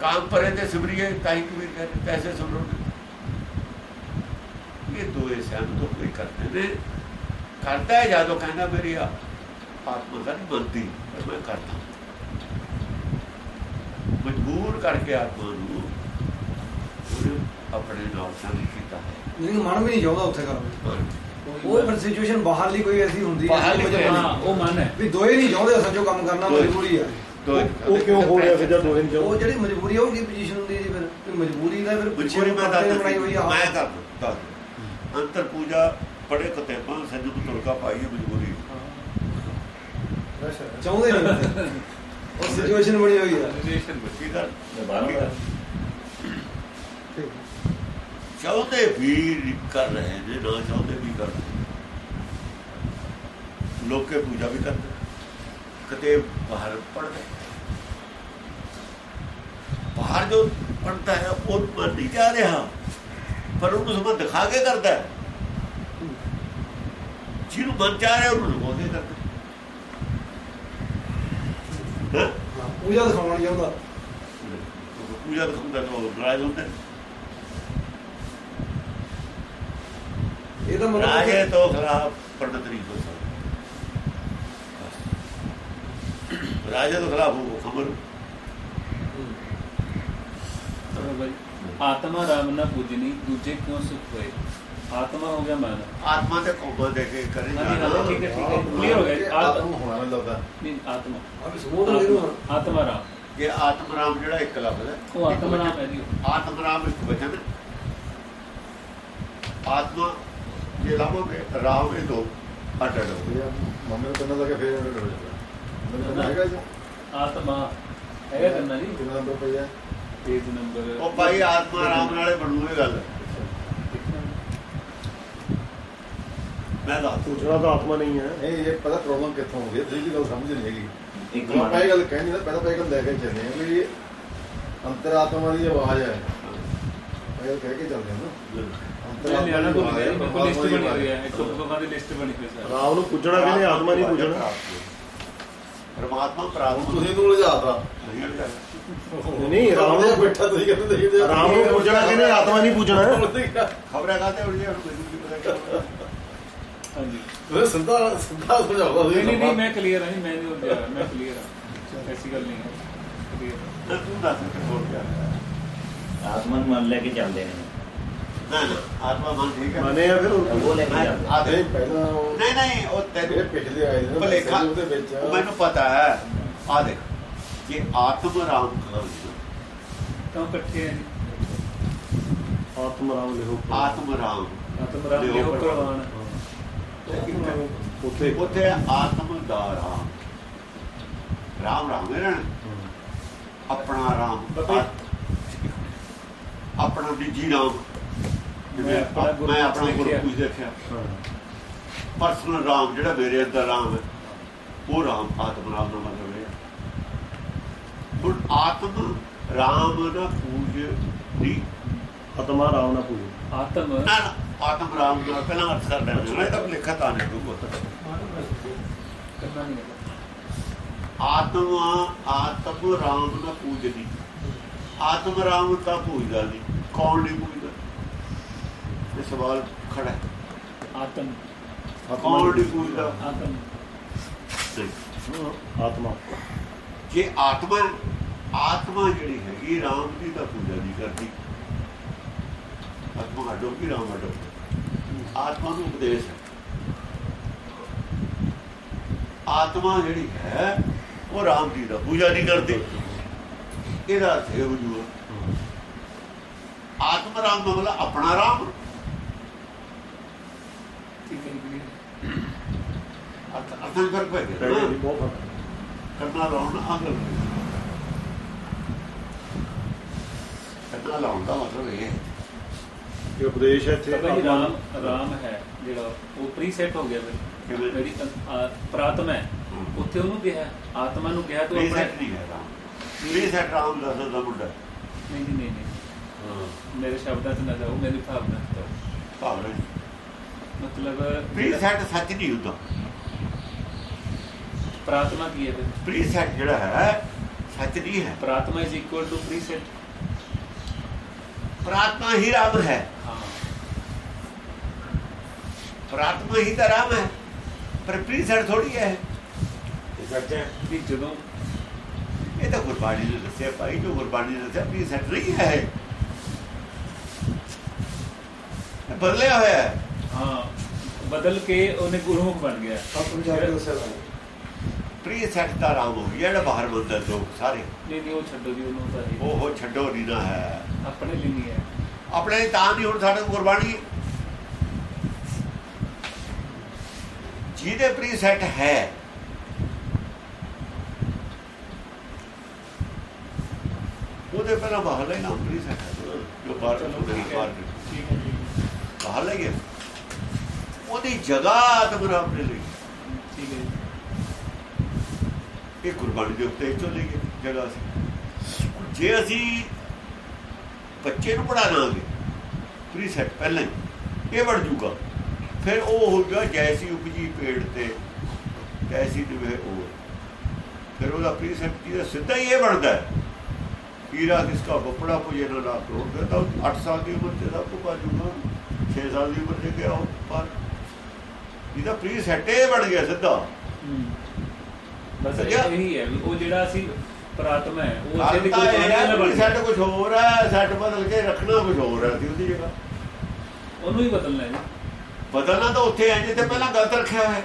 काम परे थे सिमरिए काई कबीर कहते कैसे सुन ये दो सहमत तो कोई करते ने ਕਰਦਾ ਹੈ ਜਦੋਂ ਕਹਿੰਦਾ ਮੇਰੀ ਆ- ਆਤਮਾ ਤਾਂ ਨਹੀਂ ਬੰਦੀ ਪਰ ਮੈਂ ਕਰਦਾ ਮਜਬੂਰ ਕਰਕੇ ਆਤਮਾ ਨੂੰ ਆਪਣੇ ਨਾਲ ਸੰਗ ਕੀਤਾ ਹੈ। ਜਿਹਨੂੰ ਮਨ ਵੀ ਨਹੀਂ ਚਾਹੁੰਦਾ ਉੱਥੇ ਕਰਨ ਉਹ ਫਿਰ ਸਿਚੁਏਸ਼ਨ ਬਾਹਰਲੀ ਕੋਈ ਐਸੀ ਹੁੰਦੀ ਹੈ ਉਹ ਮਨ ਹੈ। ਵੀ ਦੋਏ ਨਹੀਂ ਚਾਹੁੰਦੇ ਸੱਚੋ ਕੰਮ ਕਰਨਾ ਦੋਏ। ਮਜਬੂਰੀ ਹੈ ਉਹ ਕਿਉਂ ਹੋ ਗਿਆ ਫਿਰ ਜਦ ਦੋਹੇ ਨਹੀਂ ਉਹ ਜਿਹੜੀ ਮਜਬੂਰੀ ਆ ਉਹ ਕੀ ਪੋਜੀਸ਼ਨ ਹੁੰਦੀ ਹੈ ਜੀ ਫਿਰ? ਕਿ ਮਜਬੂਰੀ ਦਾ ਫਿਰ ਪਿੱਛੇ ਮਜਬੂਰੀ ਮੈਂ ਪਰਦੇ ਦੱਸ ਬਣਾਈ ਹੋਈ ਆ। ਮੈਂ ਦੱਸ ਦੱਸ ਅੰਤਰ ਪੂਜਾ ਪੜੇ ਕਤੇਬਾਂ ਸੰਜੂ ਤੁਲਕਾ ਪਾਈ ਹੈ ਮਜਬੂਰੀ। ਚਾਹੁੰਦੇ ਨਹੀਂ। ਉਹ ਸਿਚੁਏਸ਼ਨ ਬਣੀ ਹੋਈ ਆ। ਰਿਲੇਸ਼ਨ ਵਿੱਚ ਠੀਕ ਹੈ ਬਾਹਰੋਂ ਕਰ ਚਾਹੁੰਦੇ ਵੀ ਕਰ ਰਹੇ ਨੇ ਨਾ ਚਾਹੁੰਦੇ ਵੀ ਕਰ ਲੋਕੇ ਪੂਜਾ ਵੀ ਕਰਦੇ ਕਤੇ ਬਾਹਰ ਪੜਦੇ ਬਾਹਰ ਜੋ ਪੜਦਾ ਹੈ ਉਹ ਮਨ ਨਹੀਂ ਜਾ ਰਿਹਾ। ਪਰ ਉਹਨੂੰ ਸਮਾਂ ਦਿਖਾ ਕੇ ਕਰਦਾ ਹੈ। ਜਿਹਨੂੰ ਮਨ ਜਾ ਰਿਹਾ ਉਹਨੂੰ ਲੁਕੋ ਕੇ ਕਰਦਾ ਹੈਂ? ਹਾਂ, ਪੂਜਾ ਦਿਖਾਉਣਾ ਨਹੀਂ ਚਾਹੁੰਦਾ ਪੂਜਾ ਦਿਖਾਉਂਦਾ ਤਾਂ ਉਹ ਨਾਰਾਜ਼ ਹੁੰਦੇ ਨੇ। ਇਹ ਤਾਂ ਮਤਲਬ ਰਾਜੇ ਕਿ- ਤੋਂ ਖਿਲਾਫ ਪੰਡਤ ਨਹੀਂ ਹੋ ਸਕਦਾ ਰਾਜੇ ਤੋਂ ਖਿਲਾਫ ਉਹ ਖਬਰ ਆਤਮਾ ਰਾਮ ਨਾ ਪੂਜਨੀ ਦੂਜੇ ਕਿਉਂ ਸੁਖ ਹੋਏ ਆਤਮਾ ਹੋ ਗਿਆ ਮਨ। ਆਤਮਾ ਤੇ ਕੋਮਾ ਦੇ ਕੇ ਕਰੇ ਜਾਣਾ। ਠੀਕ ਹੈ ਠੀਕ ਹੈ। ਕਲੀਅਰ ਹੋ ਗਿਆ। ਆਤਮ। ਹੋਣਾ ਮੈਨੂੰ ਲੱਗਦਾ ਨਹੀਂ ਆਤਮਾ। ਸਮੂਹ ਆਤਮਾ ਰਾਮ। ਜੇ ਆਤਮ ਰਾਮ ਜਿਹੜਾ ਇੱਕ ਲਫ਼ਜ਼ ਹੈ। ਉਹ ਆਤਮਾ ਰਾਮ ਹੈ ਜੀ। ਆਤਮ ਰਾਮ ਇੱਕ ਵਚਨ। ਆਤਮਾ ਜੇ ਲਾਵੋਗੇ ਰਾਮ ਇਹ ਦੋ ਅੱਡ ਹੋ। ਮੰਮੀ ਨੂੰ ਕੰਨਾਂ ਲੱਗੇ ਫੇਰ ਹੋ ਜਾਂਦਾ ਕੰਨਾਂ ਹੈਗਾ ਜੀ। ਆਤਮਾ ਹੈਗਾ ਕਰਨਾ ਜੀ? ਕਿੰਨਾ ਨੰਬਰ ਪਈ ਹੈ? Page number. ਉਹ ਭਾਈ ਆਤਮਾ ਰਾਮ ਨਾਲੇ ਬਣੂ ਇਹ ਗੱਲ। ਮੈਂ ਦੱਸ ਪੁੱਛਣਾ ਤਾਂ ਆਤਮਾ ਨਹੀਂ ਹੈ। ਇਹ ਇਹ ਪਤਾ ਪ੍ਰੋਬਲਮ ਕਿੱਥੋਂ ਹੋ ਗਈ ਤੁਸੀਂ ਦੀ ਗੱਲ ਸਮਝ ਨਹੀਂ ਹੈਗੀ। ਇੱਕ ਆਪਾਂ ਮਨ ਇਹ ਗੱਲ ਕਹਿੰਦੇ ਨਾ ਪਹਿਲਾਂ ਪਹਿਲਾਂ ਗੱਲ ਲੈ ਕੇ ਚੱਲੇ ਆ ਵੀ ਅੰਤਰਾਤਮਾ ਦੀ ਆਵਾਜ਼ ਹੈ। ਇਹ ਕਹਿ ਕੇ ਚੱਲਦੇ ਹਾਂ ਨਾ। ਮੈਂ ਲਿਆਣਾ ਭੁੱਲ ਗਿਆ ਜੀ, ਮੇਰੇ ਕੋਲ ਲਿਸਟ ਅੰਤਰਾਤਮਾ ਬਣੀ ਦੀ ਹੋਈ ਆਵਾਜ਼ ਹੈ। ਇੱਕ ਲੋਕਾਂ ਦੀ ਲਿਸਟ ਬਣੀ ਹੋਈ ਸਰ। ਰਾਮ ਨੂੰ ਪੁੱਜਣਾ ਕਿਹਨੇ? ਆਤਮਾ ਨਹੀਂ ਪੁੱਜਣਾ। ਪਰਮਾਤਮਾ ਪ੍ਰਾਪਤ ਤੁਸੀਂ ਨੂੰ ਲਿਜਾਤਾ ਨਹੀਂ ਰਾਮ ਨੂੰ ਬੈਠਾ ਤੁਸੀਂ ਕਹਿੰਦੇ ਦੇਖਦੇ ਰਾਮ ਨੂੰ ਪੁੱਜਣਾ ਕਿਹਨੇ? ਆਤਮਾ ਨਹੀਂ ਪੁੱਜਣਾ। ਖਬਰਾਂ ਕਾਤੇ ਉੜ ਗਿਆ ਮੈਨੂੰ ਕੀ ਪਤਾ ਕਿਉਂ ਹਾਂਜੀ। ਉਹ ਸਿੱਧਾ ਸਿੱਧਾ ਸਮਝਾਉਂਦਾ ਨਹੀਂ ਨਹੀਂ ਨਹੀਂ ਮੈਂ ਕਲੀਅਰ ਹਾਂ ਜੀ, ਮੈਂ ਨਹੀਂ ਉੱਠਿਆ ਮੈਂ ਕਲੀਅਰ ਹਾਂ। ਐਸੀ ਗੱਲ ਨਹੀਂ ਹੈ। Clear ਨਾ ਤੂੰ ਦੱਸ ਕੇ ਹੋਰ ਕਿਆ ਆਤਮਾ ਨੂੰ ਮੰਨ ਲੈ ਕੇ ਚੱਲਦੇ ਨੇ। ਨਾ ਨਾ ਆਤਮਾ ਮਨ ਠੀਕ ਹੈ ਮਨੇ ਆ ਫਿਰ ਹੋਰ ਉਹ ਲੈ ਕੇ ਮੈਂ ਚੱਲਦੇ ਆ ਦੇ। ਨਹੀਂ ਪਹਿਲਾਂ ਉਹ ਨਹੀਂ ਨਹੀਂ ਉਹ ਜਿਹੜੇ ਤੈਨੂੰ ਪਿਛਲੇ ਆਏ ਨੇ ਨਾ ਭਲੇਖਾ ਉਹਦੇ ਵਿੱਚ। ਉਹ ਮੈਨੂੰ ਪਤਾ ਹੈ। ਆ ਦੇਖ ਕਿ ਆਤਮ ਰਾਮ ਕਹਾਂ ਤਾਂ ਇਕੱਠੇ ਹੈ ਜੀ। ਆਤਮ ਰਾਮ ਲਿਖੋ ਆਤਮ ਰਾਮ ਆਤਮ ਰਾਮ ਲਿਓ ਲਿਓ ਪ੍ਰਵਾਨ। ਪ੍ਰਵਾਨ ਉੱਥੇ ਉੱਥੇ ਆਤਮ ਦਾ ਰਾਮ ਰਾਮ ਰਾਮ ਨਾ? ਆਪਣਾ ਰਾਮ ਆਪਣਾ ਨਿੱਜੀ ਰਾਮ। ਜਿਵੇਂ ਮੈਂ ਆਪਣਾ ਗੁਰੂ। ਕੁਝ ਦੇਖਿਆ। ਪਰਸਨਲ ਰਾਮ ਜਿਹੜਾ ਮੇਰੇ ਅੰਦਰ ਰਾਮ ਹੈ ਉਹ ਰਾਮ ਆਤਮ ਰਾਮ ਦਾ ਮਤਲਬ ਹੈ। ਹੁਣ ਆਤਮ ਰਾਮ ਨਾ ਪੂਜ ਦੀ ਆਤਮਾ ਰਾਮ ਨਾ ਪੁੱਜੋ। ਆਤਮ ਆਤਮ ਰਾਮ ਦਾ ਪਹਿਲਾਂ ਅਰਥ ਕਰ ਲੈਣਾ। ਮੈਂ ਤਾਂ ਲਿਖਾ ਤਾਂ ਨਹੀਂ ਹੈ ਆਤਮ ਆਤਮ ਰਾਮ ਨਾ ਪੂਜਦੀ। ਆਤਮ ਰਾਮ ਤਾਂ ਪੂਜਦਾ ਨਹੀਂ ਕੌਣ ਨਹੀਂ ਪੂਜਦਾ? ਇਹ ਸਵਾਲ ਖੜਾ ਹੈ। ਆਤਮ। ਕੌਣ ਨਹੀਂ ਪੂਜਦਾ? ਆਤਮ। ਆਤਮਾ। ਜੇ ਆਤਮਾ ਆਤਮਾ ਜਿਹੜੀ ਹੈਗੀ ਰਾਮ ਦੀ ਤਾਂ ਪੂਜਾ ਨਹੀਂ ਕਰਦੀ। ਆਤਮਾ ਹਟੋ ਕਿ ਰਾਮ ਹਟੋ? ਆਤਮਾ ਨੂੰ ਉਪਦੇਸ਼ ਹੈ। ਆਤਮਾ ਜਿਹੜੀ ਹੈ ਉਹ ਰਾਮ ਦੀ ਦਾ ਪੂਜਾ ਨਹੀਂ ਕਰਦੀ। ਇਹਦਾ ਅਰਥ ਇਹ ਆਤਮ ਰਾਮ ਦਾ ਮਤਲਬ ਆਪਣਾ ਰਾਮ। ਜੀ ਅਰਥ ਫ਼ਰਕ ਪੈ ਗਿਆ। ਕਰਨਾ ਲਾਉਣ ਅੰਗਲ ਕਰਨਾ ਲਾਉਣ ਦਾ ਮਤਲਬ ਇਹ ਹੈ। ਇਹ ਉਪਦੇਸ਼ ਹੈ ਇੱਥੇ ਰਾਮ ਰਾਮ ਹੈ ਜਿਹੜਾ ਉਹ ਪ੍ਰੀਸੈਟ ਹੋ ਗਿਆ ਫਿਰ? ਮੇਰੀ ਪ੍ਰਾਤਮ ਹੈ। ਉੱਥੇ ਉਹਨੂੰ ਕਿਹਾ ਆਤਮਾ ਨੂੰ ਕਿਹਾ ਤੂੰ ਆਪਣੇ ਨਹੀਂ ਹੈ ਰਾਮ। ਪਲੀਜ਼ ਸੈਟ ਰਾਮ ਦਾ ਦਾ ਮੁੰਡਾ। ਹੈ। ਨਹੀਂ ਨਹੀਂ। ਨਹੀਂ ਮੇਰੇ ਸ਼ਬਦਾਂ 'ਚ ਨਾ ਜਾਓ ਮੇਰੀ ਭਾਵਨਾ 'ਚ ਜਾਓ। ਭਾਵਨਾ ਮਤਲਬ ਪਲੀਜ਼ ਸੈਟ ਸੱਚ ਨਹੀਂ ਹੁੰਦਾ। ਪ੍ਰਾਤਮਾ ਕੀ ਹੈ ਫਿਰ? ਪਲੀਜ਼ ਸੈਟ ਜਿਹੜਾ ਹੈ ਸੱਚ ਨਹੀਂ ਹੈ। ਪ੍ਰਾਤਮਾ ਇਜ਼ ਇਕੁਅਲ ਟੂ ਪ੍ਰੀਸੈਟ। ਪ੍ਰਾਤਮਾ ਹੀ ਰਾਮ ਹੈ ਹਾਂ ਪ੍ਰਾਤਮਾ ਹੀ ਤਾਂ ਰਾਮ ਹੈ ਪਰ ਪ੍ਰੀ ਸੈਟ ਥੋੜੀ ਹੈ ਇਹ ਸੱਚ ਹੈ ਕਿ ਜਦੋਂ ਇਹ ਤਾਂ ਗੁਰਬਾਣੀ ਨੇ ਦੱਸਿਆ ਭਾਈ ਜੋ ਗੁਰਬਾਣੀ ਨੇ ਦੱਸਿਆ ਪ੍ਰੀ ਸੈਟ ਨਹੀਂ ਹੈ ਇਹ ਬਦਲਿਆ ਹੋਇਆ ਹੈ ਹਾਂ ਬਦਲ ਕੇ ਉਹਨੇ ਗੁਰਮੁਖ ਬਣ ਗਿਆ ਆਪਣੀ ਜਾ ਕੇ ਦੱਸਿਆ ਹੋਇਆ। ਪ੍ਰੀ ਦਾ ਰਾਮ ਹੋ ਗਿਆ ਜਿਹੜਾ ਬਾਹਰ ਮੰਦਰ ਲੋਕ ਸਾਰੇ। ਨਹੀਂ ਨਹੀਂ ਉਹ ਛੱਡੋ ਜੀ ਉਹਨੂੰ ਤਾਂ ਉਹ ਛੱਡੋ ਨਹੀਂ ਨਾ ਹੈ। ਆਪਣੇ ਲਈ ਨਹੀਂ ਹੈ। ਆਪਣੇ ਤਾਂ ਨਹੀਂ ਹੁਣ ਸਾਡੇ ਗੁਰਬਾਣੀ। ਜਿਹਦੇ ਪ੍ਰੀ ਸੈਟ ਹੈ ਉਹਦੇ ਪਹਿਲਾਂ ਬਾਹਰ ਲੈ ਨਾਮ ਪ੍ਰੀ ਸੈਟ ਜੋ ਬਾਹਰ ਬਾਹਰ ਲੈ ਗਿਆ ਉਹਦੀ ਜਗ੍ਹਾ ਤਮਰਾ ਆਪਣੇ ਲਈ ਠੀਕ ਹੈ ਜੀ ਇਹ ਗੁਰਬਾਣੀ ਦੇ ਉੱਤੇ ਚਲੇ ਗਏ ਜਗ੍ਹਾ ਸੀ ਜੇ ਅਸੀਂ ਬੱਚੇ ਨੂੰ ਪੜਾ ਲਾਂਗੇ ਪ੍ਰੀਸੈਟ ਪਹਿਲਾਂ ਹੀ, ਇਹ ਬਣ ਜੂਗਾ ਫਿਰ ਉਹ ਹੋਊਗਾ ਜੈਸੀ ਉਪਜੀ ਪੇੜ ਤੇ ਤੈਸੀ ਨਿਵੇ ਉਹ। ਫਿਰ ਉਹਦਾ ਪ੍ਰੀ ਸੈਟ ਜਿਹਦਾ ਸਿੱਧਾ ਹੀ ਇਹ ਬਣਦਾ ਹੈ। ਹੀਰਾ ਕਿਸਕਾ ਬਪੜਾ ਪੁਜੇ ਨਾ ਲਾ ਕਰੋ ਫਿਰ ਤਾਂ 8 ਸਾਲ ਦੀ ਉਮਰ ਤੇ ਸਭ ਤੋਂ ਬਾਜੂਗਾ 6 ਸਾਲ ਦੀ ਉਮਰ ਤੇ ਗਿਆ ਉਹ, ਪਰ ਇਹਦਾ ਪ੍ਰੀਸੈਟ ਇਹ ਬਣ ਗਿਆ ਸਿੱਧਾ। ਬਸ ਇਹ- ਹੈ। ਵੀ ਉਹ ਜਿਹੜਾ ਅਸੀਂ ਪ੍ਰਾਤਮਾ ਹੈ ਉਹ ਗੱਲ ਜਿਹਦੀ ਤਾਂ ਇਹ ਗੁਰਬਾਣੀ ਹੈ ਨਾਲ ਕਿ ਬਣ ਸੈੱਟ ਕੁਝ ਹੋਰ ਹੈ ਸੈੱਟ ਬਦਲ ਕੇ ਰੱਖਣਾ ਕੁਝ ਹੋਰ ਹੈ ਸੀ ਉਹਦੀ ਜਗ੍ਹਾ। ਉਹਨੂੰ ਹੀ ਬਦਲਣਾ ਹੈ ਜੀ। ਬਦਲਣਾ ਤਾਂ ਉੱਥੇ ਹੈ ਜਿੱਥੇ ਪਹਿਲਾਂ ਗਲਤ ਰੱਖਿਆ ਹੋਇਆ ਹੈ।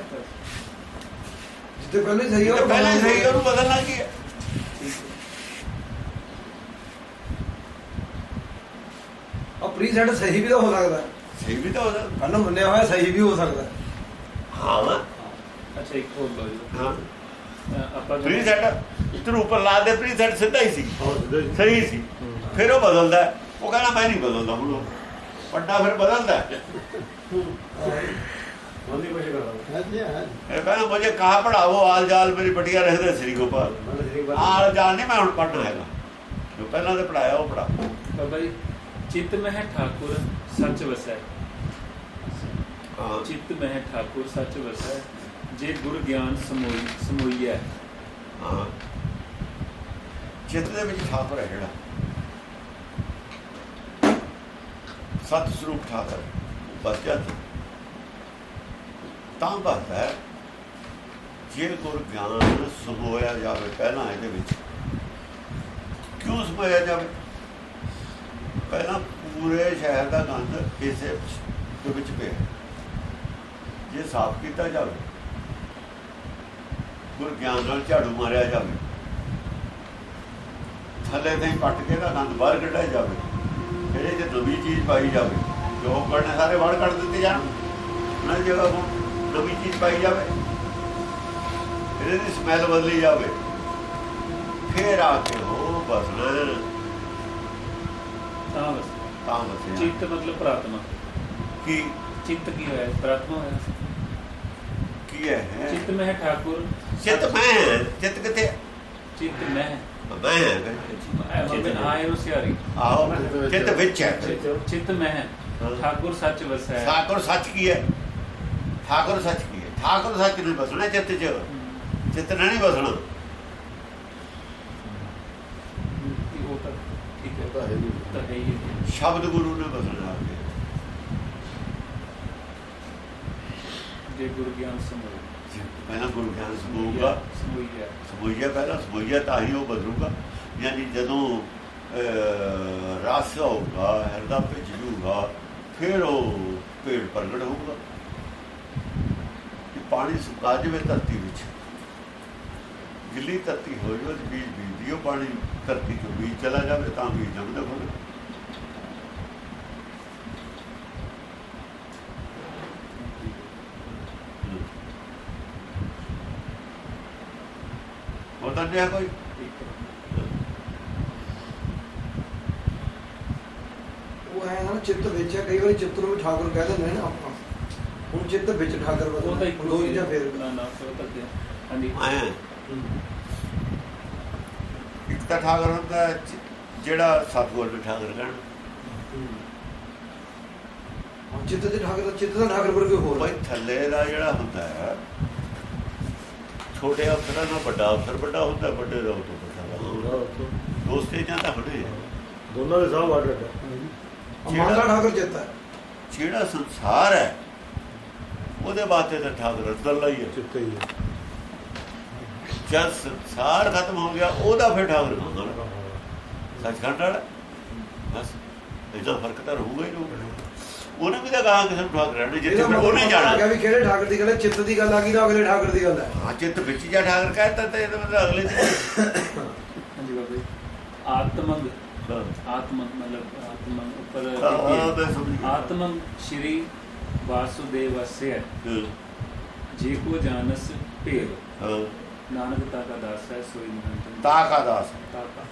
ਜਿੱਥੇ ਪਹਿਲੇ ਸਹੀ ਜਿੱਥੇ ਪਹਿਲਾਂ ਹੀ ਸਹੀ ਹੈ, ਉਹਨੂੰ ਬਦਲਣਾ ਕੀ ਹੈ? ਆ ਪ੍ਰੀ ਸੈਟ ਸਹੀ ਵੀ ਤਾਂ ਹੋ ਸਕਦਾ। ਸਹੀ ਵੀ ਤਾਂ ਹੋ ਸਕਦਾ। ਪਹਿਲਾਂ ਮੰਨਿਆ ਹੋਇਆ ਸਹੀ ਵੀ ਹੋ ਸਕਦਾ ਹੈ। ਅੱਛਾ ਇੱਕ ਹੋਰ ਲਓ ਜੀ। ਹਾਂ। ਅ, ਆਪਾਂ ਪ੍ਰੀ ਸੈੱਟ ਇਤਰ ਉੱਪਰ ਲਾ ਦੇ ਪ੍ਰੀ ਸੈੱਟ ਸਿੱਧਾ ਹੀ ਸੀ। ਸਹੀ ਸੀ। ਫਿਰ ਉਹ ਬਦਲਦਾ। ਉਹ ਕਹਿੰਦਾ ਮੈਂ ਨਹੀਂ ਬਦਲਦਾ ਹੁਣ। ਵੱਡਾ ਫਿਰ ਬਦਲਦਾ ਇਹ ਕਹਿੰਦਾ ਮੁਝੇ ਕਹਾ ਪੜਾਵੋ ਆਲ ਜਾਲ ਮੇਰੀ ਬਟੀਆ ਰਹਿੰਦੇ ਸ੍ਰੀ ਗੋਪਾਲ। ਆਲ ਜਾਲ ਨਹੀਂ ਮੈਂ ਹੁਣ ਪੜਨਾ ਹੈਗਾ ਜੋ ਪਹਿਲਾਂ ਤੇ ਪੜਾਇਆ ਉਹ ਪੜਾ ਬਾਬਾ ਜੀ ਚਿੱਤ ਮਹਿ ਠਾਕੁਰ ਸੱਚ ਵਸੈ। ਹਾਂ। ਚਿੱਤ ਮਹਿ ਠਾਕੁਰ ਸੱਚ ਵਸੈ। ਜੇ ਗੁਰ ਗਿਆਨ ਸਮੋਈ ਸਮੋਈ ਹੈ। ਹਾਂ ਚਿੱਤ ਦੇ ਵਿੱਚ ਠਾਕੁਰ ਹੈ ਜਿਹੜਾ। ਸਤ ਸਰੂਪ ਠਾਕੁਰ, ਬਸ ਜਦ ਤਾਂ। ਬਸ ਹੈ, ਜੇ ਗੁਰ ਗਿਆਨ ਸਮੋਇਆ ਜਾਵੇ ਪਹਿਲਾਂ ਇਹਦੇ ਵਿੱਚ। ਕਿਉਂ ਸਮੋਇਆ ਜਾਵੇ? ਪਹਿਲਾਂ ਪੂਰੇ ਸ਼ਹਿਰ ਦਾ ਗੰਦ ਇਸੇ ਦੇ ਵਿੱਚ ਪਿਆ। ਜੇ ਸਾਫ਼ ਕੀਤਾ ਜਾਵੇ। ਗੁਰ ਗਿਆਨ ਨਾਲ ਝਾੜੂ ਮਾਰਿਆ ਜਾਵੇ। ਥੱਲੇ ਤੇ ਪੱਟ ਕੇ ਦਾ ਗੰਦ ਬਾਹਰ ਕੱਢਿਆ ਜਾਵੇ। ਇਹਦੇ ਚ ਨਵੀਂ ਚੀਜ਼ ਪਾਈ ਜਾਵੇ ਜੋ ਕਰਨੇ ਸਾਰੇ ਬਾਹਰ ਕੱਢ ਦਿੱਤੇ ਜਾਣ। ਦੀ ਜਗ੍ਹਾ ਹੁਣ ਨਵੀਂ ਚੀਜ਼ ਪਾਈ ਜਾਵੇ। ਇਹਦੇ ਦੀ ਸਮੈਲ ਬਦਲੀ ਜਾਵੇ। ਫੇਰ ਆ ਕੇ ਹੋ ਬਸਣਾ। ਤਾਂ ਬਸ। ਤਾਂ ਬਸਿਆ। ਚਿੱਤ ਮਤਲਬ ਪ੍ਰਾਤਮਾ। ਕੀ? ਚਿੱਤ ਕੀ ਹੋਇਆ? ਪ੍ਰਾਤਮਾ ਹੋਇਆ। ਕੀ ਹੈ? ਚਿੱਤ ਮਹਿ ਠਾਕੁਰ ਚਿੱਤ ਮੈਂ ਚਿੱਤ ਕਿੱਥੇ? ਚਿੱਤ ਮਹਿ ਮੈਂ ਚਿੱਤ ਆਏ ਨੂੰ ਸਿਆਰੀ ਆਓ ਚਿੱਤ ਵਿੱਚ। ਹੈ। ਚਿੱਤ- ਚਿੱਤ ਮਹਿ ਠਾਕੁਰ ਸੱਚ ਵਸੈ। ਠਾਕੁਰ ਸੱਚ ਕੀ ਹੈ? ਠਾਕੁਰ ਸੱਚ ਕੀ ਹੈ? ਠਾਕੁਰ ਸੱਚ ਨਹੀਂ ਬਸਣਾ ਚਿੱਤ 'ਚ। ਚਿੱਤ ਨਹੀਂ ਹੈ। ਸ਼ਬਦ ਗੁਰੂ ਨੇ ਕੇ ਜੇ ਗੁਰ ਗਿਆਨ ਸਮੋਈ ਪਹਿਲਾਂ ਗੁਰੂ ਗਿਆਨ ਸਮੋਈਐ ਸਮੂਈਆ ਪਹਿਲਾਂ ਸਮੂਈਆ ਤਾਂ ਹੀ ਉਹ ਬਦਲੂਗਾ। ਯਾਨੀ ਜਦੋਂ ਰਸ ਹੋਊਗਾ ਹਿਰਦਾ ਵਿੱਚ ਜੂਗਾ ਫਿਰ ਉਹ ਪੇੜ ਪ੍ਰਗਟ ਹੋਊਗਾ। ਕਿ ਪਾਣੀ ਸੁਕਾ ਜਾਵੇ ਧਰਤੀ ਵਿੱਚ। ਗਿੱਲੀ ਧਰਤੀ ਹੋ ਜਾਵੇ ਤੇ ਬੀਜ ਬੀਜਦੀ ਉਹ ਪਾਣੀ ਧਰਤੀ ਚੋਂ ਬੀਜ ਚਲਾ ਜਾਵੇ ਤਾਂ ਬੀਜ ਜੰਮਦਾ ਹੋਵੇ ਨਹੀਂ ਕੋਈ? ਉਹ ਹੈ ਨਾ ਚਿੱਤ ਵਿੱਚ ਹੈ ਕਈ ਵਾਰੀ ਚਿੱਤ ਨੂੰ ਵੀ ਠਾਕੁਰ ਕਹਿ ਦਿੰਦੇ ਨੇ ਨਾ ਆਪਾਂ। ਹੁਣ ਚਿੱਤ ਵਿੱਚ ਠਾਕੁਰ ਬਦਲ ਉਹ ਤਾਂ ਇੱਕ ਦੋ ਚੀਜ਼ਾਂ ਫੇਰ। ਨਾ ਨਾ ਫਿਰ ਤਾਂ ਕੀ ਹੈ। ਹਾਂਜੀ। ਇੱਕ ਤਾਂ ਠਾਕਰ ਹੁੰਦਾ ਜ- ਜਿਹੜਾ ਸਤਗੁਰ ਦੇ ਠਾਕਰ ਕਹਿਣ। ਹੁਣ ਚਿੱਤ ਦੇ ਠਾਕੁਰ ਦਾ ਚਿੱਤ ਦਾ ਠਾਕੁਰ ਕੋਈ ਹੋਰ। ਬਈ ਥੱਲੇ ਦਾ ਜਿਹੜਾ ਹੁੰਦਾ ਹੈ ਛੋਟੇ ਅਫਸਰਾਂ ਨਾਲ ਵੱਡਾ ਅਫਸਰ ਵੱਡਾ ਹੁੰਦਾ ਵੱਡੇ ਦਾ ਉਹ ਤੋਂ ਵੱਡਾ। ਦੋ ਸਟੇਜਾਂ ਤਾਂ ਹੁੰਦੇ। ਦੋਨਾਂ ਦੇ ਸਾਹ ਵਾਟ ਰੱਖਿਆ ਮਨ ਦਾ ਠਾਕੁਰ ਚਿੱਤ ਜਿਹੜਾ ਸੰਸਾਰ ਹੈ ਉਹਦੇ ਵਾਸਤੇ ਤਾਂ ਠਾਕੁਰ ਅੰਦਰਲਾ ਹੀ ਹੈ। ਚਿੱਤ ਹੀ ਹੈ। ਜਦ ਸੰਸਾਰ ਖਤਮ ਹੋ ਗਿਆ ਉਹਦਾ ਫਿਰ ਠਾਕੁਰ ਹੁੰਦਾ ਸੱਚਖੰਡ ਵਾਲਾ। ਬਸ ਇਹਦਾ ਫ਼ਰਕ ਤਾਂ ਰਹੂਗਾ ਹੀ ਰਹੂਗਾ। ਉਹਨੇ ਵੀ ਤਾਂ ਕਹਾ ਕਿਸੇ ਨੂੰ ਠਾਕ ਰਹਿਣ ਜਿੱਥੇ ਉਹਨੇ ਜਾਣਾ। ਕਿ ਵੀ ਕਿਹੜੇ ਠਾਕਰ ਦੀ ਗੱਲ ਚਿੱਤ ਦੀ ਗੱਲ ਆ ਗਈ ਤਾਂ ਅਗਲੇ ਠਾਕਰ ਦੀ ਗੱਲ ਹੈ। ਹਾਂ ਚਿੱਤ ਵਿੱਚ ਜਾਂ ਠਾਕਰ ਕਹਿੰਦਾ ਤੇ ਇਹਦਾ ਮਤਲਬ ਅਗਲੇ ਹਾਂਜੀ ਬਾਬੇ। ਆਤਮੰਗ ਆਤਮੰਗ ਮਤਲਬ ਆਤਮੰਗ ਉੱਪਰ ਆਤਮੰਗ ਸ਼੍ਰੀ ਵਾਸੁਦੇਵਸਯ। ਜੇ ਕੋ ਜਾਣਸ ਭੇਵ ਨਾਨਕ ਤਾ ਕਾ ਦਾਸ ਹੈ ਸੋਈ ਨਿਰੰਤਨ ਤਾ ਕਾ ਦਾਸ। ਤਾ ਕਾ।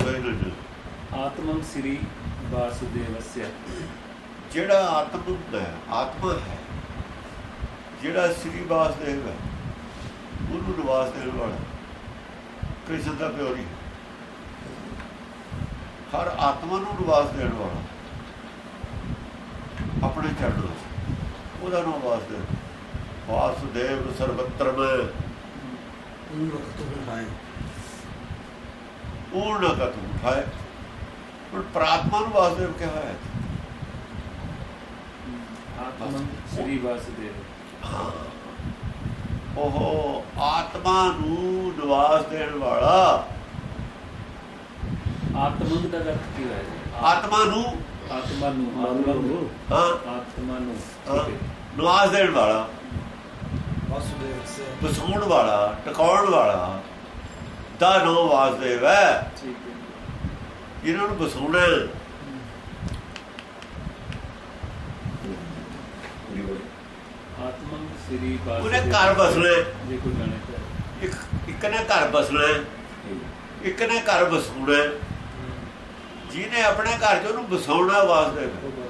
ਸੋਈ ਨਿਰੰਤਨ ਆਤਮੰ ਸ੍ਰੀ ਵਾਸੁਦੇਵਸਯ। ਜਿਹੜਾ ਆਤਮ ਹੁੰਦਾ ਹੈ ਆਤਮਾ ਹੈ ਜਿਹੜਾ ਸ੍ਰੀ ਵਾਸਦੇਵ ਹੈ ਉਹਨੂੰ ਨਿਵਾਸ ਦੇਣ ਵਾਲਾ ਕ੍ਰਿਸ਼ਨ ਦਾ ਪਿਓਰੀ ਹੈ ਹਰ ਆਤਮਾ ਨੂੰ ਨਿਵਾਸ ਦੇਣ ਵਾਲਾ ਆਪਣੇ ਚਰਨਾਂ 'ਚ ਉਹਦਾ ਨਾਮ ਵਾਸਦੇਵ। ਵਾਸੁਦੇਵ ਸਰਬੱਤਰ ਮੈਂ ਉਹ ਨਾ ਕਤ ਉਠਾਏ। ਪਰ ਪ੍ਰਾਤਮਾ ਨੂੰ ਵਾਸਦੇਵ ਕਿਹਾ ਹੈ। ਆਤਮੰ ਸ੍ਰੀ ਵਾਸੁਦੇਵ। ਹਾਂ ਉਹ ਆਤਮਾ ਨੂੰ ਨਿਵਾਸ ਦੇਣ ਵਾਲਾ। ਆਤਮੰਗ ਦਾ ਅਰਥ ਕੀ ਹੈ ਜੀ? ਆਤਮਾ ਨੂੰ ਆਤਮਾ ਨੂੰ ਆਤਮਾ ਨੂੰ। ਹਾਂ। ਆਤਮਾ ਨੂੰ ਨਿਵਾਸ ਦੇਣ ਵਾਲਾ। ਵਾਸੁਦੇਵ ਸੇ। ਵਸਾਉਣ ਵਾਲਾ ਟਿਕਾਉਣ ਵਾਲਾ। ਦਾ ਨੋ ਵਾਸਦੇਵ ਹੈ। ਠੀਕ ਹੈ। ਇਹਨਾਂ ਨੂੰ ਵਸਾਉਣਾ ਸ੍ਰੀ ਉਹਨੇ ਘਰ ਬਸਣਾ ਹੈ। ਜੇ ਕੋਈ ਜਾਣੇ ਤਾਂ। ਇੱਕ ਇੱਕ ਨੇ ਘਰ ਬਸਣਾ ਇੱਕ ਨੇ ਘਰ ਵਸਾਉਣਾ ਹੈ। ਜਿਹਨੇ ਆਪਣੇ ਘਰ 'ਚ ਉਹਨੂੰ ਵਸਾਉਣਾ ਵਾਸਦੇਵ ਹੈ।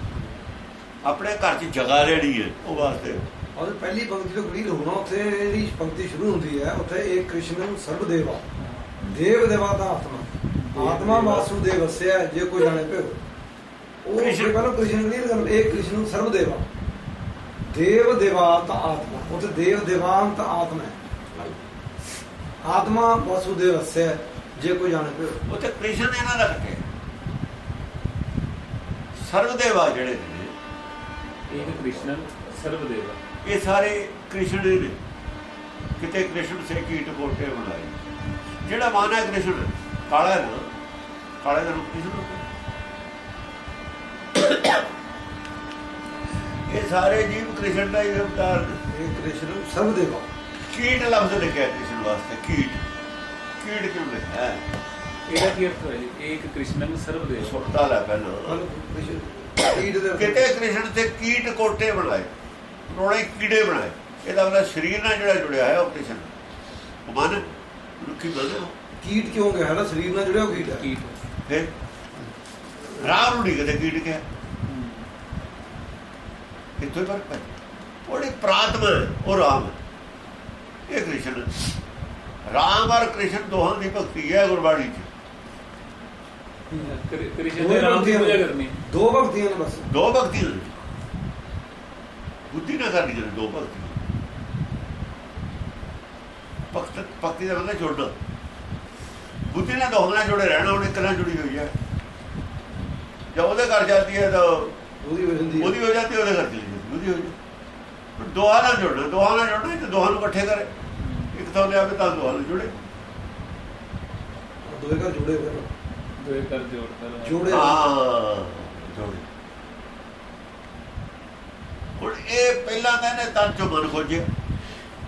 ਆਪਣੇ ਘਰ 'ਚ ਜਗ੍ਹਾ ਲੈਣੀ ਹੈ ਉਹ ਵਾਸਦੇਵ ਔਰ ਪਹਿਲੀ ਪੰਕਤੀ ਤੋਂ ਕਲੀਅਰ ਹੋਣਾ ਉੱਥੇ ਇਹਦੀ ਪੰਕਤੀ ਸ਼ੁਰੂ ਹੁੰਦੀ ਹੈ। ਉੱਥੇ ਇਹ ਕ੍ਰਿਸ਼ਨ ਸਰਬ ਦੇਵਾ ਦੇਵ ਦੇਵਾ ਦਾ ਆਤਮਾ। ਆਤਮਾ ਵਾਸੁਦੇਵ ਵਸਿਆ ਜੇ ਕੋਈ ਜਾਣੇ ਪਿਓ ਉਹ ਕ੍ਰਿਸ਼ਨ- ਪਹਿਲਾਂ ਕ੍ਰਿਸ਼ਨ ਕਰ ਇਹ ਕ੍ਰਿਸ਼ਨ ਸਰਬ ਦੇਵਾ ਦੇਵ ਦੇਵਾਤ ਆਤਮਾ ਉੱਥੇ ਦੇਵ ਦੇਵਾਂਤ ਆਤਮਾ ਹੈ। ਆਤਮਾ ਵਾਸੁਦੇਵ ਵਸਿਆ ਜੇ ਕੋਈ ਜਾਣੇ ਪਿਓ ਉੱਥੇ ਕ੍ਰਿਸ਼ਨ ਇਹਨਾਂ ਦਾ ਕੱਟਿਆ ਸਰਵਦੇਵਾ ਜਿਹੜੇ ਨੇ। ਇਹ ਕ੍ਰਿਸ਼ਨਨ ਸਰਵਦੇਵਾ ਇਹ ਸਾਰੇ ਕ੍ਰਿਸ਼ਨ ਦੇ ਨੇ। ਕਿਤੇ ਕ੍ਰਿਸ਼ਨ ਸੇ ਕੀਟ ਕੋਟੇ ਬਣਾਏ। ਜਿਹੜਾ ਮਾਨਾ ਹੈ ਕ੍ਰਿਸ਼ਨ ਕਾਲਾ ਨਾ। ਕਾਲੇ ਦਾ ਰੂਪ ਕ੍ਰਿਸ਼ਨ ਹੁੰਦਾ ਇਹ ਸਾਰੇ ਜੀਵ ਕ੍ਰਿਸ਼ਨ ਦਾ ਹੀ ਅਵਤਾਰ ਨੇ। ਇਹ ਕ੍ਰਿਸ਼ਨ ਸਰਬ ਦੇਵਾ ਕੀਟ ਲਫ਼ਜ਼ ਲਿਖਿਆ ਕ੍ਰਿਸ਼ਨ ਵਾਸਤੇ ਕੀਟ। ਕੀਟ ਕਿਉਂ ਲਿਖਿਆ? ਹੈ? ਇਹਦਾ ਕੀ ਅਰਥ ਹੋਇਆ ਜੀ? ਇਹ ਇੱਕ ਕ੍ਰਿਸ਼ਨਨ ਸਰਵਦੇਵਾ ਸੁਣਦਾ ਲੈ ਪਹਿਲਾਂ। ਕ੍ਰਿਸ਼ਨ ਦੇ ਕਿਤੇ ਕ੍ਰਿਸ਼ਨ ਤੇ ਕੀਟ ਕੋਟੇ ਬਣਾਏ ਰੋਣੇ ਕੀੜੇ ਬਣਾਏ। ਇਹਦਾ ਮਤਲਬ ਸਰੀਰ ਨਾਲ ਜਿਹੜਾ ਜੁੜਿਆ ਹੈ ਉਹ ਕ੍ਰਿਸ਼ਨ। ਮਨ ਰੁੱਖੀ ਮਨ ਕੀਟ ਕਿਉਂ ਗਿਆ ਹੈ ਨਾ? ਸਰੀਰ ਨਾਲ ਜੁੜਿਆ ਉਹ ਕੀਟ ਹੈ। ਕੀ ਰਾਮ ਨੂੰ ਨਹੀਂ ਕਦੇ ਕੀਟ ਗਿਆ ਕਿੱਥੋਂ ਹੀ ਫ਼ਰਕ ਹੈ ਉਹਦੀ ਪ੍ਰਾਤਮਾ ਹੈ, ਉਹ ਰਾਮ। ਇਹ ਕ੍ਰਿਸ਼ਨ। ਰਾਮ ਔਰ ਕ੍ਰਿਸ਼ਨ ਦੋਹਾਂ ਦੀ ਭਗਤੀ ਹੈ ਗੁਰਬਾਣੀ 'ਚ। ਕ੍ਰਿਸ਼ਨ ਦੇ ਨਾਮ ਦੀ ਪੂਜਾ ਕਰਨੀ। ਦੋ ਭਗਤੀਆਂ ਨੇ ਬਸ। ਦੋ ਭਗਤੀਆਂ ਨੇ। ਬੁੱਧੀ ਨਾਲ ਕਰਨੀ ਦੋ ਭਗਤ ਭਗਤੀ ਦਾ ਮਤਲਬ ਜੁੜਨਾ। ਬੁੱਧੀ ਨਾਲ ਦੋਹਾਂ ਨਾਲ ਜੁੜੇ ਰਹਿਣਾ ਉਹਨੇ ਇੱਕ ਨਾਲ ਜੁੜੀ ਹੋਈ ਹੈ। ਜਦ ਉਹਦੇ ਘਰ ਜਾਂਦੀ ਹੈ ਤਾਂ ਉਹਦੀ ਹੋ ਜਾਂਦੀ ਹੈ ਉਹਦੀ ਹੋ ਜਾਂਦੀ ਉਹਦੇ ਚਲੀ ਜਾਂਦੀ ਉਹਦੀ ਹੋ ਜਾਂਦੀ ਪਰ ਦੋਹਾਂ ਨਾਲ ਜੁੜਨਾ ਦੋਹਾਂ ਨਾਲ ਜੁੜਨਾ ਤੇ ਦੋਹਾਂ ਨੂੰ ਇਕੱਠੇ ਕਰੇ। ਇੱਕ ਤੋਂ ਲਿਆਵੇ ਤਾਂ ਦੋਹਾਂ ਨੂੰ ਜੁੜੇ। ਦੋਏ ਘਰ ਜੁੜੇ ਨੇ ਦੋਏ ਕਰ ਜੋੜ ਕਰ ਜੋੜੇ ਹਾਂ ਜੋੜੇ। ਹੁਣ ਇਹ ਪਹਿਲਾਂ ਤਾਂ ਇਹਨੇ ਤਨ ਚੋਂ ਮਨ ਖੋਜਿਆ।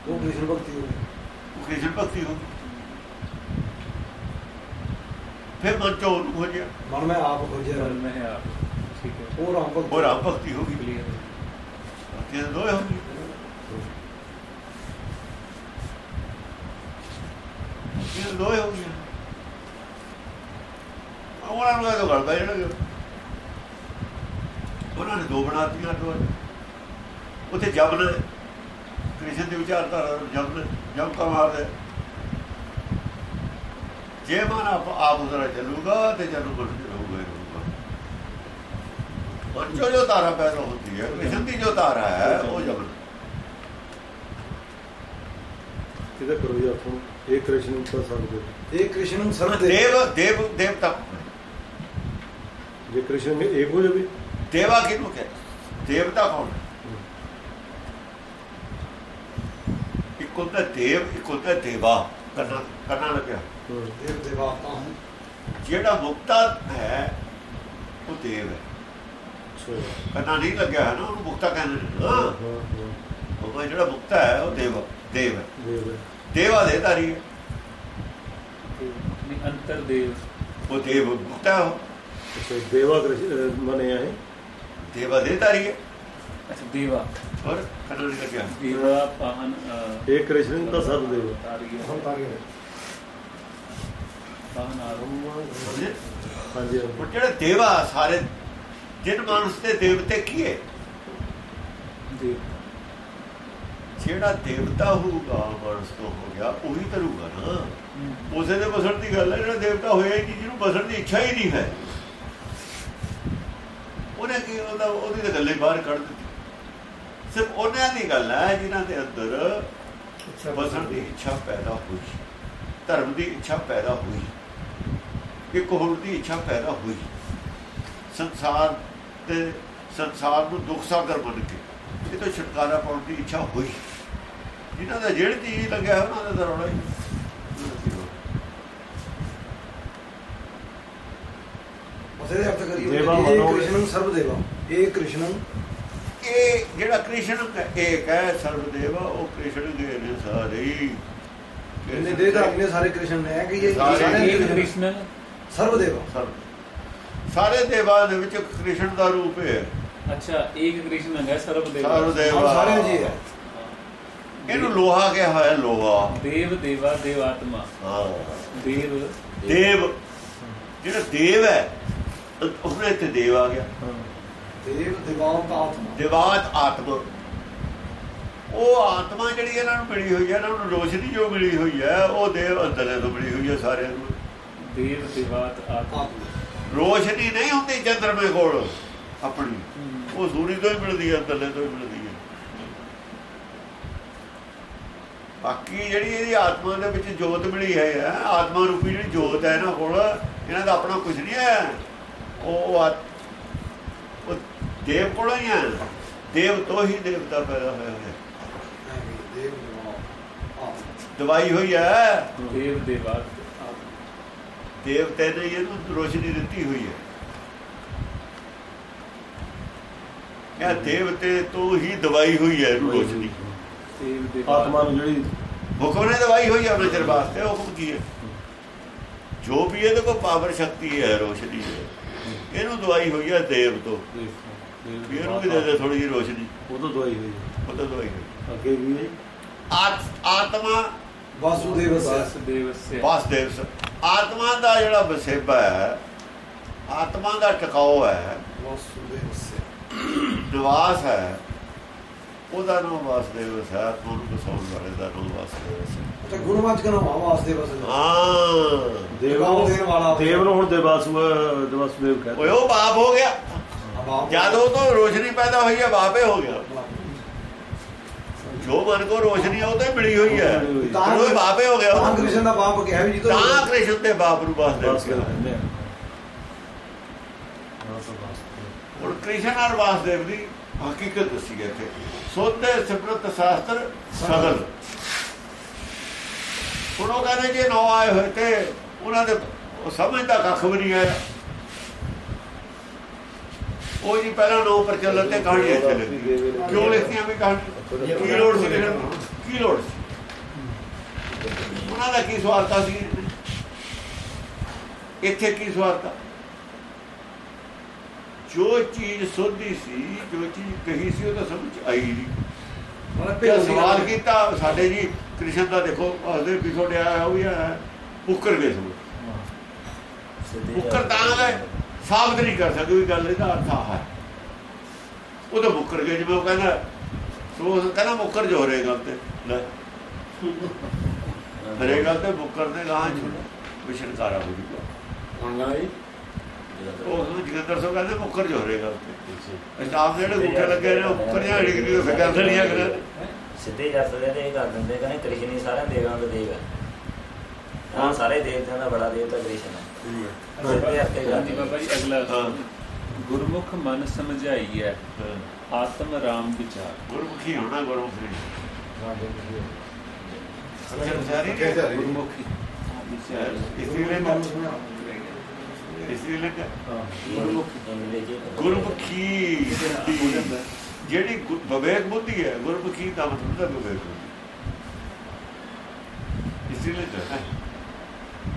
ਉਹ ਕ੍ਰਿਸ਼ਨ ਭਗਤੀ ਹੋ ਗਈ ਉਹ ਕ੍ਰਿਸ਼ਨ ਭਗਤੀ ਹੋ ਗਈ। ਫਿਰ ਮਨ ਚੋਂ ਖੋਜਿਆ। ਮਨ ਮੈਂ ਆਪ ਖੋਜਿਆ। ਪਰ ਮੈਂ ਆਪ। ਉਹ ਰਾਮ ਭਗਤ ਉਹ ਰਾਮ ਭਗਤੀ ਹੋ ਗਈ। ਕਿ ਦੋਏ ਹੋ ਗਈ। ਇਹ ਦੋਏ ਹੋ ਗਏ ਉਹਨਾਂ ਨੂੰ ਇਹ ਤਾਂ ਗੱਲ ਪੈ ਜਾਣਗੇ। ਉਹਨਾਂ ਨੇ ਦੋ ਬਣਾਤੀਆਂ ਦੋ ਉੱਥੇ ਜਬਨ ਕ੍ਰਿਸ਼ਨ ਦੀ ਵਿਚਾਰਧਾਰਾ ਜਬਨ ਜਬ ਕਾ ਮਾਰਦੇ ਜੇ ਮਨ ਆਪ ਆਪ ਉਧਰ ਚੱਲੂਗਾ ਤੇ ਚੱਲੂ ਬਣ ਰਹੂਗਾ ਮਨ ਚੋਂ ਜੋ ਤਾਰਾ ਪੈਦਾ ਹੁੰਦੀ ਹੈ ਕ੍ਰਿਸ਼ਨ ਦੀ ਜੋ ਤਾਰਾ ਹੈ ਉਹ ਜਬਨ ਇਹਦਾ ਕਰੋ ਜੀ ਆਪੋ ਇਹ ਕ੍ਰਿਸ਼ਨ ਉੱਪਰ ਸਕਦੇ ਇਹ ਕ੍ਰਿਸ਼ਨ ਸਰਬ ਦੇਵ ਦੇਵ ਦੇਵ ਦੇਵਤਾ। ਜੇ ਕ੍ਰਿਸ਼ਨ ਨੇ ਏਕ ਹੋ ਜਾਵੇ ਦੇਵਾ ਕਿਹਨੂੰ ਕਹਿੰਦੇ ਦੇਵਤਾ ਕੌਣ? ਹੈ? ਇੱਕ ਦੇਵ ਇੱਕ ਦੇਵਾ। ਕਰਨਾ ਕਰਨਾ ਲੱਗਿਆ। ਦੇਵ ਦੇਵਾਤਾ ਹੈ। ਜਿਹੜਾ ਮੁਕਤਾ ਹੈ ਉਹ ਦੇਵ ਹੈ। ਕਰਨਾ ਨਹੀਂ ਲੱਗਿਆ ਹੈ ਨਾ ਉਹਨੂੰ ਮੁਕਤਾ ਕਹਿੰਦੇ ਨੇ। ਹਾਂ। ਉਹ ਜਿਹੜਾ ਮੁਕਤਾ ਹੈ ਉਹ ਦੇਵ ਦੇਵ ਹੈ। ਦੇਵਾ ਦੇ ਧਾਰੀ ਹੈ। ਨਹੀਂ ਅੰਤਰ ਦੇਵ। ਉਹ ਦੇਵ ਮੁਕਤਾ ਹੈ ਉਹ। ਦੇਵਾ ਮਨੇ ਆਏ ਦੇਵਾ ਦੇ ਧਾਰੀ ਹੈ। ਅੱਛਾ ਦੇਵਾ। ਹੋਰ ਕਰਨਾ ਨਹੀਂ ਲੱਗਿਆ। ਦੇਵਾ ਪਾਹਨ ਇਹ ਕ੍ਰਿਸ਼ਨ ਤਾਂ ਸਭ ਦੇਵ ਤਾਰੀਆ ਹੁਣ ਤਾਂ ਗਿਆ ਪਾਹਨ ਆਰਮ ਸਮਝੇ? ਹਾਂਜੀ ਉਹ ਜਿਹੜਾ ਦੇਵਾ ਸਾਰੇ ਜਿਨ ਮਾਨਸ ਤੇ ਦੇਵਤੇ ਕੀ ਹੈ ਦੇਵ ਜਿਹੜਾ ਦੇਵਤਾ ਹੋਊਗਾ ਮਾਨਸ ਤੋਂ ਹੋ ਗਿਆ ਉਹੀ ਕਰੂਗਾ ਨਾ। ਉਸੇ ਦੇ ਬਸਣ ਦੀ ਗੱਲ ਹੈ ਜਿਹੜਾ ਦੇਵਤਾ ਹੋਇਆ ਨਹੀਂ ਜਿਹਨੂੰ ਬਸਣ ਦੀ ਇੱਛਾ ਹੀ ਨਹੀਂ ਹੈ। ਉਹਨੇ ਕੀ ਉਹਦਾ ਉਹਦੀ ਤਾਂ ਗੱਲੇ ਬਾਹਰ ਕੱਢ ਦਿੱਤੀ। ਸਿਰਫ ਉਹਨਾਂ ਦੀ ਗੱਲ ਹੈ ਜਿਨ੍ਹਾਂ ਦੇ ਅੰਦਰ ਬਸਣ ਦੀ ਇੱਛਾ ਪੈਦਾ ਹੋਈ ਧਰਮ ਦੀ ਇੱਛਾ ਪੈਦਾ ਹੋਈ ਇੱਕ ਹੋਣ ਦੀ ਇੱਛਾ ਪੈਦਾ ਹੋਈ। ਸੰਸਾਰ ਤੇ ਸੰਸਾਰ ਨੂੰ ਦੁੱਖ ਸਾਗਰ ਬਣ ਕੇ। ਇਹ ਤੋਂ ਛੁਟਕਾਰਾ ਪਾਉਣ ਦੀ ਇੱਛਾ ਹੋਈ। ਜਿਨ੍ਹਾਂ ਦਾ ਜਿਹੜੀ ਚੀਜ਼ ਲੱਗਿਆ ਉਹਨਾਂ ਦਾ ਰੌਲਾ ਹੀ। ਅਰਥ ਕਰੀਏ। ਦੇਵਾ ਮਨੋ- ਕ੍ਰਿਸ਼ਨੰ ਸਰਬ ਦੇਵਾ ਇਹ ਕ੍ਰਿਸ਼ਨੰ। ਇਹ ਜਿਹੜਾ ਕ੍ਰਿਸ਼ਨ ਏਕ ਹੈ ਸਰਵਦੇਵਾ ਉਹ ਕ੍ਰਿਸ਼ਨ ਦੇ ਨੇ ਸਾਰੇ। ਹੀ ਇਹਨੇ ਦੇ ਧਾਰੀ ਨੇ ਸਾਰੇ ਕ੍ਰਿਸ਼ਨ ਨੇ। ਕਿ ਇਹ ਸਾਰੇ ਕ੍ਰਿਸ਼ਨ। ਸਰਬ ਦੇਵਾ ਸਰਵ- ਸਾਰੇ ਦੇਵਾਂ ਦੇ ਵਿੱਚ ਕ੍ਰਿਸ਼ਨ ਦਾ ਰੂਪ ਹੈ। ਅੱਛਾ ਇੱਕ ਕ੍ਰਿਸ਼ਨ ਹੈ ਸਰਬ ਦੇਵਾ। ਹਾਂ, ਸਰਵਦੇਵਾ ਸਾਰੇ ਜੀ ਹੈ। ਇਹਨੂੰ ਲੋਹਾ ਕਿਹਾ ਹੋਇਆ ਲੋਹਾ। ਦੇਵ ਦੇਵਾ ਦੇਵਾਤਮਾ। ਹਾਂ। ਦੇਵ ਦੇਵ। ਜਿਹੜਾ ਦੇਵ ਹੈ ਉਹਨੇ ਇੱਥੇ ਦੇਵ ਆ ਗਿਆ। ਦੇਵ ਦੇਵਾਂਤ ਆਤਮਾ। ਦਿਵਾਤ ਆਤਮਾ। ਉਹ ਆਤਮਾ ਜਿਹੜੀ ਇਹਨਾਂ ਨੂੰ ਮਿਲੀ ਹੋਈ ਹੈ ਇਹਨਾਂ ਨੂੰ ਰੋਸ਼ਨੀ ਜੋ ਮਿਲੀ ਹੋਈ ਹੈ ਉਹ ਦੇਵ ਅੰਦਰਲੇ ਤੋਂ ਮਿਲੀ ਹੋਈ ਹੈ ਸਾਰਿਆਂ ਨੂੰ। ਦੇਵ ਦੇਵਾਤ ਆਤਮਾ। ਆਤਮਾ। ਰੋਸ਼ਨੀ ਨਹੀਂ ਹੁੰਦੀ ਚੰਦਰਮੇ ਕੋਲ ਆਪਣੀ। ਉਹ ਸੂਰਜ ਤੋਂ ਹੀ ਮਿਲਦੀ ਹੈ ਅੰਦਰਲੇ ਤੋਂ ਹੀ ਮਿਲਦੀ ਹੈ ਬਾਕੀ ਜਿਹੜੀ ਇਹਦੀ ਆਤਮਾ ਦੇ ਵਿੱਚ ਜੋਤ ਮਿਲੀ ਹੈ ਆਤਮਾ ਰੂਪੀ ਜਿਹੜੀ ਜੋਤ ਹੈ ਇਹਨਾਂ ਕੋਲ ਇਹਨਾਂ ਦਾ ਆਪਣਾ ਕੁਝ ਨਹੀਂ ਹੈ। ਉਹ ਉਹ ਦੇਵ ਕੋਲੋਂ ਹੀ ਹੈ। ਦੇਵ ਤੋਂ ਹੀ ਦੇਵਤਾ ਪੈਦਾ ਹੋਇਆ ਹੈ। ਦਵਾਈ ਹੋਈ ਹੈ। ਦੇਵ ਦੇਵਾਤ ਆਤਮਾ ਦੇਵਤੇ ਨੇ ਇਹਨੂੰ ਰੋਸ਼ਨੀ ਦਿੱਤੀ ਹੋਈ ਹੈ। ਇਹ ਦੇਵਤੇ ਤੋਂ ਹੀ ਦਵਾਈ ਹੋਈ ਹੈ ਇਹਨੂੰ ਰੋਸ਼ਨੀ। ਆਤਮਾ ਨੂੰ ਜਿਹੜੀ ਹੁਕਮ ਨੇ ਦਵਾਈ ਹੋਈ ਹੈ ਆਪਣੇ ਚਿਰ ਵਾਸਤੇ ਹੁਕਮ ਕੀ ਹੈ? ਜੋ ਵੀ ਇਹਦੇ ਕੋਲ ਪਾਵਰ ਸ਼ਕਤੀ ਹੈ ਰੋਸ਼ਨੀ ਹੈ। ਇਹਨੂੰ ਦਵਾਈ ਹੋਈ ਹੈ ਦੇਵ ਤੋਂ। ਵੀ ਇਹਨੂੰ ਵੀ ਦੇ ਦੇ ਥੋੜੀ ਜਿਹੀ ਰੋਸ਼ਨੀ। ਉਹ ਤੋਂ ਦਵਾਈ ਹੋਈ ਹੈ। ਉਹ ਤਾਂ ਦਵਾਈ ਹੋਈ ਅੱਗੇ ਵੀ ਆਤਮਾ ਵਾਸੁਦੇਵ ਸੇ ਵਾਸੁਦੇਵस्य ਵਾਸਦੇਵ ਸ ਆਤਮਾ ਦਾ ਜਿਹੜਾ ਵਸੇਬਾ ਹੈ ਆਤਮਾ ਦਾ ਟਿਕਾਓ ਹੈ ਵਾਸੁਦੇਵ ਸੇ ਨਿਵਾਸ ਹੈ ਉਹਦਾ ਨਾਮ ਵਾਸਦੇਵ ਹੈ ਆਤਮਾ ਨੂੰ ਬਸਾਉਣ ਵਾਲੇ ਦਾ ਨਾਮ ਵਾਸਦੇਵ ਹੈ ਅੱਛਾ ਗੁਣਵਾਚਕ ਨਾਮ ਆ ਵਾਸੁਦੇਵ ਸੇ ਹਾਂ। ਦੇਵ ਟਿਕਾਊ ਦੇਣ ਵਾਲਾ। ਦੇਵ ਨੂੰ ਹੁਣ ਦੇਵਾਸੂ ਦੇਵਾਸੁਦੇਵ ਕਹਿੰਦੇ ਓਏ ਉਹ ਬਾਪ ਹੋ ਗਿਆ। ਜਦ ਉਹ ਤੋਂ ਰੋਸ਼ਨੀ ਪੈਦਾ ਹੋਈ ਹੈ ਬਾਪੇ ਹੋ ਗਿਆ। ਜੋ ਮਨ ਕੋ ਰੋਸ਼ਨੀ ਆ ਉਹ ਤੇ ਮਿਲੀ ਹੋਈ ਹੈ। ਤਾਂ ਉਹ ਬਾਪੇ ਹੋ ਗਿਆ। ਤਾਂ। ਕ੍ਰਿਸ਼ਨ ਦਾ ਬਾਪ ਕਿਹਾ ਵੀ ਜੀ ਤੋਂ ਕ੍ਰਿਸ਼ਨ ਦੇ ਬਾਪ ਨੂੰ ਤਾਂ ਵਾਸੁਦੇਵ ਹੁਣ ਕ੍ਰਿਸ਼ਨ ਔਰ ਵਾਸਦੇਵ ਦੀ ਹਕੀਕਤ ਦੱਸੀ ਹੈ ਇੱਥੇ। ਸੋਤੇ ਸਿਮਰਤ ਸ਼ਾਸਤਰ ਸਗਲ। ਹੁਣ ਉਹ ਕਹਿੰਦੇ ਜੇ ਨੌ ਆਏ ਹੋਏ ਤੇ ਉਹਨਾਂ ਦੇ ਸਮਝਦਾ ਕੱਖ ਵੀ ਨਹੀਂ ਆਇਆ। ਉਹ ਜੀ ਪਹਿਲਾਂ ਨੌ ਪਰ ਚੱਲਣ ਤੇ ਕਹਾਣੀ ਇੱਥੇ ਲਿਖੀ ਕਿਉਂ ਲਿਖੀਆਂ ਵੀ ਕਹਾਣੀ ਕੀ ਲੋੜ ਸੀ ਲਿਖਣ? ਕੀ ਲੋੜ ਸੀ? ਉਹਨਾਂ ਦਾ ਕੀ ਸਵਾਰਤਾ ਸੀ? ਇੱਥੇ ਕੀ ਸਵਾਰਤਾ ਜੋ ਚੀਜ਼ ਸੋਧੀ ਸੀ ਜੋ ਚੀਜ਼ ਕਹੀ ਸੀ ਉਹ ਤਾਂ ਸਮਝ ਆਈ ਨਹੀਂ ਸਵਾਲ ਕੀਤਾ ਸਾਡੇ ਜੀ ਕ੍ਰਿਸ਼ਨ ਦਾ ਦੇਖੋ ਹਸਦੇ ਵੀ ਤੁਹਾਡੇ ਆਇਆ ਵੀ ਆਇਆ ਮੁੱਕਰ ਗਏ ਸੋ ਮੁੱਕਰ ਤਾਂ ਗਏ ਸਾਬਤ ਨਹੀਂ ਕਰ ਸਕਦੇ ਵੀ ਗੱਲ ਇਹਦਾ ਅਰਥ ਆ ਹੈ। ਉਹ ਤਾਂ ਮੁੱਕਰ ਗਏ ਜਿਵੇਂ ਉਹ ਕਹਿੰਦਾ ਸੋ ਉਹ ਕਹਿੰਦਾ ਮੁੱਕਰ ਜੋ ਹਰੇ ਗੱਲ ਤੇ ਲੈ। ਹਰੇ ਗੱਲ ਤੇ ਮੁੱਕਰ ਦੇ ਗਾਂ ਚ ਵਿਸ਼ਨਕਾਰਾ ਹੋ ਜੂਗਾ। ਮੰਗਣਾ ਜੀ। ਉਹ ਜਗਦਰ ਸੋ ਕਹਿੰਦੇ ਮੁੱਕਰ ਜੋ ਹਰੇ ਗੱਲ ਤੇ। ਸਟਾਫ ਦੇ ਜਿਹੜੇ ਗੁੱਠੇ ਲੱਗੇ ਨੇ ਉਹ ਮੁੱਕਰ ਜਾਂ ਡਿਗਰੀ ਉਹ ਫਿਕਰ ਤੇ ਨਹੀਂ ਅਗਰ ਸਿੱਧੇ ਜੱਟ ਦੇ ਤੇ ਇਹ ਕਰ ਦਿੰਦੇ ਕਹਿੰਦੇ ਕ੍ਰਿਸ਼ਨ ਹੀ ਸਾਰਿਆਂ ਦੇਵਾਂ ਦਾ ਦੇਵ ਹੈ। ਹਾਂ ਸਾਰੇ ਦੇਵਤਿਆਂ ਦਾ ਬੜਾ ਦੇਵਤਾ ਕ੍ਰਿਸ਼ਨ ਹੈ। ਹਾਂਜੀ ਜਾਂਦੇ ਬਾਬਾ ਜੀ ਅਗਲਾ ਹਾਂ। ਗੁਰਮੁਖ ਮਨ ਸਮਝਾਈ ਹੈ ਆਤਮ ਰਾਮ ਵਿਚਾਰ। ਗੁਰਮੁਖੀ ਹੋਣਾ ਗੁਰਮੁਖੀ। ਗੁਰਮੁਖੀ। ਇਸੀ ਲਈ ਨਾ ਇਸੀ ਲਈ ਨਾ ਅੰਗਰੇਜ਼ੀ ਗੁਰਮੁਖੀ ਦੀ ਜਿਹੜੀ ਵਿਵੇਕ ਬੁੱਧੀ ਹੈ ਗੁਰਮੁਖੀ ਦਾ ਮਤਲਬ ਹੈ ਵਿਵੇਕ ਬੁੱਧੀ। ਇਸੀ ਲਈ ਤਾਂ ਹੈ।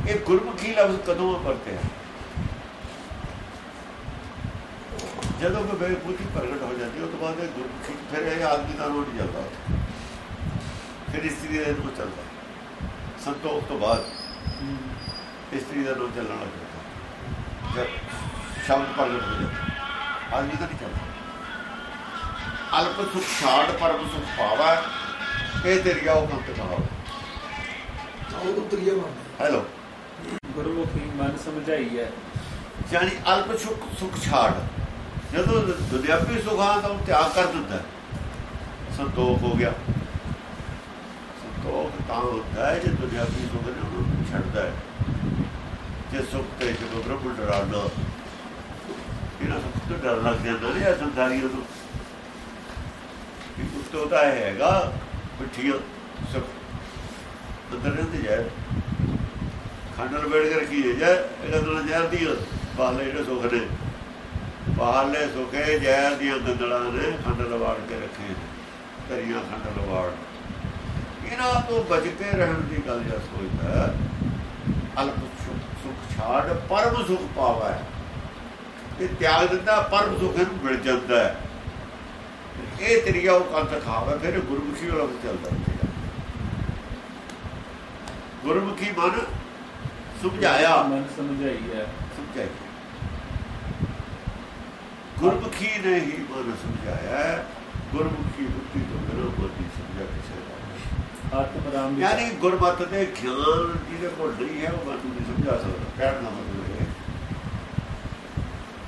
ਇਹ ਗੁਰਮੁਖੀ ਲਫ਼ਜ਼ ਕਦੋਂ ਵਰਤਿਆ ਜਦੋਂ ਵਿਵੇਕ ਬੁੱਧੀ ਪ੍ਰਗਟ ਹੋ ਜਾਂਦੀ ਹੈ, ਉਸ ਤੋਂ ਬਾਅਦ ਇਹ ਗੁਰਮੁਖੀ ਫਿਰ ਇਹ ਆਦਮੀ ਦਾ ਰੋਟ ਜਾਂਦਾ ਫਿਰ ਇਸਤਰੀ ਦਾ ਰੋਟ ਚੱਲਦਾ। ਸੰਤੋਖ ਤੋਂ ਬਾਅਦ ਇਸਤਰੀ ਦਾ ਰੋਟ ਚੱਲਣ ਲੱਗ ਜਾਂਦਾ। ਜਦ ਸ਼ਬਦ ਪ੍ਰਗਟ ਹੋ ਜਾਂਦਾ। ਆਦਮੀ ਦਾ ਨਹੀਂ ਚੱਲਦਾ। ਅਲਪ ਸੁਖ ਛਾੜ ਪਰਮ ਸੁਖ ਪਾਵਾ ਇਹ ਤੇਰੀਆ ਉਹ ਕੰਤ ਕਹਾਵਾ ਉਹ ਤਰੀਆ ਹੈਲੋ ਗੁਰਮੁਖੀ ਮਨ ਸਮਝਾਈ ਹੈ ਯਾਨੀ ਅਲਪ ਸੁਖ ਸੁਖ ਛਾੜ। ਜਦੋਂ ਦੁਨਿਆਵੀ ਸੁਖਾਂ ਦਾ ਤਿਆਗ ਕਰ ਦਿੰਦਾ ਸੰਤੋਖ ਹੋ ਗਿਆ। ਸੰਤੋਖ ਤਾਂ ਹੁੰਦਾ ਹੈ ਜੇ ਦੁਨਿਆਵੀ ਸੁਖ ਨੇ ਉਹਨੂੰ ਛੱਡਦਾ ਹੈ। ਜੇ ਸੁਖ ਤੇ ਜਦੋਂ ਪ੍ਰਭੂ ਡਰਾਉਂਦਾ ਇਹਨਾਂ ਸੁਖ ਤੋਂ ਡਰ ਲੱਗ ਜਾਂਦਾ ਨੇ ਇਹ ਸੰਸਾਰੀ ਨੂੰ ਕਿ ਉੱਤੋਂ ਤਾਂ ਇਹ ਹੈਗਾ ਮਿੱਠੀਆਂ ਸੁਖ। ਅੰਦਰ ਰਹਿੰਦੇ ਜਾਏ ਖੰਡਲ ਵੇੜ ਕੇ ਰੱਖੀਏ ਹੈ ਜੈ ਇਹਦਾ ਨਾਲ ਜ਼ਹਿਰ ਦੀ ਬਾਹਲੇ ਜਿਹੜੇ ਸੁੱਖ ਨੇ। ਬਾਹਲੇ ਸੁਖੇ ਜ਼ਹਿਰ ਦੀਆਂ ਗੰਦਲਾਂ ਨੇ ਖੰਡ ਲਵਾੜ ਕੇ ਰੱਖੇ ਧਰੀਆਂ ਖੰਡਲ ਵਾੜ। ਇਹਨਾਂ ਤੋਂ ਬਚ ਕੇ ਰਹਿਣ ਦੀ ਗੱਲ ਜਾਂ ਸੋਚਦਾ ਅਲਪ ਸੁਖ ਛਾੜ, ਪਰਮ ਸੁਖ ਪਾਵਾ। ਹੈ ਤਿਆਗ ਦਿੰਦਾ, ਪਰਮ ਸੁਖ ਨੂੰ ਮਿਲ ਜਾਂਦਾ ਹੈ। ਇਹ ਤਰੀਆ ਉਹ ਕੰਤ ਖਾਵਾ, ਫਿਰ ਗੁਰਮੁਖੀ ਵਾਲਾ ਚੱਲਦਾ ਗੁਰਮੁਖੀ ਮਨ ਸਮਝਾਇਆ ਮਨ ਸਮਝਾਈ ਹੈ। ਸਮਝਾਈ ਗੁਰਮੁਖੀ ਨੇ ਹੀ ਮਨ ਸਮਝਾਇਆ। ਗੁਰਮੁਖੀ ਬੁੱਧੀ ਤੋਂ ਬਿਨਾਂ ਨਹੀਂ ਸਮਝਿਆ ਕਿਸੇ ਦਾ ਆਤਮ ਰਾਮ ਦੀ ਯਾਨੀ ਗੁਰਮਤਿ ਦੇ ਗਿਆਨ ਜਿਹਦੇ ਕੋਲ ਨਹੀਂ ਹੈ ਉਹ ਮਨ ਨੂੰ ਸਮਝਾ ਸਕਦਾ। ਕਹਿਣ ਦਾ ਮਤਲਬ ਹੈ।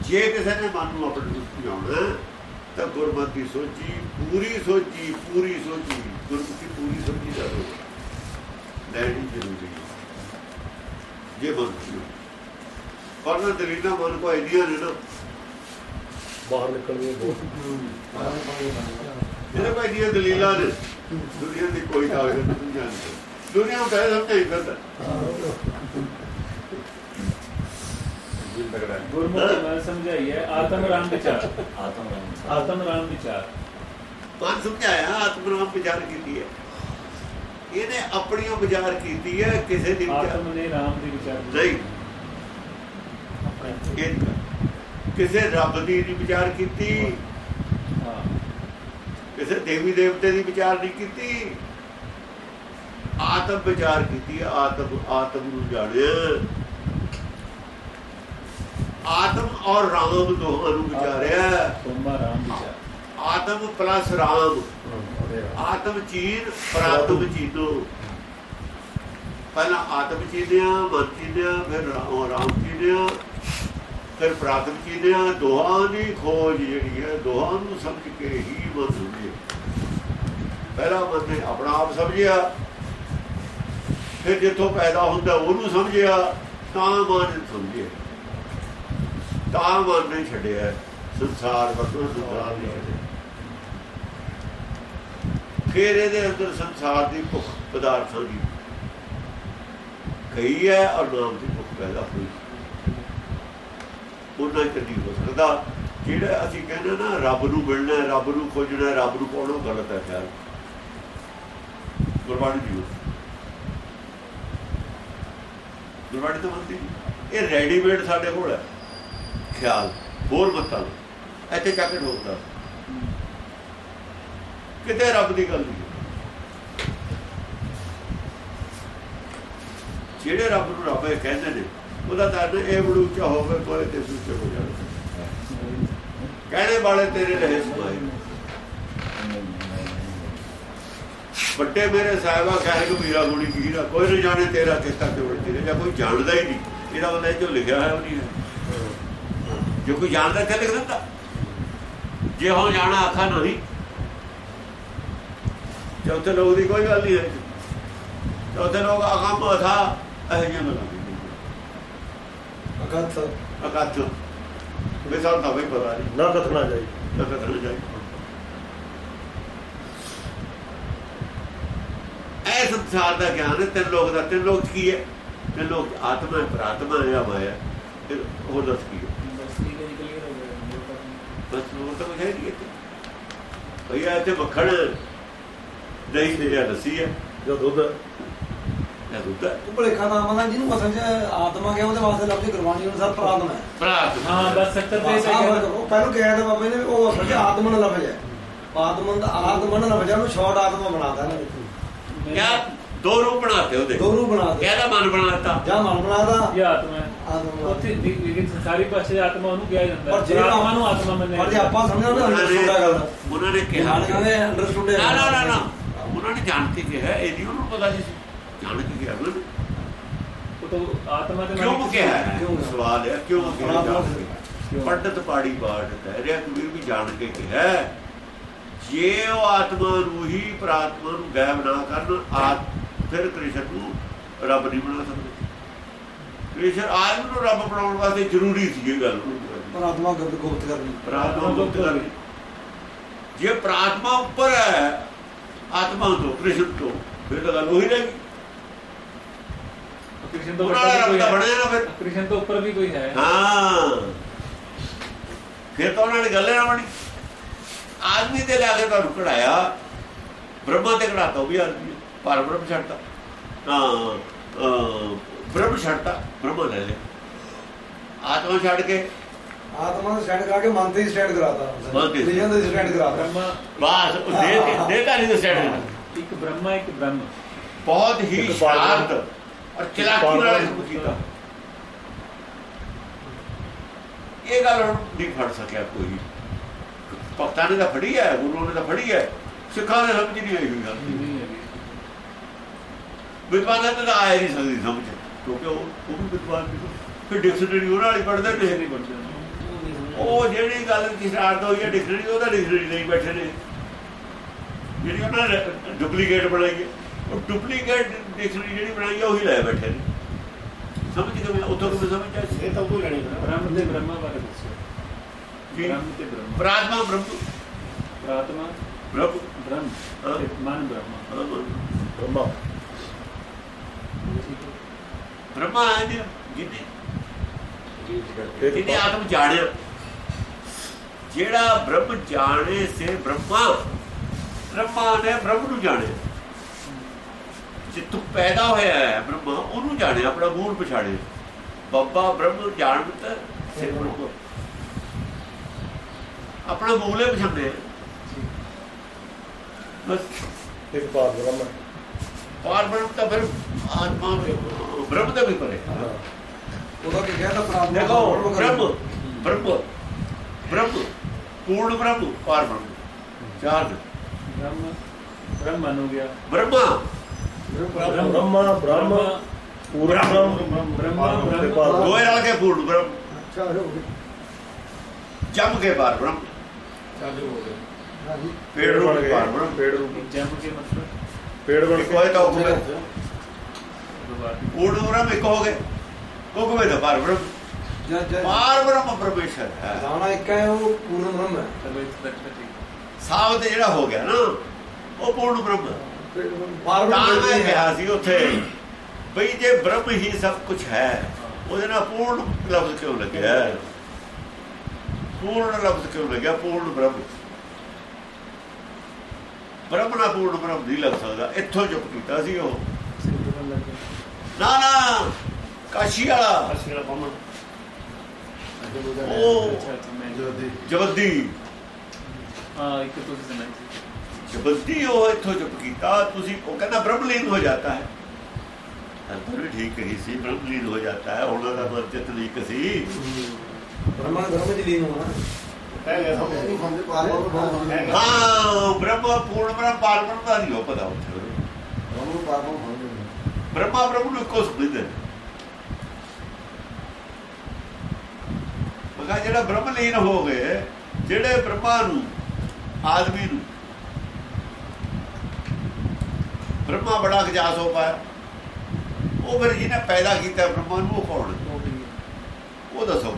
ਜੇ ਕਿਸੇ ਨੇ ਮਨ ਨੂੰ ਆਪਣੇ ਨੂੰ ਸਮਝਾਉਣਾ ਤਾਂ ਗੁਰਮਤਿ ਦੀ ਸੋਚੀ ਪੂਰੀ ਸੋਚੀ ਪੂਰੀ ਸੋਚੀ ਗੁਰਮੁਖੀ ਪੂਰੀ ਸੋਚੀ ਦਾ ਲੈਣੀ ਜ਼ਰੂਰੀ ਹੈ। ਜੇ ਮਨ ਪਰ ਨਾ ਦਲੀਲਾਂ ਮਨ ਕੋ ਆਈਡੀਆ ਨੇ ਨਾ। ਬਾਹਰ ਨਿਕਲਣੀ ਬਹੁਤ। ਜਿਹੜੇ ਭਾਈ ਦੀਆਂ ਦਲੀਲਾਂ ਨੇ। ਦੁਨੀਆ ਦੀ ਕੋਈ ਤਾਕਤ ਨਹੀਂ ਜਾਣਦੀ। ਦੁਨੀਆ ਪਹਿਲੇ ਸਮਝਾਈ ਫਿਰਦਾ ਗੁਰਮੁਖੀ ਮਨ ਸਮਝਾਈ ਹੈ ਆਤਮ ਰਾਮ ਵਿਚਾਰ। ਆਤਮ ਰਾਮ ਆਤਮ ਰਾਮ ਵਿਚਾਰ। ਮਨ ਸਮਝਾਇਆ ਆਤਮਨਾਮ ਵਿਚਾਰ ਕੀਤੀ ਹੈ। ਇਹਨੇ ਆਪਣੀਆਂ ਵਿਚਾਰ ਕੀਤੀ ਹੈ ਕਿਸੇ ਦੀ ਵਿਚਾਰ ਆਤਮ ਨੇ ਰਾਮ ਦੀ ਵਿਚਾਰ ਨਹੀਂ ਕਿਸੇ ਰੱਬ ਦੀ ਨਹੀਂ ਵਿਚਾਰ ਕੀਤੀ। ਕਿਸੇ ਦੇਵੀ ਦੇਵਤੇ ਦੀ ਵਿਚਾਰ ਨਹੀਂ ਕੀਤੀ। ਆਤਮ ਵਿਚਾਰ ਕੀਤੀ ਹੈ, ਆਤਮ ਆਤਮ ਨੂੰ ਜਾਣਿਆ। ਆਤਮ ਔਰ ਰਾਮ ਦੋਹਾਂ ਨੂੰ ਵਿਚਾਰਿਆ ਤੋਮਾ ਰਾਮ ਵਿਚਾਰ ਆਤਮ ਪਲਸ ਰਾਮ। ਆਤਮ ਚੀਨ ਪ੍ਰਾਤਮ ਚੀਨੋ ਪਹਿਲਾਂ ਆਤਮ ਚੀਨਿਆ ਮਨ ਚੀਨਿਆ ਫਿਰ ਰਾਮ ਚੀਨਿਆ ਫਿਰ ਪ੍ਰਾਤਮ ਚੀਨਿਆ ਦੋਹਾਂ ਦੀ ਖੋਜ ਜਿਹੜੀ ਹੈ ਦੋਹਾਂ ਨੂੰ ਸਮਝ ਕੇ ਹੀ ਮਨ ਸਮਝੇ। ਪਹਿਲਾ ਮਨ ਨੇ ਆਪਣਾ ਆਪ ਸਮਝਿਆ ਫਿਰ ਜਿੱਥੋਂ ਪੈਦਾ ਹੁੰਦਾ ਉਹਨੂੰ ਸਮਝਿਆ ਤਾਂ ਮਨ ਸਮਝਿਆ। ਤਾਂ ਮਨ ਨੇ ਛੱਡਿਆ ਸੰਸਾਰ ਵਰਤੋਂ ਸੰਸਾਰ ਨਹੀਂ ਛੱਡਿਆ। ਫਿਰ ਇਹਦੇ ਅੰਦਰ ਸੰਸਾਰ ਦੀ ਭੁੱਖ ਪਦਾਰਥਾਂ ਦੀ ਕਈ ਹੈ ਔਰ ਨਾਮ ਦੀ ਭੁੱਖ ਪੈਦਾ ਹੋਈ। ਉਹਨਾਂ ਚ ਨਹੀਂ ਹੋ ਸਕਦਾ। ਜਿਹੜਾ ਅਸੀਂ ਕਹਿੰਦੇ ਨਾ, ਰੱਬ ਨੂੰ ਮਿਲਣਾ, ਰੱਬ ਨੂੰ ਖੋਜਣਾ, ਰੱਬ ਨੂੰ ਪਾਉਣਾ ਉਹ ਗਲਤ ਹੈ? ਖਿਆਲ ਗੁਰਬਾਣੀ ਦੀ ਗੁਰਬਾਣੀ ਤੋਂ ਮੰਨਦੀ ਨਹੀਂ। ਇਹ ਰੈਡੀਮੇਡ ਸਾਡੇ ਕੋਲ ਹੈ। ਖਿਆਲ, ਹੋਰ ਮਤਾਂ। ਇੱਥੇ ਚੱਕ ਕੇ ਠੋਕਦਾ ਕਿਤੇ ਰੱਬ ਦੀ ਗੱਲ ਨਹੀਂ। ਜਿਹੜੇ ਰੱਬ ਨੂੰ ਰੱਬ ਇਹ ਕਹਿੰਦੇ ਨੇ ਉਹਦਾ ਤਾਂ ਇਹ ਬੜੂ ਉੱਚਾ ਹੋਵੇ ਕੋਈ ਤੇ ਸੁੱਚੇ ਹੋ ਜਾਵੇ ਕਹਿਣੇ ਵਾਲੇ ਤੇਰੇ ਰਹੇ ਸਮਾਏ ਵੱਡੇ ਮੇਰੇ ਸਾਹਿਬਾ ਕਹੇ ਕਿ ਮੀਰਾ ਗੁਣੀ ਕੀਰਾ ਕੋਈ ਨਹੀਂ ਜਾਣੇ ਤੇਰਾ ਕਿਸ ਤੱਕ ਤੇ ਤੇਰੇ ਜਾਂ ਕੋਈ ਜਾਣਦਾ ਹੀ ਨਹੀਂ। ਇਹਦਾ ਬੰਦਾ ਜੋ ਲਿਖਿਆ ਹੋਇਆ ਉਹ ਨਹੀਂ ਹੈ। ਜੇ ਕੋਈ ਜਾਣਦਾ ਤਾਂ ਲਿਖ ਦਿੰਦਾ। ਜੇ ਹੋ ਜਾਣਾ ਆਖਾ ਨਹੀਂ ਚੌਥੇ ਲੋਕ ਦੀ ਕੋਈ ਗੱਲ ਨਹੀਂ ਹੈ। ਚੌਥੇ ਲੋਕ ਆਗਮ ਅਥਾ ਇਹ ਜਿਹਾ ਨਾ ਅਗਤ ਅਕੱਚ ਵੀ ਸਾਨੂੰ ਤਾਂ ਵੀ ਪਤਾ ਨਹੀਂ। ਨਾ ਕਥਨਾ ਜਾਈ ਤਾਂ ਕਥਨ ਜਾਈ ਇਹ ਸੰਸਾਰ ਦਾ ਗਿਆਨ ਹੈ ਤਿੰਨ ਲੋਕ ਦਾ ਤਿੰਨ ਲੋਕ ਕੀ ਹੈ? ਤਿੰਨ ਲੋਕ ਆਤਮਾ ਹੈ ਪ੍ਰਾਤਮਾ ਹੈ ਆ ਮਾਇਆ ਫਿਰ ਹੋਰ ਦੱਸ ਕੀ ਹੈ? ਬਸ ਠੀਕ ਹੈ ਜੀ ਕਲੀਅਰ ਹੋ ਗਿਆ। ਬਸ ਹੋਰ ਤਾਂ ਹੈ ਨਹੀਂ ਭਈਆ ਇੱਥੇ ਮੱਖਣ ਦਹੀਂ ਤੇ ਜਾਂ ਲੱਸੀ ਹੈ ਜੋ ਦੁੱਧ। ਜਾਂ ਦੁੱਧ। ਹੈ ਉਹ ਭਲੇਖਾ ਤਾਂ ਆਵਾਂ ਜਿਹਨੂੰ ਅਸਲ 'ਚ ਆਤਮਾ ਗਿਆ ਉਹਦੇ ਵਾਸਤੇ ਲਫ਼ਜ਼ ਗੁਰਬਾਣੀ ਅਨੁਸਾਰ ਪ੍ਰਾਤਮ ਹੈ। ਪ੍ਰਾਤਮਾ ਹਾਂ ਬਸ ਸੱਤਰ ਤੇ ਬਸ ਆਹ ਫ਼ਰਕ, ਉਹ ਪਹਿਲਾਂ ਕਿਹਾ ਤਾਂ ਬਾਬੇ ਨੇ ਉਹ ਅਸਲ 'ਚ ਆਤਮਨ ਲਫ਼ਜ਼ ਹੈ ਆਤਮਨ ਦਾ ਆਤਮਨ ਲਫ਼ਜ਼ ਹੈ ਉਹਨੂੰ ਸ਼ਾਰਟ ਆਤਮਾ ਬਣਾਤਾ ਇਹਨਾਂ। ਨੇ ਕਿਆ? ਦੋ ਰੂਪ ਬਣਾਤੇ ਉਹਦੇ। ਦੋ ਰੂਪ ਬਣਾ ਦੇ ਕਿਹਦਾ ਮਨ ਬਣਾਤਾ ਜਾਂ ਮਨ ਬਣਾਤਾ ਇਹ ਆਤਮਾ ਹੈ। ਆਤਮਾ ਉੱਥੇ ਦੀ- ਦੀ ਸਾਰੀ ਭਾਸ਼ਾ 'ਚ ਆਤਮਾ ਉਹਨੂੰ ਕਿਹਾ ਜਾਂਦਾ ਪਰ ਹੈ ਜੇ ਆਤਮਾ ਨੂੰ ਆਤਮਾ ਮੰਨਿਆ ਪਰ ਜੇ ਆਪਾਂ ਸਮਝਣਾ ਨਾ ਉਹਨਾਂ ਅੰਡਰਸਟੂਡ ਹੈ ਗੱਲ। ਨੇ ਉਹਨਾਂ ਨੇ ਕਿਹਾ ਹੈ ਨਾ ਨਾ ਨਾ ਨਾ। ਉਹਨਾਂ ਨੇ ਜਾਣ ਕੇ ਕਿਹਾ ਇਹ ਨਹੀਂ ਉਹਨੂੰ ਪਤਾ ਸੀ ਜਾਣ ਕੇ ਕਿਹਾ ਉਹਨਾਂ ਨੇ ਉਹ ਤਾਂ ਆਤਮਾ ਦੇ ਕਿਉਂ ਕਿਹਾ? ਕਿਉਂ? ਸਵਾਲ ਹੈ ਕਿਉਂ ਕਿਹਾ ਪ੍ਰਾਤਮਾ? ਪੰਡਤ ਪਾੜੀ ਬਾੜ ਕਹਿ ਰਿਹਾ ਕਬੀਰ ਵੀ ਜਾਣ ਕੇ ਕਿਹਾ। ਜੇ ਉਹ ਆਤਮਾ ਨੂੰ ਹੀ ਪ੍ਰਾਤਮਾ ਨੂੰ ਗਾਇਬ ਨਾ ਕਰਨ ਆਤ ਫਿਰ ਕ੍ਰਿਸ਼ਨ ਨੂੰ ਰੱਬ ਨਹੀਂ ਬਣਾ ਸਕਦੇ ਕ੍ਰਿਸ਼ਨ ਆਦਮ ਨੂੰ ਰੱਬ ਬਣਾਉਣ ਵਾਸਤੇ ਜ਼ਰੂਰੀ ਸੀ ਇਹ ਗੱਲ ਪਰ ਆਤਮਾ ਗੁਪਤ ਗੁਪਤ ਕਰਨੀ ਪ੍ਰਾਤਮਾ ਮੁਕਤ ਕਰਨੀ ਜੇ ਪ੍ਰਾਤਮਾ ਉੱਪਰ ਹੈ ਆਤਮਾ ਤੋਂ ਕ੍ਰਿਸ਼ਨ ਤੋਂ ਫਿਰ ਤਾਂ ਗੱਲ ਉਹੀ ਰਹੇਗੀ ਕ੍ਰਿਸ਼ਨ ਤੋਂ ਫਿਰ। ਕ੍ਰਿਸ਼ਨ ਤੋਂ ਉੱਪਰ ਵੀ ਕੋਈ ਹੈ। ਹਾਂ। ਫਿਰ ਤਾਂ ਉਹਨਾਂ ਨੇ ਗੱਲ ਨਾ ਬਣੀ। ਆਦਮੀ ਤੇ ਲਿਆ ਕੇ ਤੁਹਾਨੂੰ ਕਢਾਇਆ। ਬ੍ਰਹਮਾ ਤੇ ਕਢਾਤਾ ਉਹ ਵੀ ਆਦਮੀ। ਪਰ ਬ੍ਰਹਮ ਛੱਡਤਾ। ਹਾਂ ਬ੍ਰਹਮ ਛੱਡਤਾ। ਬ੍ਰਹਮਾ ਲੈ ਲਿਆ। ਆਤਮਾ ਛੱਡ ਕੇ ਆਤਮਾ ਨੂੰ ਸਟੈਂਡ ਕਰਾ ਕੇ ਮਨ ਤੇ ਸਟੈਂਡ ਕਰਾਤਾ। ਮਨ ਤੇ। ਵਿਜਨ ਦੇ ਸਟੈਂਡ ਕਰਾਤਾ। ਬ੍ਰਹਮਾ ਬਾਸ ਉਹ ਦੇ ਦੇ ਕਾ ਨਹੀਂ ਸਟੈਂਡ ਇੱਕ ਬ੍ਰਹਮਾ ਇੱਕ ਬ੍ਰਹਮ। ਬਹੁਤ ਹੀ ਸ਼ਾਂਤ ਔਰ ਚਲਾਕੀ ਨਾਲ ਕੀਤਾ। ਇਹ ਗੱਲ ਹੁਣ ਨਹੀਂ ਫੜ ਸਕਿਆ ਕੋਈ। ਭਗਤਾਂ ਨੇ ਤਾਂ ਫੜੀ ਹੈ ਗੁਰੂ ਨੇ ਤਾਂ ਫੜੀ ਹੈ। ਸਿੱਖਾਂ ਨੇ ਸਮਝ ਨਹੀਂ ਆਈ ਹੋਈ ਗੱਲ। ਵਿਦਵਾਨਾਂ ਨੂੰ ਤਾਂ ਆਇਆ ਨਹੀਂ ਸਕਦੀ ਸਮਝ। ਕਿਉਂਕਿ ਉਹ ਉਹ ਵੀ ਵਿਦਵਾਨ ਫਿਰ ਡਿਕਸ਼ਨਰੀ ਉਹਨਾਂ ਵਾਲੀ ਪੜ੍ਹਦੇ ਨਹੀਂ ਨੇ। ਪੜਦੇ ਉਹ ਜਿਹੜੀ ਗੱਲ ਦੀ ਸਟਾਰਟ ਹੋਈ ਹੈ ਡਿਕਸ਼ਨਰੀ ਉਹਦਾ ਡਿਕਸ਼ਨਰੀ ਨਹੀਂ ਬੈਠੇ ਨੇ। ਜਿਹੜੀ ਉਹਨਾਂ ਨੇ ਡੁਪਲੀਕੇਟ ਬਣਾਈ ਹੈ ਉਹ ਡੁਪਲੀਕੇਟ ਡਿਕਸ਼ਨਰੀ ਜਿਹੜੀ ਬਣਾਈ ਹੈ ਉਹੀ ਲੈ ਬੈਠੇ ਨੇ। ਸਮਝ ਕਿਵੇਂ ਉੱਥੋਂ ਕਿਵੇਂ ਸਮਝ ਆਈ? ਇਹ ਤਾਂ ਕੋਈ ਲੈਣੀ ਬ੍ਰਹਮ ਤੇ ਬ੍ਰਹਮਾ ਬਾਰੇ ਦੱਸੋ। ਕੀ? ਬ੍ਰਹਮ ਤੇ ਬ੍ਰਹਮਾ। ਪ੍ਰਾਤਮਾ ਬ੍ਰਹਮ। ਪ੍ਰਾਤਮਾ ਬ੍ਰਹਮ। ਬ੍ਰਹਮ। ਤੇ ਮਨ ਬ੍ਰਹਮਾ। ਬ੍ਰਹਮਾ। ਬ੍ਰਹਮਾ ਹੈ ਜੀ ਜਿਹਨੇ ਇੱਕ ਜਿਹਨੇ ਆਤਮ ਜਾਣਿਆ? ਜਿਹੜਾ ਬ੍ਰਹਮ ਜਾਣੇ ਸੇ ਬ੍ਰਹਮਾ ਬ੍ਰਹਮਾ ਨੇ ਬ੍ਰਹਮ ਨੂੰ ਜਾਣਿਆ ਜਿੱਥੋਂ ਪੈਦਾ ਹੋਇਆ ਹੈ ਬ੍ਰਹਮਾ ਉਹਨੂੰ ਜਾਣਿਆ ਆਪਣਾ ਮੂਲ ਪਛਾਣਿਆ ਬੱਬਾ ਬ੍ਰਹਮ ਜਾਣਤ ਸੇ ਬ੍ਰਹਮ। ਆਪਣਾ ਮੂਲੇ ਪਛਾਣਿਆ ਬਸ। ਇੱਕ ਪਾਰ ਬ੍ਰਹਮਾ ਪਾਰ ਬ੍ਰਹਮ ਤਾਂ ਫਿਰ ਆਤਮਾ ਬ੍ਰਹਮ ਦਾ ਵੀ ਪਰੇ। ਉਹਦਾ ਕੀ ਕਹਿੰਦਾ ਦੇਖੋ ਬ੍ਰਹਮ ਬ੍ਰਹਮ ਬ੍ਰਹਮ। ਪੂਰਨ ਬ੍ਰਹਮ ਪਾਰ ਬ੍ਰਹਮ ਚਾਰ ਨੇ। ਬ੍ਰਹਮ ਬ੍ਰਹਮ ਹੋ ਗਿਆ। ਬ੍ਰਹਮਾ। ਬ੍ਰਹਮਾ ਬ੍ਰਹਮ ਪੂਰਨ ਬ੍ਰਹਮ। ਬ੍ਰਹਮਾ ਤੇ ਬ੍ਰਹਮ ਪਾਰ ਬ੍ਰਹਮ। ਦੋਏ ਰਲ ਕੇ ਪੂਰਨ ਬ੍ਰਹਮ। ਅੱਛਾ ਹੋ ਗਿਆ ਜੰਮ ਕੇ ਪਾਰ ਬ੍ਰਹਮ। ਚਾਲੂ ਹੋ ਗਿਆ ਹਾਂਜੀ। ਪੇੜ ਰੂਪ ਗਏ। ਪਾਰ ਬ੍ਰਹਮ। ਪੇੜ ਰੂਪ। ਜੰਮ ਕੇ ਮਤਲਬ। ਪੇੜ ਬਣ ਹੋਏ ਤਾਂ ਹੁਕਮੇ ਦੁਬਾਰਾ ਪੂਰਨ ਬ੍ਰਹਮ ਇੱਕ ਹੋ ਗਏ। ਹੁਕਮੇ ਦਾ ਪਾਰ ਬ੍ਰਹਮ। ਪਾਰ ਬ੍ਰਹਮ ਪਰਮੇਸ਼ਰ ਹੈ। ਇੱਕ ਉਹ ਪੂਰਨ ਬ੍ਰਹਮ ਸਾਬਤ ਜਿਹੜਾ ਹੋ ਗਿਆ ਨਾ ਉਹ ਪੂਰਨ ਬ੍ਰਹਮ। ਪਾਰ ਬ੍ਰਹਮ ਮੈਂ ਕਿਹਾ ਸੀ ਉੱਥੇ ਬਈ ਜੇ ਬ੍ਰਹਮ ਹੀ ਸਭ ਕੁਝ ਹੈ ਉਹਦੇ ਨਾਲ ਪੂਰਨ ਲਫ਼ਜ਼ ਕਿਉਂ ਲੱਗਿਆ? ਪੂਰਨ ਲਫ਼ਜ਼ ਕਿਉਂ ਲੱਗਿਆ? ਪੂਰਨ ਬ੍ਰਹਮ। ਬ੍ਰਹਮ ਨਾਲ ਪੂਰਨ ਬ੍ਰਹਮ ਨਹੀਂ ਲੱਗ ਸਕਦਾ। ਇੱਥੋਂ ਚੁੱਪ ਕੀਤਾ ਸੀ ਉਹ। ਨਾ ਨਾ ਕਾਸ਼ੀ ਵਾਲਾ। ਅਸਲ ਪਾਮਾ ਉਹ ਹਾਂ ਇੱਕ ਤੁਸੀਂ ਸੁਣਾਈ ਸੀ ਜਬੱਦੀ ਉਹ ਇੱਥੋਂ ਚੁੱਪ ਕੀਤਾ ਤੁਸੀਂ ਉਹ ਕਹਿੰਦਾ ਬ੍ਰਹਮਲੀਨ ਹੋ ਜਾਂਦਾ ਹੈ। ਅੰਦਰ ਵੀ ਠੀਕ ਕਹੀ ਸੀ ਬ੍ਰਹਮਲੀਨ ਹੋ ਜਾਂਦਾ ਹੈ ਉਹਨਾਂ ਦਾ ਮਰਜਤ ਨਹੀਂ ਕਸੀ ਬ੍ਰਹਮਾ ਧਰਮ ਚ ਲੀਨ ਹੋਣਾ। ਹੈ ਬ੍ਰਹਮ ਹੈ। ਹਾਂ ਬ੍ਰਹਮ ਪੂਰਨ ਬ੍ਰਹਮ ਪਾਰ ਬ੍ਰਹਮ ਦਾ ਨਹੀਂ ਉਹ ਪਤਾ ਉੱਥੇ। ਬ੍ਰਹਮ ਬ੍ਰਹਮ ਨੇ। ਬ੍ਰਹਮਾ ਬ੍ਰਹਮ ਮਗਾ ਜਿਹੜਾ ਬ੍ਰਹਮ ਲੀਨ ਹੋ ਗਏ ਜਿਹੜੇ ਬ੍ਰਹਮਾ ਨੂੰ ਆਦਮੀ ਨੂੰ। ਬ੍ਰਹਮਾ ਬੜਾ ਗਜਾਸ ਹੋ ਪਾਇਆ। ਉਹ ਫਿਰ ਜਿਹਨੇ ਪੈਦਾ ਕੀਤਾ ਬ੍ਰਹਮਾ ਨੂੰ ਉਹ ਕੌਣ? ਹੈ? ਉਹ ਦੱਸੋ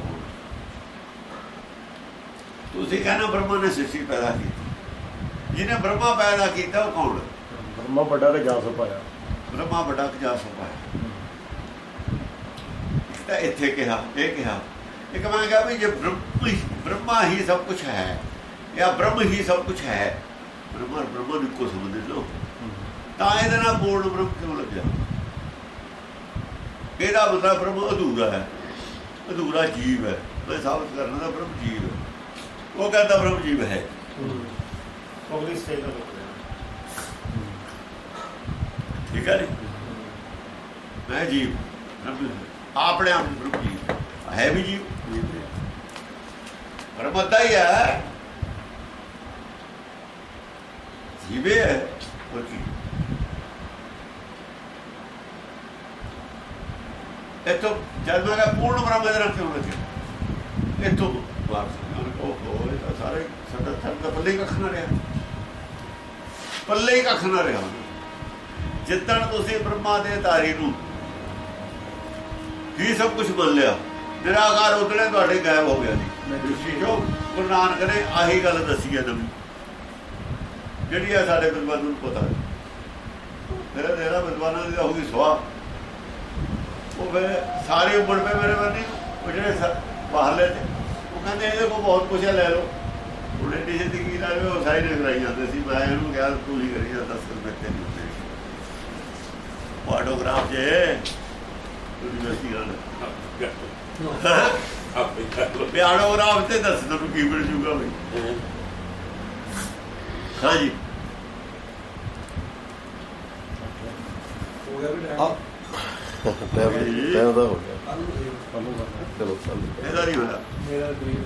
ਤੁਸੀਂ ਕਹਿੰਦੇ ਹੋ ਬ੍ਰਹਮਾ ਨੇ ਸ੍ਰਿਸ਼ਟੀ ਪੈਦਾ ਕੀਤੀ। ਜਿਹਨੇ ਬ੍ਰਹਮਾ ਪੈਦਾ ਕੀਤਾ ਉਹ ਕੌਣ? ਹੈ? ਬ੍ਰਹਮਾ ਵੱਡਾ ਤੇ ਜਾਸ ਪਾਇਆ। ਬ੍ਰਹਮਾ ਵੱਡਾ ਕਜਾ ਸੋਪਾ ਇੱਕ ਤਾਂ ਇੱਥੇ ਕਿਹਾ ਇਹ ਕਿਹਾ। ਇੱਕ ਮੈਂ ਕਿਹਾ ਵੀ ਜੇ ਬ੍ਰਹਮ ਹੀ ਬ੍ਰਹਮਾ ਹੀ ਸਭ ਕੁਝ ਹੈ ਜਾਂ ਬ੍ਰਹਮ ਹੀ ਸਭ ਕੁਝ ਹੈ ਬ੍ਰਹਮਾ ਬ੍ਰਹਮਾ ਨੂੰ ਕੋ ਸਮਝਦੇ ਲੋ ਤਾਂ ਇਹਦੇ ਨਾਲ ਪੂਰਨ ਬ੍ਰਹਮ ਕਿਉਂ ਲੱਗਿਆ? ਇਹਦਾ ਮਤਲਬ ਬ੍ਰਹਮ ਅਧੂਰਾ ਹੈ। ਅਧੂਰਾ ਜੀਵ ਹੈ। ਮੈਂ ਸਾਬਤ ਕਰਨਾ ਦਾ ਬ੍ਰਹਮ ਜੀਵ ਹੈ। ਉਹ ਕਹਿੰਦਾ ਬ੍ਰਹਮ ਜੀਵ ਹੈ। ਠੀਕ ਹੈ ਜੀ? ਮੈਂ ਜੀਵ। ਆਪਣੇ ਆਪ ਨੂੰ ਬ੍ਰਹਮ ਜੀਵ। ਹੈ ਵੀ ਜੀਵ? ਬ੍ਰਹਮ ਅੱਧਾ ਹੀ ਹੈ ਜੀਵੇ ਹੈ ਪੂਰਨ ਬ੍ਰਹਮ ਇਹਦੇ ਨਾਲ ਕਿਉਂ ਲੱਗਿਆ ਇਤੋਂ ਵਾਪਸ ਉਹ ਇਹ ਤਾਂ ਸਾਰੇ ਸਾਡਾ ਧਰਮ ਦਾ ਪੱਲੇ ਕੱਖ ਨਾ ਰਿਹਾ ਪੱਲੇ ਕੱਖ ਨਾ ਰਿਹਾ ਜਿੱਦਣ ਤੁਸੀਂ ਬ੍ਰਹਮਾ ਦੇ ਤਾਰੀ ਨੂੰ ਹੀ ਸਭ ਕੁਝ ਮੰਨ ਲਿਆ ਨਿਰਾਕਾਰ ਉਤਲੇ ਤੁਹਾਡੇ ਗਾਇਬ ਹੋ ਗਿਆ ਜੀ। ਰਿਸ਼ੀ ਜੋ ਗੁਰੂ ਨਾਨਕ ਨੇ ਆਹੀ ਗੱਲ ਦੱਸੀ ਹੈ ਨਵੀਂ ਜਿਹੜੀ ਆ ਸਾਡੇ ਵਿਦਵਾਨਾਂ ਨੂੰ ਪਤਾ ਹੈ। ਮੇਰੇ ਦੇਰਾ ਵਿਦਵਾਨਾਂ ਦੀ ਹੋਊਗੀ ਸੁਆਹ ਉਹ ਫਿਰ ਸਾਰੇ ਉੱਪਰ ਪਏ ਮੇਰੇ ਬੰਦੀ ਉਹ ਜਿਹੜੇ ਬਾਹਰਲੇ ਤੇ। ਉਹ ਕਹਿੰਦੇ ਇਹਦੇ ਕੋਲ ਬਹੁਤ ਕੁਝ ਲੈ ਲਓ। ਉਹਨੇ ਡੀ ਜ਼ਿੰਦਗੀ ਨਾਲ ਵੀ ਉਹ ਸਾਈ ਨੇ ਕਰਾਈ ਜਾਂਦੇ ਸੀ। ਮੈਂ ਇਹਨੂੰ ਕਿਹਾ, ਤੂੰ ਹੀ ਕਰੀ ਜਾ 10 ਰੁਪਏ ਤੇ ਨਹੀਂ ਹੁੰਦੇ ਆਟੋਗ੍ਰਾਫ ਜੇ। ਯੂਨੀਵਰਸਿਟੀ ਨਾਲ ਆਪੇ ਕਰ ਲੋ ਵੀ ਆਟੋਗ੍ਰਾਫ ਤੇ ਦੱਸ ਤੁਹਾਨੂੰ ਕੀ ਮਿਲ ਜੂਗਾ ਬਈ। ਹਾਂਜੀ ਹੋ ਗਿਆ ਵੀ ਆ ਟਾਈਮ ਟਾਈਮ ਦਾ ਹੋ ਗਿਆ। ਚਲੋ ਚੱਲ ਇਹਦਾ ਨਹੀਂ ਹੋਇਆ। ਮੇਰਾ ਗਰੀਬ